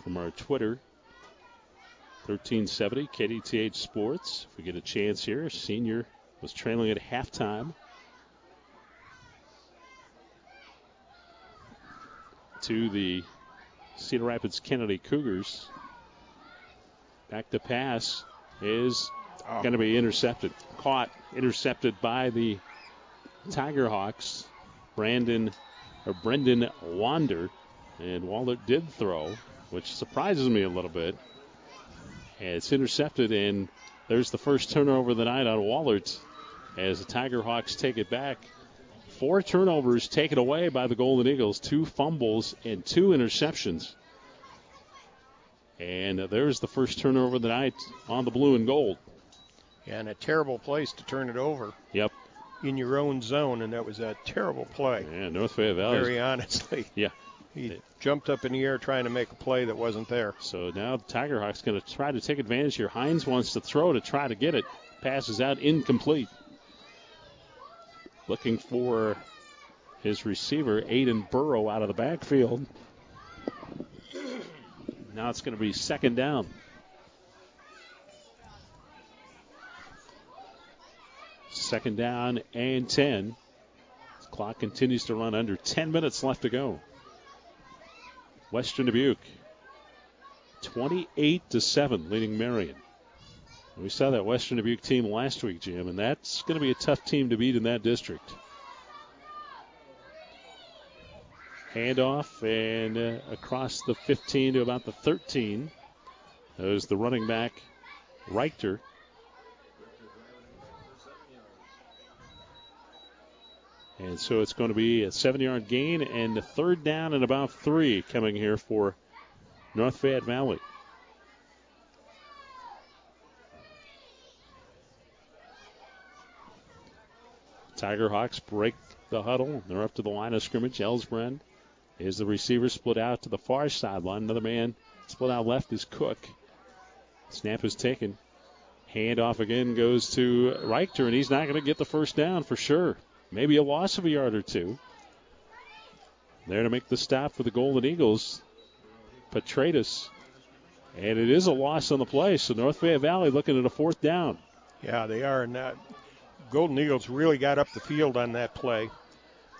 from our Twitter. 1370 KDTH Sports. If we get a chance here, senior was trailing at halftime. To the Cedar Rapids Kennedy Cougars. Back to pass is going to be intercepted. Caught, intercepted by the Tiger Hawks. Brandon or Brendan Wander. And Wahlert did throw, which surprises me a little bit. And it's intercepted, and there's the first turnover of the night on Wahlert as the Tiger Hawks take it back. Four turnovers taken away by the Golden Eagles, two fumbles and two interceptions. And there's the first turnover of the night on the blue and gold. Yeah, and a terrible place to turn it over. Yep. In your own zone, and that was a terrible play. Yeah, North Fayette Valley. Very honestly. Yeah. He it, jumped up in the air trying to make a play that wasn't there. So now the Tiger Hawks going to try to take advantage here. Hines wants to throw to try to get it. Passes out incomplete. Looking for his receiver, Aiden Burrow, out of the backfield. Now it's going to be second down. Second down and 10. clock continues to run under 10 minutes left to go. Western Dubuque 28 to 7 leading Marion. We saw that Western Dubuque team last week, Jim, and that's going to be a tough team to beat in that district. Handoff and uh, across the 15 to about the 13. There's the running back, Reichter. And so it's going to be a seven yard gain and a third down and about three coming here for North Fayette Valley. Tiger Hawks break the huddle. They're up to the line of scrimmage. Elsbrand is the receiver split out to the far sideline. Another man split out left is Cook. Snap is taken. Hand off again goes to Reichter, and he's not going to get the first down for sure. Maybe a loss of a yard or two. There to make the stop for the Golden Eagles. Petratus. And it is a loss on the play, so North Fayette Valley looking at a fourth down. Yeah, they are. And uh, Golden Eagles really got up the field on that play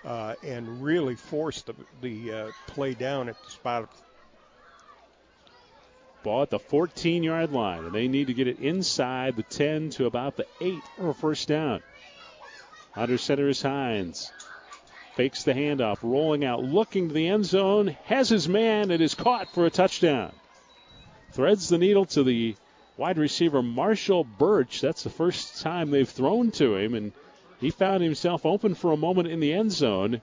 uh, and really forced the, the uh, play down at the spot. Ball at the 14 yard line, and they need to get it inside the 10 to about the 8 for first down. Under center is Hines. Fakes the handoff, rolling out, looking to the end zone, has his man, and is caught for a touchdown. Threads the needle to the wide receiver Marshall Birch. That's the first time they've thrown to him, and he found himself open for a moment in the end zone.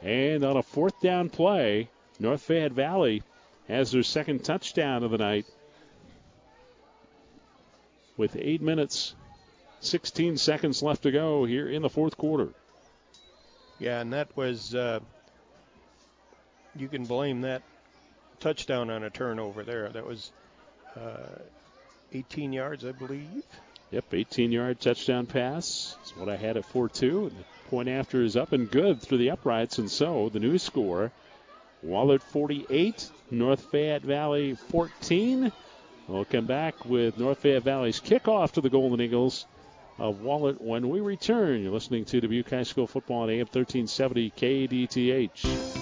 And on a fourth down play, North Fayette Valley has their second touchdown of the night with eight minutes 16 seconds left to go here in the fourth quarter. Yeah, and that was, uh, you can blame that touchdown on a turnover there. That was uh, 18 yards, I believe. Yep, 18 yard touchdown pass. That's what I had at 4 2. Point after is up and good through the uprights, and so the new score Wahlert 48, North Fayette Valley 14. We'll come back with North Fayette Valley's kickoff to the Golden Eagles of Wahlert when we return. You're listening to Dubuque High School football on AM 1370 KDTH.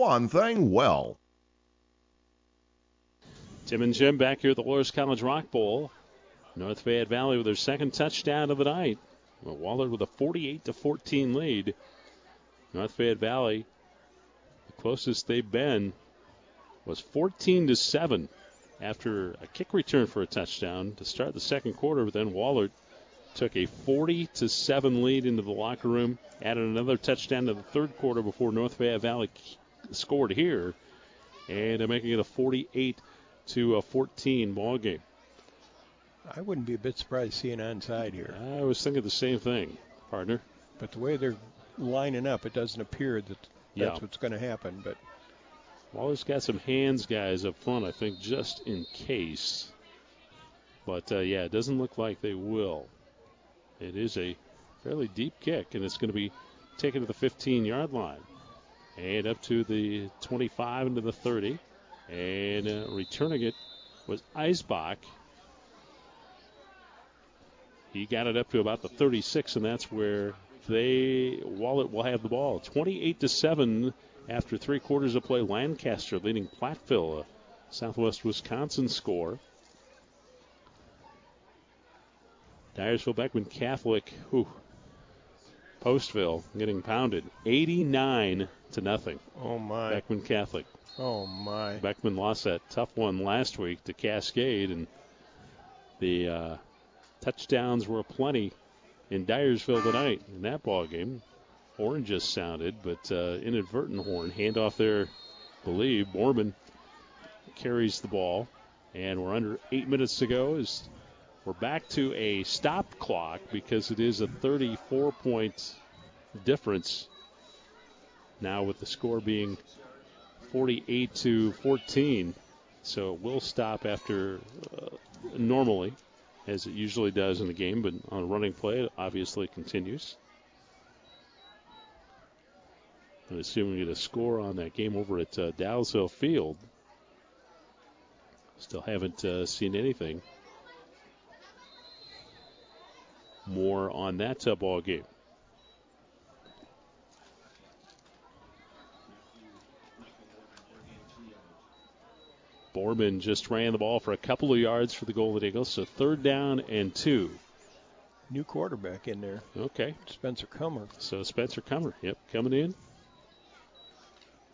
one thing well. Tim and Jim back here at the Loras College Rock Bowl. North Fayette Valley with their second touchdown of the night. Wahlert with a 48 to 14 lead. North Fayette Valley, the closest they've been was 14 to 7 after a kick return for a touchdown to start the second quarter. But then Wahlert took a 40 to 7 lead into the locker room, added another touchdown to the third quarter before North Fayette Valley scored here, and making it a 48 to a 14 ball game. I wouldn't be a bit surprised to see an onside here. I was thinking the same thing, partner. But the way they're lining up, it doesn't appear that that's Yeah. what's going to happen. But Wahlert's got some hands guys up front, I think, just in case. But uh, yeah, it doesn't look like they will. It is a fairly deep kick, and it's going to be taken to the 15 yard line. And up to the 25 into the 30. And uh, returning it was Eisbach. He got it up to about the 36, and that's where they Wahlert will have the ball. 28 to 7 after three quarters of play. Lancaster leading Platteville, Southwest Wisconsin score. Dyersville Beckman Catholic, whew, Postville getting pounded 89 to nothing. Oh my. Beckman Catholic. Oh my. Beckman lost that tough one last week to Cascade, and the uh, touchdowns were plenty in Dyersville tonight in that ball game. Horn just sounded, but uh, inadvertent horn handoff there. Believe Borman carries the ball, and we're under eight minutes to go. As we're back to a stop clock because it is a 34 point difference now with the score being 48 to 14. So it will stop after uh, normally, as it usually does in the game, but on a running play, it obviously continues. And assuming we get a score on that game over at uh, Dalzell Field. Still haven't uh, seen anything more on that ball game. Borman just ran the ball for a couple of yards for the Golden Eagles, so third down and two. New quarterback in there. Okay. Spencer Comer. So Spencer Comer, yep, coming in.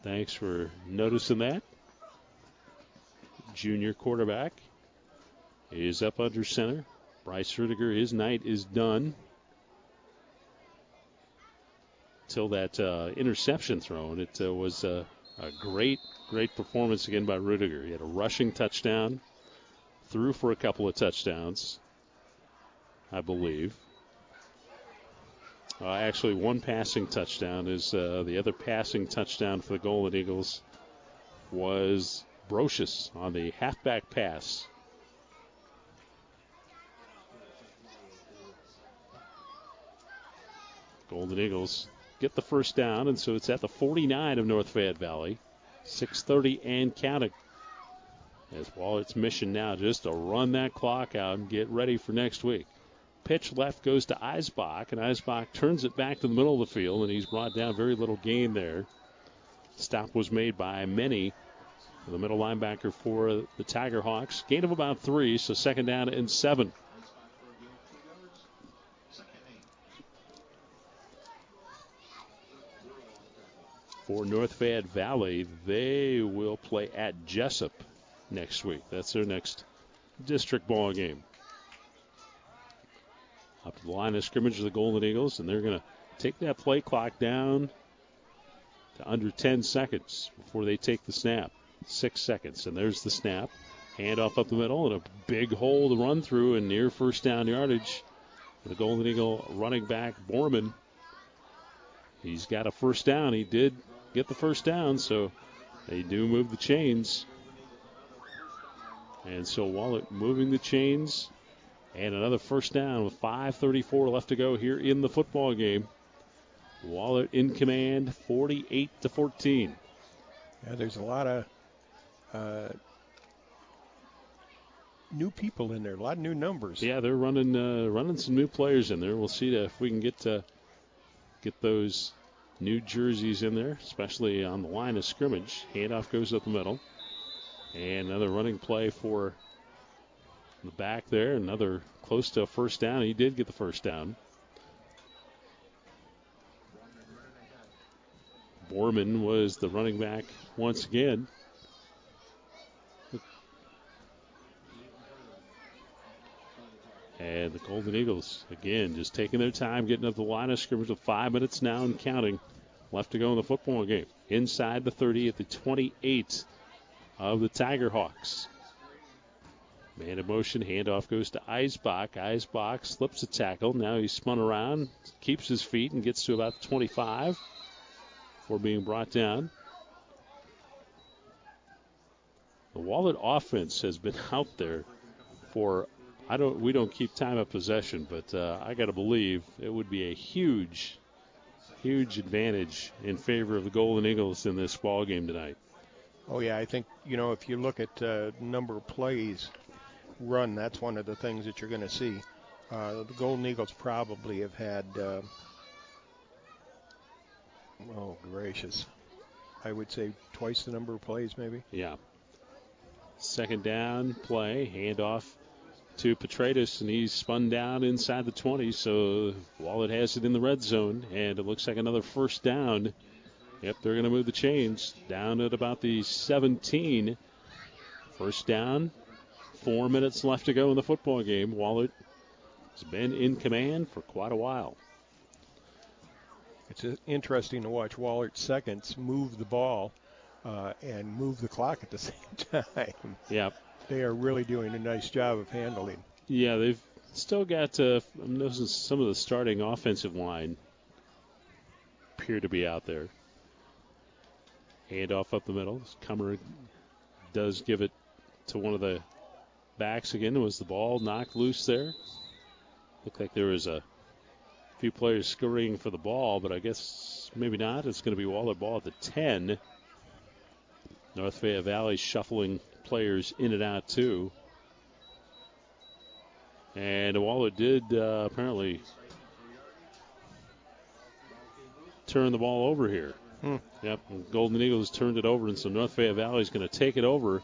Thanks for noticing that. Junior quarterback is up under center. Bryce Rudiger, his night is done. Till that uh, interception thrown, it uh, was a great, great performance again by Rudiger. He had a rushing touchdown, threw for a couple of touchdowns, I believe. Uh, actually, one passing touchdown is uh, the other passing touchdown for the Golden Eagles was Brocious on the halfback pass. Golden Eagles get the first down, and so it's at the 49 of North Fayette Valley. 6:30 and counting. As Wahlert's mission now just to run that clock out and get ready for next week. Pitch left goes to Eisbach, and Eisbach turns it back to the middle of the field, and he's brought down very little gain there. Stop was made by many. The middle linebacker for the Tiger Hawks. Gain of about three, so second down and seven. For North Fayette Valley, they will play at Jesup next week. That's their next district ball game. Up to the line of scrimmage of the Golden Eagles, and they're going to take that play clock down to under 10 seconds before they take the snap. Six seconds, and there's the snap. Handoff up the middle, and a big hole to run through, and near first down yardage. The Golden Eagle running back, Borman. He's got a first down. He did get the first down, so they do move the chains. And so Wahlert moving the chains, and another first down with 5:34 left to go here in the football game. Wahlert in command, 48 to 14. Yeah, there's a lot of uh, new people in there, a lot of new numbers. Yeah, they're running uh, running some new players in there. We'll see if we can get to get those new jerseys in there, especially on the line of scrimmage. Handoff goes up the middle, and another running play for the back there. Another close to a first down. He did get the first down. Borman was the running back once again. And the Golden Eagles, again, just taking their time, getting up the line of scrimmage with five minutes now and counting left to go in the football game. Inside the 30 at the 28 of the Tiger Hawks. Man in motion, handoff goes to Eisbach. Eisbach slips a tackle. Now he's spun around, keeps his feet, and gets to about the 25 before being brought down. The Wahlert offense has been out there for I don't. We don't keep time of possession, but uh, I got to believe it would be a huge, huge advantage in favor of the Golden Eagles in this ball game tonight. Oh yeah, I think you know if you look at uh, number of plays run, that's one of the things that you're going to see. Uh, the Golden Eagles probably have had. Uh, oh gracious, I would say twice the number of plays, maybe. Yeah. Second down play, handoff to Petratus, and he's spun down inside the 20. So Wahlert has it in the red zone, and it looks like another first down. Yep, they're going to move the chains down at about the 17. First down, four minutes left to go in the football game. Wahlert has been in command for quite a while. It's interesting to watch Wahlert's seconds move the ball uh, and move the clock at the same time. Yep they are really doing a nice job of handling. Yeah, they've still got. Uh, I'm noticing some of the starting offensive line appear to be out there. Handoff up the middle. Comer does give it to one of the backs again. Was the ball knocked loose there? Looked like there was a few players scurrying for the ball, but I guess maybe not. It's going to be Wahlert ball at the 10. North Fayette Valley shuffling players in and out too. And Wahlert did uh, apparently turn the ball over here. Hmm. Yep, Golden Eagles turned it over, and so North Fayette Valley is going to take it over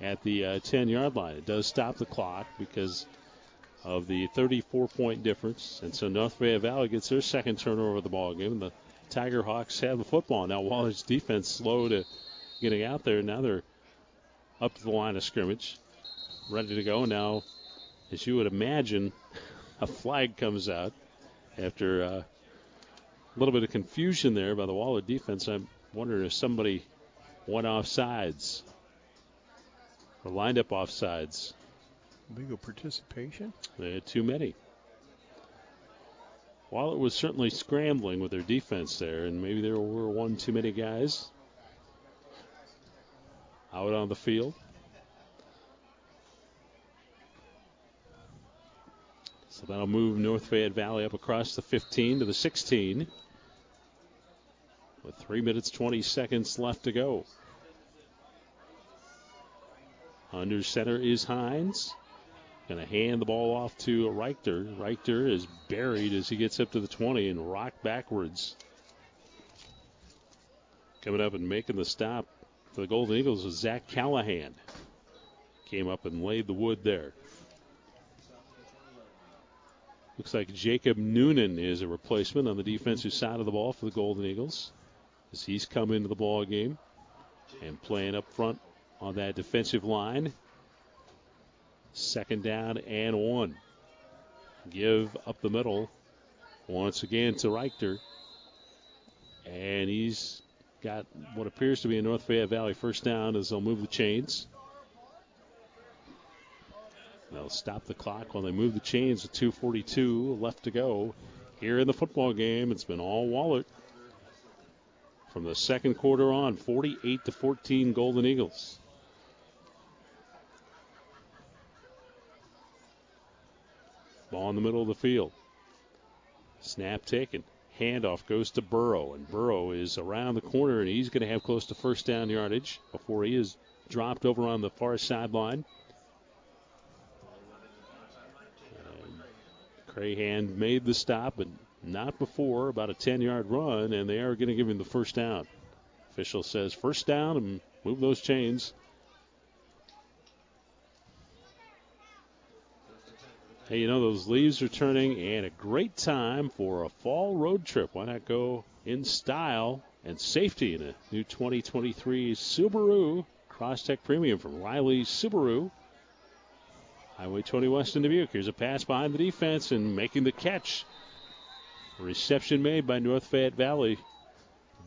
at the uh, 10 yard line. It does stop the clock because of the 34 point difference, and so North Fayette Valley gets their second turnover of the ball game. And the Tiger Hawks have the football. Now Wahlert's defense slow to getting out there. Now they're up to the line of scrimmage, ready to go. Now, as you would imagine, a flag comes out after uh, a little bit of confusion there by the Wahlert defense. I'm wondering if somebody went off sides or lined up off sides. Legal participation? They had too many. Wahlert was certainly scrambling with their defense there, and maybe there were one too many guys out on the field. So that'll move North Fayette Valley up across the 15 to the 16 with 3 minutes 20 seconds left to go. Under center is Hines. Going to hand the ball off to Reichter. Reichter is buried as he gets up to the 20 and rocked backwards. Coming up and making the stop for the Golden Eagles was Zach Callahan. Came up and laid the wood there. Looks like Jacob Noonan is a replacement on the defensive side of the ball for the Golden Eagles as he's come into the ball game and playing up front on that defensive line. Second down and one. Give up the middle Once again to Reichter. And he's got what appears to be a North Fayette Valley first down as they'll move the chains. They'll stop the clock while they move the chains with 2.42 left to go. Here in the football game, it's been all Wahlert. From the second quarter on, 48 to 14 Golden Eagles. Ball in the middle of the field. Snap taken. Handoff goes to Burrow, and Burrow is around the corner, and he's going to have close to first down yardage before he is dropped over on the far sideline. Crahan made the stop, but not before about a 10 yard run, and they are going to give him the first down. Official says first down and move those chains. Hey, you know, those leaves are turning, and a great time for a fall road trip. Why not go in style and safety in a new 2023 Subaru Crosstrek Premium from Riley Subaru? Highway 20 West in Dubuque. Here's a pass behind the defense and making the catch. Reception made by North Fayette Valley.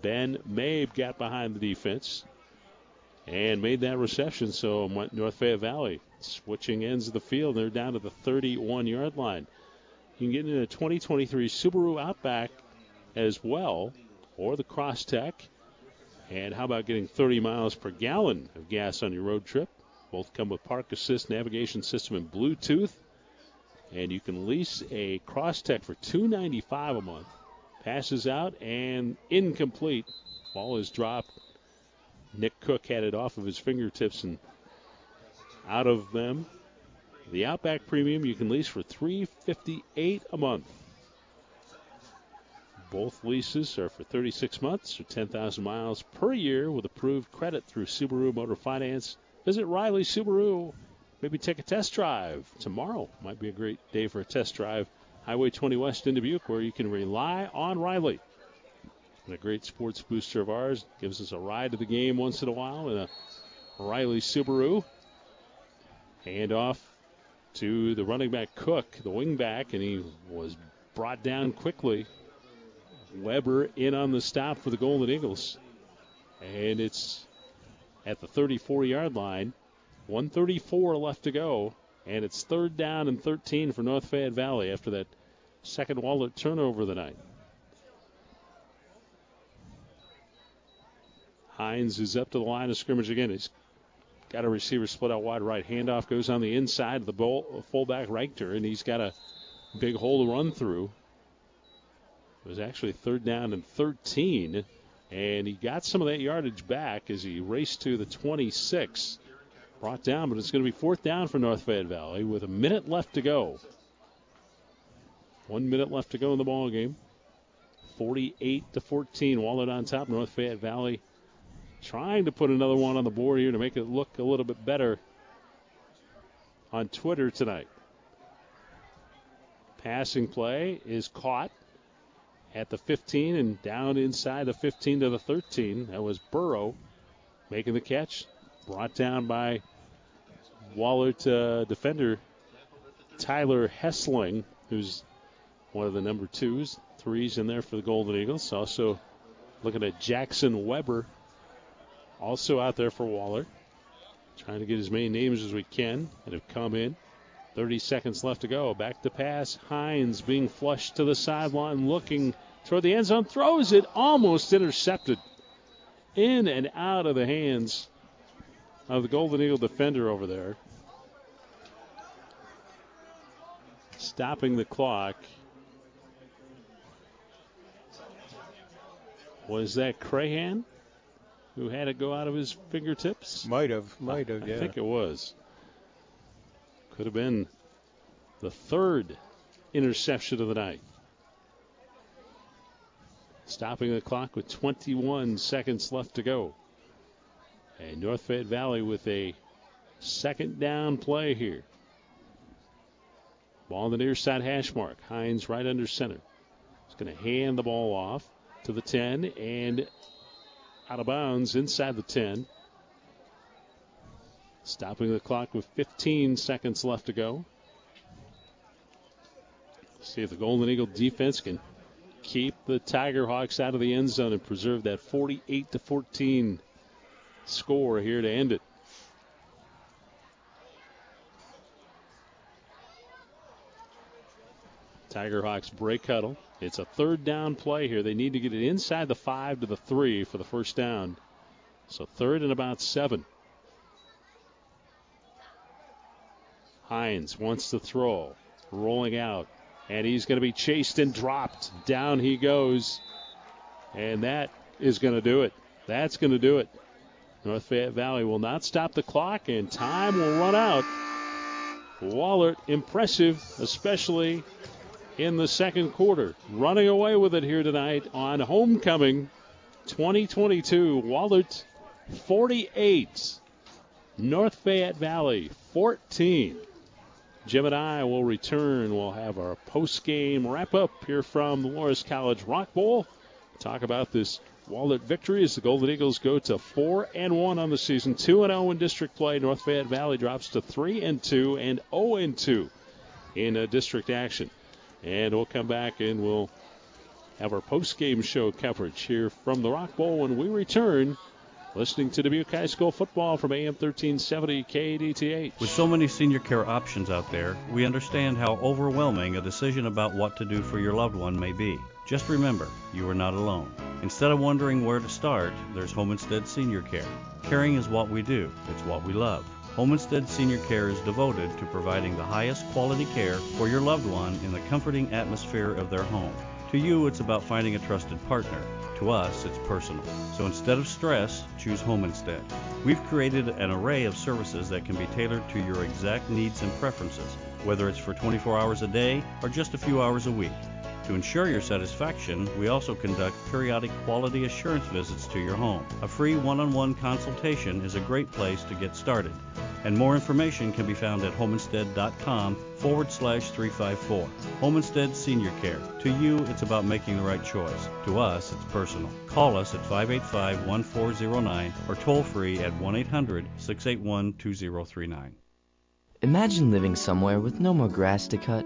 Ben Mabe got behind the defense and made that reception. So North Fayette Valley switching ends of the field. They're down to the 31 yard line. You can get in a 2023 Subaru Outback as well, or the Crosstrek. And how about getting 30 miles per gallon of gas on your road trip? Both come with park assist navigation system and Bluetooth. And you can lease a Crosstrek for 295 a month. Passes out and incomplete. Ball is dropped. Nick Cook had it off of his fingertips and out of them. The Outback Premium you can lease for 358 a month. Both leases are for 36 months or 10,000 miles per year with approved credit through Subaru Motor Finance. Visit Riley Subaru. Maybe take a test drive tomorrow. Might be a great day for a test drive. Highway 20 West in Dubuque, where you can rely on Riley. And a great sports booster of ours gives us a ride to the game once in a while in a Riley Subaru. Hand off to the running back Cook, the wing back, and he was brought down quickly. Weber in on the stop for the Golden Eagles. And it's at the 34 yard line. 134 left to go. And it's third down and 13 for North Fayette Valley after that second Wahlert turnover of the night. Hines is up to the line of scrimmage again. He's got a receiver split out wide right. Handoff goes on the inside of the ball, uh, fullback Reichter, and he's got a big hole to run through. It was actually third down and 13, and he got some of that yardage back as he raced to the 26. Brought down, but it's going to be fourth down for North Fayette Valley with a minute left to go. One minute left to go in the ball game. 48 to 14. Wahlert on top. North Fayette Valley trying to put another one on the board here to make it look a little bit better on Twitter tonight. Passing play is caught at the 15 and down inside the 15 to the 13. That was Burrow making the catch. Brought down by Wahlert uh, defender Tyler Hessling, who's one of the number twos. Threes in there for the Golden Eagles. Also looking at Jackson Weber, also out there for Wahlert. Trying to get as many names as we can that have come in. 30 seconds left to go. Back to pass. Hines being flushed to the sideline, looking toward the end zone, throws it almost intercepted. In and out of the hands of the Golden Eagle defender over there. Stopping the clock. Was that Crahan who had it go out of his fingertips? Might have, might have, I yeah. I think it was. Could have been the third interception of the night. Stopping the clock with 21 seconds left to go. And North Fayette Valley with a second down play here. Ball on the near side hash mark. Hines right under center. He's going to hand the ball off to the 10 and out of bounds inside the 10. Stopping the clock with 15 seconds left to go. See if the Golden Eagle defense can keep the Tiger Hawks out of the end zone and preserve that 48 to 14 score here to end it. Tiger Hawks break huddle. It's a third down play here. They need to get it inside the five to the three for the first down. So third and about seven. Hines wants to throw, rolling out, and he's going to be chased and dropped. Down he goes, and that is going to do it. That's going to do it. North Fayette Valley will not stop the clock, and time will run out. Wahlert, impressive, especially in the second quarter. Running away with it here tonight on homecoming 2022. Wahlert 48. North Fayette Valley 14. Jim and I will return. We'll have our post game wrap up here from the Loras College Rock Bowl. Talk about this Wahlert victory as the Golden Eagles go to 4 and 1 on the season, 2 and 0 in district play. North Fayette Valley drops to 3 and 2 and 0 and 2 in uh, district action. And we'll come back and we'll have our post game show coverage here from the Rock Bowl when we return. Listening to Dubuque High School football from AM 1370 KDTH. With so many senior care options out there, we understand how overwhelming a decision about what to do for your loved one may be. Just remember, you are not alone. Instead of wondering where to start, there's Home Instead Senior Care. Caring is what we do, it's what we love. Home Instead Senior Care is devoted to providing the highest quality care for your loved one in the comforting atmosphere of their home. To you, it's about finding a trusted partner. To us, it's personal. So instead of stress, choose home instead. We've created an array of services that can be tailored to your exact needs and preferences, whether it's for 24 hours a day or just a few hours a week. To ensure your satisfaction, we also conduct periodic quality assurance visits to your home. A free one on one consultation is a great place to get started, and more information can be found at homeinstead.com forward slash 354. Home Instead Senior Care. To you, it's about making the right choice. To us, it's personal. Call us at 585 1409 or toll free at 1 800 681 2039. Imagine living somewhere with no more grass to cut,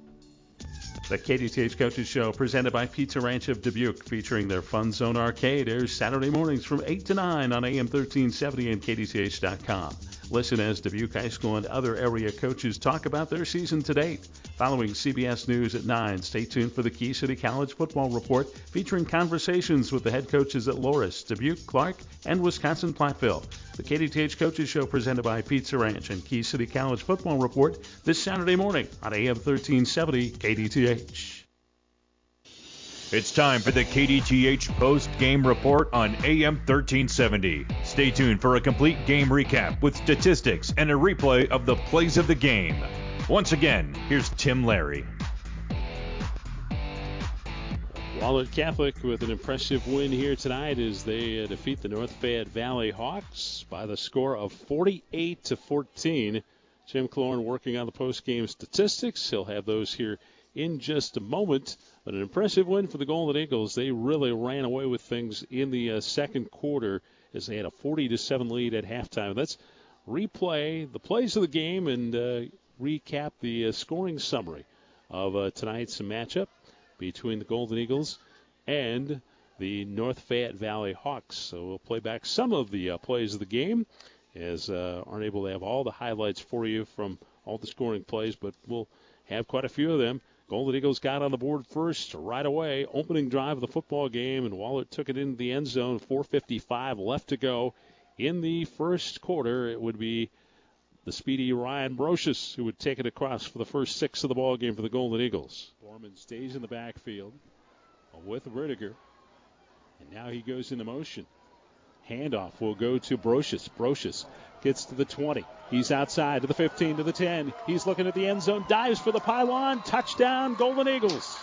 The KDTH Coaches Show, presented by Pizza Ranch of Dubuque, featuring their Fun Zone Arcade, airs Saturday mornings from 8 to 9 on AM 1370 and KDTH.com. Listen as Dubuque High School and other area coaches talk about their season to date. Following CBS News at 9, stay tuned for the Key City College Football Report, featuring conversations with the head coaches at Loras, Dubuque, Clark, and Wisconsin Platteville. The KDTH Coaches Show presented by Pizza Ranch and Key City College Football Report this Saturday morning on AM 1370 KDTH. It's time for the KDTH post game report on AM 1370. Stay tuned for a complete game recap with statistics and a replay of the plays of the game. Once again, here's Tim Larry. Wahlert Catholic with an impressive win here tonight as they uh, defeat the North Fayette Valley Hawks by the score of 48 to 14. Jim Cloran working on the post-game statistics. He'll have those here in just a moment. But an impressive win for the Golden Eagles. They really ran away with things in the uh, second quarter as they had a 40 to 7 lead at halftime. Let's replay the plays of the game and uh, recap the uh, scoring summary of tonight's matchup between the Golden Eagles and the North Fayette Valley Hawks. So we'll play back some of the plays of the game as aren't able to have all the highlights for you from all the scoring plays, but we'll have quite a few of them. Golden Eagles got on the board first right away. Opening drive of the football game, and Wahlert took it into the end zone. 4.55 left to go in the first quarter. It would be the speedy Ryan Brocious who would take it across for the first six of the ball game for the Golden Eagles. Borman stays in the backfield with Rudiger, and now he goes into motion. Handoff will go to Brocious. Brocious gets to the 20. He's outside to the 15 to the 10. He's looking at the end zone, dives for the pylon. Touchdown, Golden Eagles.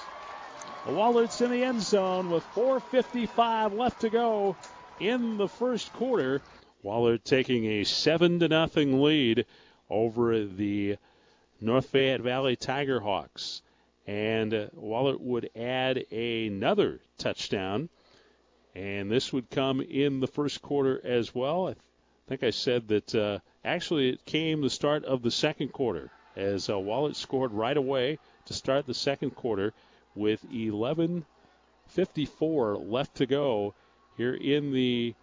The Wallards in the end zone with 4.55 left to go in the first quarter. Wahlert taking a 7 to nothing lead over the North Fayette Valley Tiger Hawks. And uh, would add another touchdown. And this would come in the first quarter as well. I think I said that uh, actually it came the start of the second quarter as uh, Wahlert scored right away to start the second quarter with 11:54 left to go here in the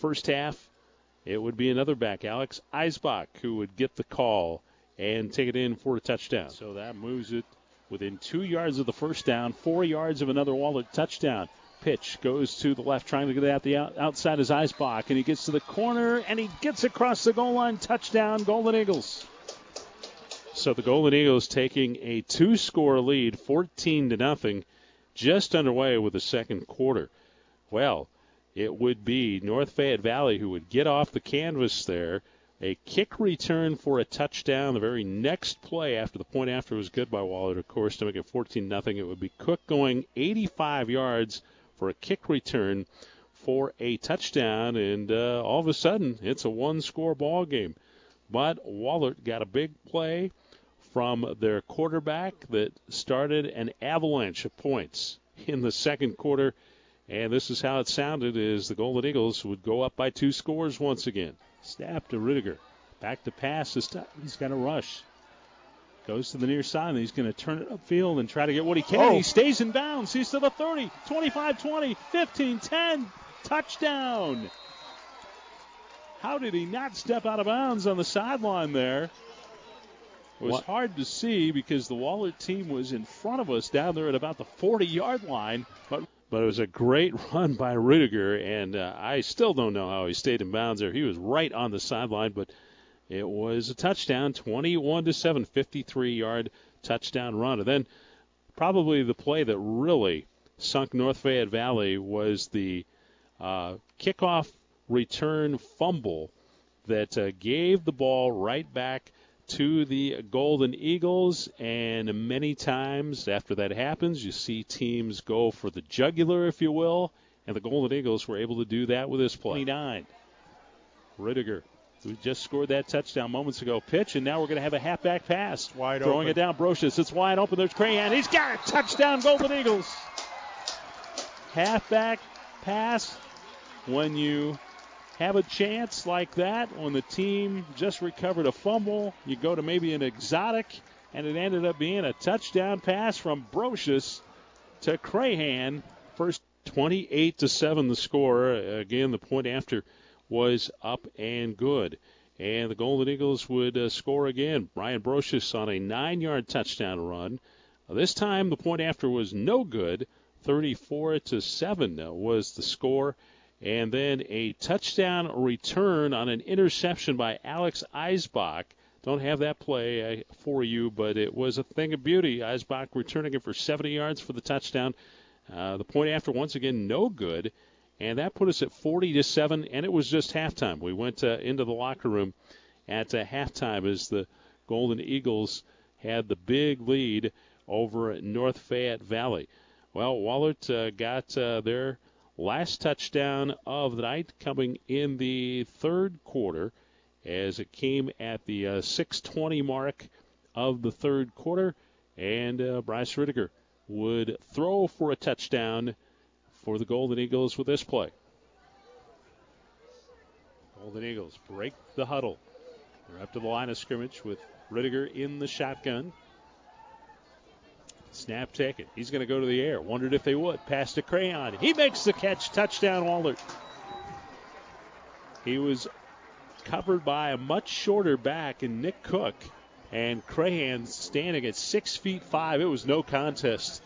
first half. It would be another back, Alex Eisbach, who would get the call and take it in for a touchdown. So that moves it within two yards of the first down, four yards of another Wahlert touchdown. Pitch goes to the left, trying to get out the out, outside his Eisbach, and he gets to the corner and he gets across the goal line. Touchdown, Golden Eagles. So the Golden Eagles taking a two-score lead, 14 to nothing, just underway with the second quarter. Well, it would be North Fayette Valley who would get off the canvas there. A kick return for a touchdown. The very next play after the point after was good by Wahlert, of course, to make it 14 nothing. It would be Cook going 85 yards for a kick return for a touchdown, and uh, all of a sudden it's a one-score ball game. But Wahlert got a big play from their quarterback that started an avalanche of points in the second quarter. And this is how it sounded as the Golden Eagles would go up by two scores once again. Snap to Ridiger. Back to pass. He's got a rush. Goes to the near side and he's going to turn it upfield and try to get what he can. Oh. He stays in bounds. He's to the 30, 25 20, 15 10. Touchdown. How did he not step out of bounds on the sideline there? It was what? hard to see because the Wahlert team was in front of us down there at about the 40 yard line. But but it was a great run by Rudiger, and uh, I still don't know how he stayed in bounds there. He was right on the sideline, but it was a touchdown, 21 to 7, 53 yard touchdown run. And then probably the play that really sunk North Fayette Valley was the uh, kickoff return fumble that uh, gave the ball right back to the Golden Eagles, and many times after that happens, you see teams go for the jugular, if you will, and the Golden Eagles were able to do that with this play. 29. Ridiger, who just scored that touchdown moments ago, pitch, and now we're going to have a halfback pass. Wide Throwing open. it down, Brocious. It's wide open. There's Crahan. He's got it. Touchdown, Golden Eagles. Halfback pass when you have a chance like that when the team just recovered a fumble. You go to maybe an exotic, and it ended up being a touchdown pass from Brocious to Crahan. First 28 to 7 the score. Again, the point after was up and good. And the Golden Eagles would uh, score again. Brian Brocious on a nine yard touchdown run. This time the point after was no good. 34 to 7 was the score and then a touchdown return on an interception by Alex Eisbach. Don't have that play uh, for you, but it was a thing of beauty. Eisbach returning it for 70 yards for the touchdown. Uh, the point after, once again, no good. And that put us at 40 to 7, and it was just halftime. We went uh, into the locker room at uh, halftime as the Golden Eagles had the big lead over North Fayette Valley. Well, Wahlert uh, got their Last touchdown of the night coming in the third quarter as it came at the uh, 6:20 mark of the third quarter, and Bryce Ridiger would throw for a touchdown for the Golden Eagles with this play. Golden Eagles break the huddle. They're up to the line of scrimmage with Ridiger in the shotgun. Snap taken. He's going to go to the air. Wondered if they would. Pass to Crahan. He makes the catch. Touchdown, Wahlert. He was covered by a much shorter back in Nick Cook. And Crahan standing at six feet five. It was no contest.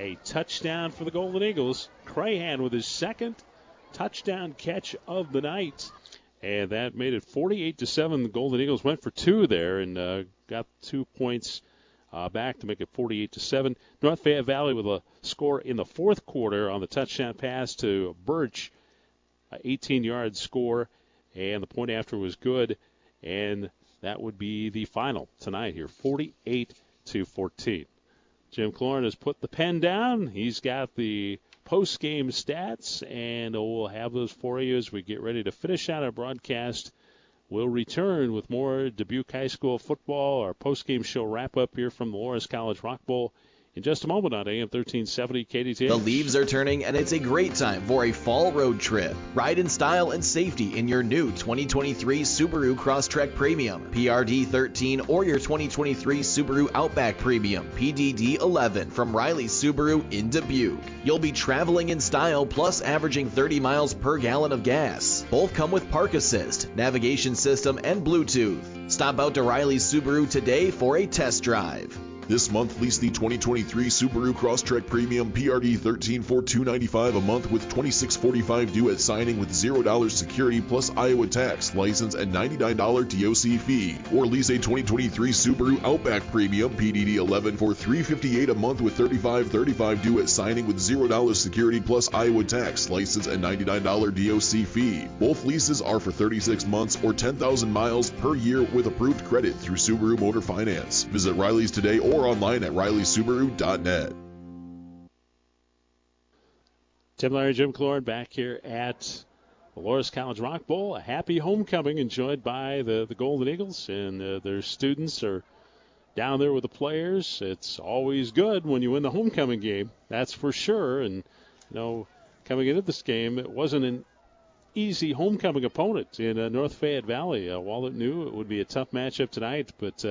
A touchdown for the Golden Eagles. Crahan with his second touchdown catch of the night. And that made it 48 to 7. The Golden Eagles went for two there and uh, got two points uh, back to make it 48 to 7. North Fayette Valley with a score in the fourth quarter on the touchdown pass to Birch, 18 yard score, and the point after was good, and that would be the final tonight here, 48 to 14. Jim Cloran has put the pen down. He's got the post game stats, and we'll have those for you as we get ready to finish out our broadcast. We'll return with more Dubuque High School football, our post game show wrap up here from the Loras College Rock Bowl in just a moment on AM 1370 KDT. The leaves are turning, and it's a great time for a fall road trip. Ride in style and safety in your new 2023 Subaru Crosstrek Premium, PRD 13, or your 2023 Subaru Outback Premium, PDD 11 from Riley Subaru in Dubuque. You'll be traveling in style plus averaging 30 miles per gallon of gas. Both come with park assist, navigation system, and Bluetooth. Stop out to Riley Subaru today for a test drive. This month, lease the 2023 Subaru Crosstrek Premium PRD 13 for 295 a month with 2645 due at signing with $0 security plus Iowa tax, license, and $99 DOC fee. Or lease a 2023 Subaru Outback Premium PDD 11 for 358 a month with 3535 due at signing with $0 security plus Iowa tax, license, and $99 DOC fee. Both leases are for 36 months or 10,000 miles per year with approved credit through Subaru Motor Finance. Visit Riley's today or online at rileysubaru.net. Tim Larry, Jim Cloran back here at the Loras College Rock Bowl. A happy homecoming enjoyed by the, the Golden Eagles, and uh, their students are down there with the players. It's always good when you win the homecoming game, that's for sure. And, you know, coming into this game, it wasn't an easy homecoming opponent in uh, North Fayette Valley. Uh, Wahlert knew it would be a tough matchup tonight, but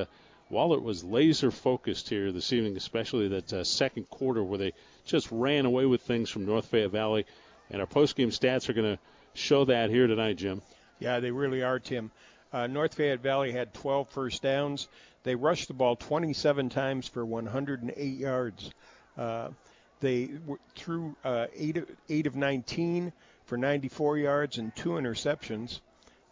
Wahlert was laser focused here this evening, especially that uh, second quarter where they just ran away with things from North Fayette Valley. And our postgame stats are going to show that here tonight, Jim. Yeah, they really are, Tim. Uh, North Fayette Valley had 12 first downs. They rushed the ball 27 times for 108 yards. Uh, they threw eight, of, eight of 19 for 94 yards and two interceptions.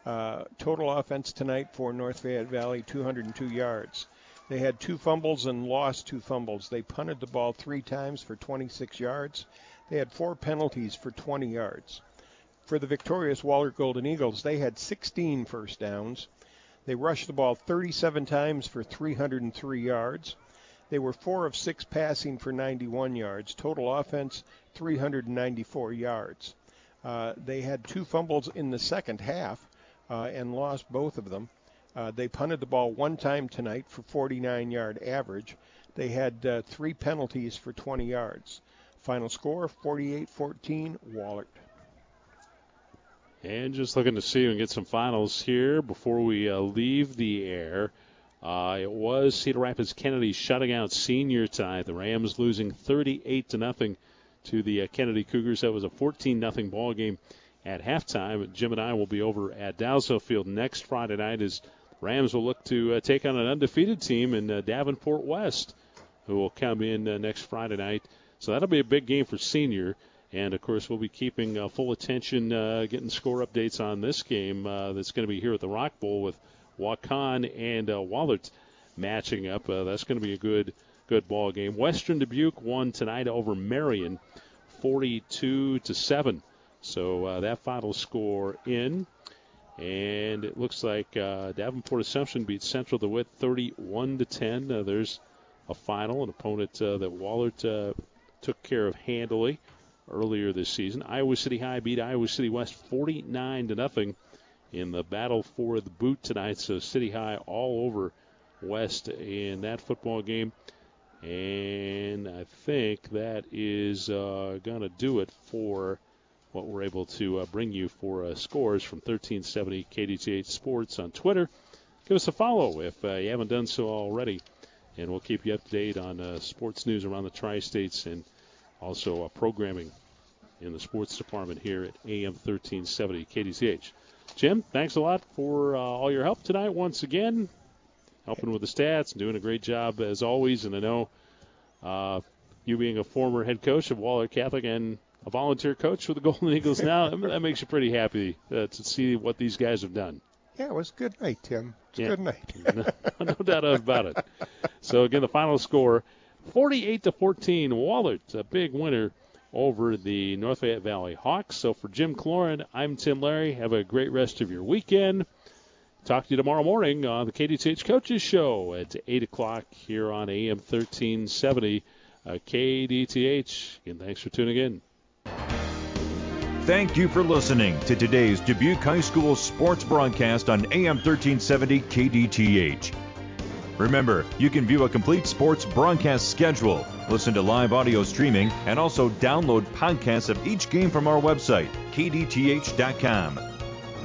Uh, total offense tonight for North Fayette Valley, 202 yards. They had two fumbles and lost two fumbles. They punted the ball three times for 26 yards. They had four penalties for 20 yards. For the victorious Wahlert Golden Eagles, they had 16 first downs. They rushed the ball 37 times for 303 yards. They were four of six passing for 91 yards. Total offense 394 yards. Uh, they had two fumbles in the second half and lost both of them. Uh, they punted the ball one time tonight for 49 yard average. They had uh, three penalties for 20 yards. Final score 48 14 Wahlert. And just looking to see and get some finals here before we uh, leave the air. Uh, it was Cedar Rapids Kennedy shutting out senior tonight. The Rams losing 38 to nothing to the uh, Kennedy Cougars. That was a 14 nothing ball game at halftime. Jim and I will be over at Dalzell Field next Friday night as Rams will look to uh, take on an undefeated team in uh, Davenport West, who will come in uh, next Friday night. So that'll be a big game for senior. And of course, we'll be keeping full attention, getting score updates on this game that's going to be here at the Rock Bowl with Waukon and Wahlert matching up. that's going to be a good, good ball game. Western Dubuque won tonight over Marion, 42 to seven. So uh, that final score in. And it looks like uh, Davenport Assumption beat Central DeWitt 31 to 10. Uh, there's a final, an opponent that Wahlert uh, took care of handily earlier this season. Iowa City High beat Iowa City West 49 to nothing in the battle for the boot tonight. So City High all over West in that football game. And I think that is going to do it for what we're able to uh, bring you for uh, scores from 1370 KDTH Sports on Twitter. Give us a follow if uh, you haven't done so already, and we'll keep you up to date on sports news around the tri states and also programming in the sports department here at AM 1370 KDTH. Jim, thanks a lot for all your help tonight once again, helping with the stats and doing a great job as always. And I know you being a former head coach of Wahlert Catholic and a volunteer coach for the Golden Eagles now. that makes you pretty happy uh, to see what these guys have done. Yeah, it was a good night, Tim. It's yeah. a good night. no, no doubt about it. So again, the final score: 48 to 14. Wahlert, a big winner over the North Fayette Valley Hawks. So for Jim Cloran, I'm Tim Larry. Have a great rest of your weekend. Talk to you tomorrow morning on the KDTH Coaches Show at 8 o'clock here on AM 1370 uh, KDTH. And thanks for tuning in. Thank you for listening to today's Dubuque High School sports broadcast on AM 1370 KDTH. Remember, you can view a complete sports broadcast schedule, listen to live audio streaming, and also download podcasts of each game from our website, kdth.com.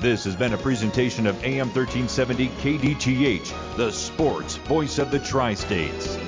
This has been a presentation of AM 1370 KDTH, the sports voice of the Tri States.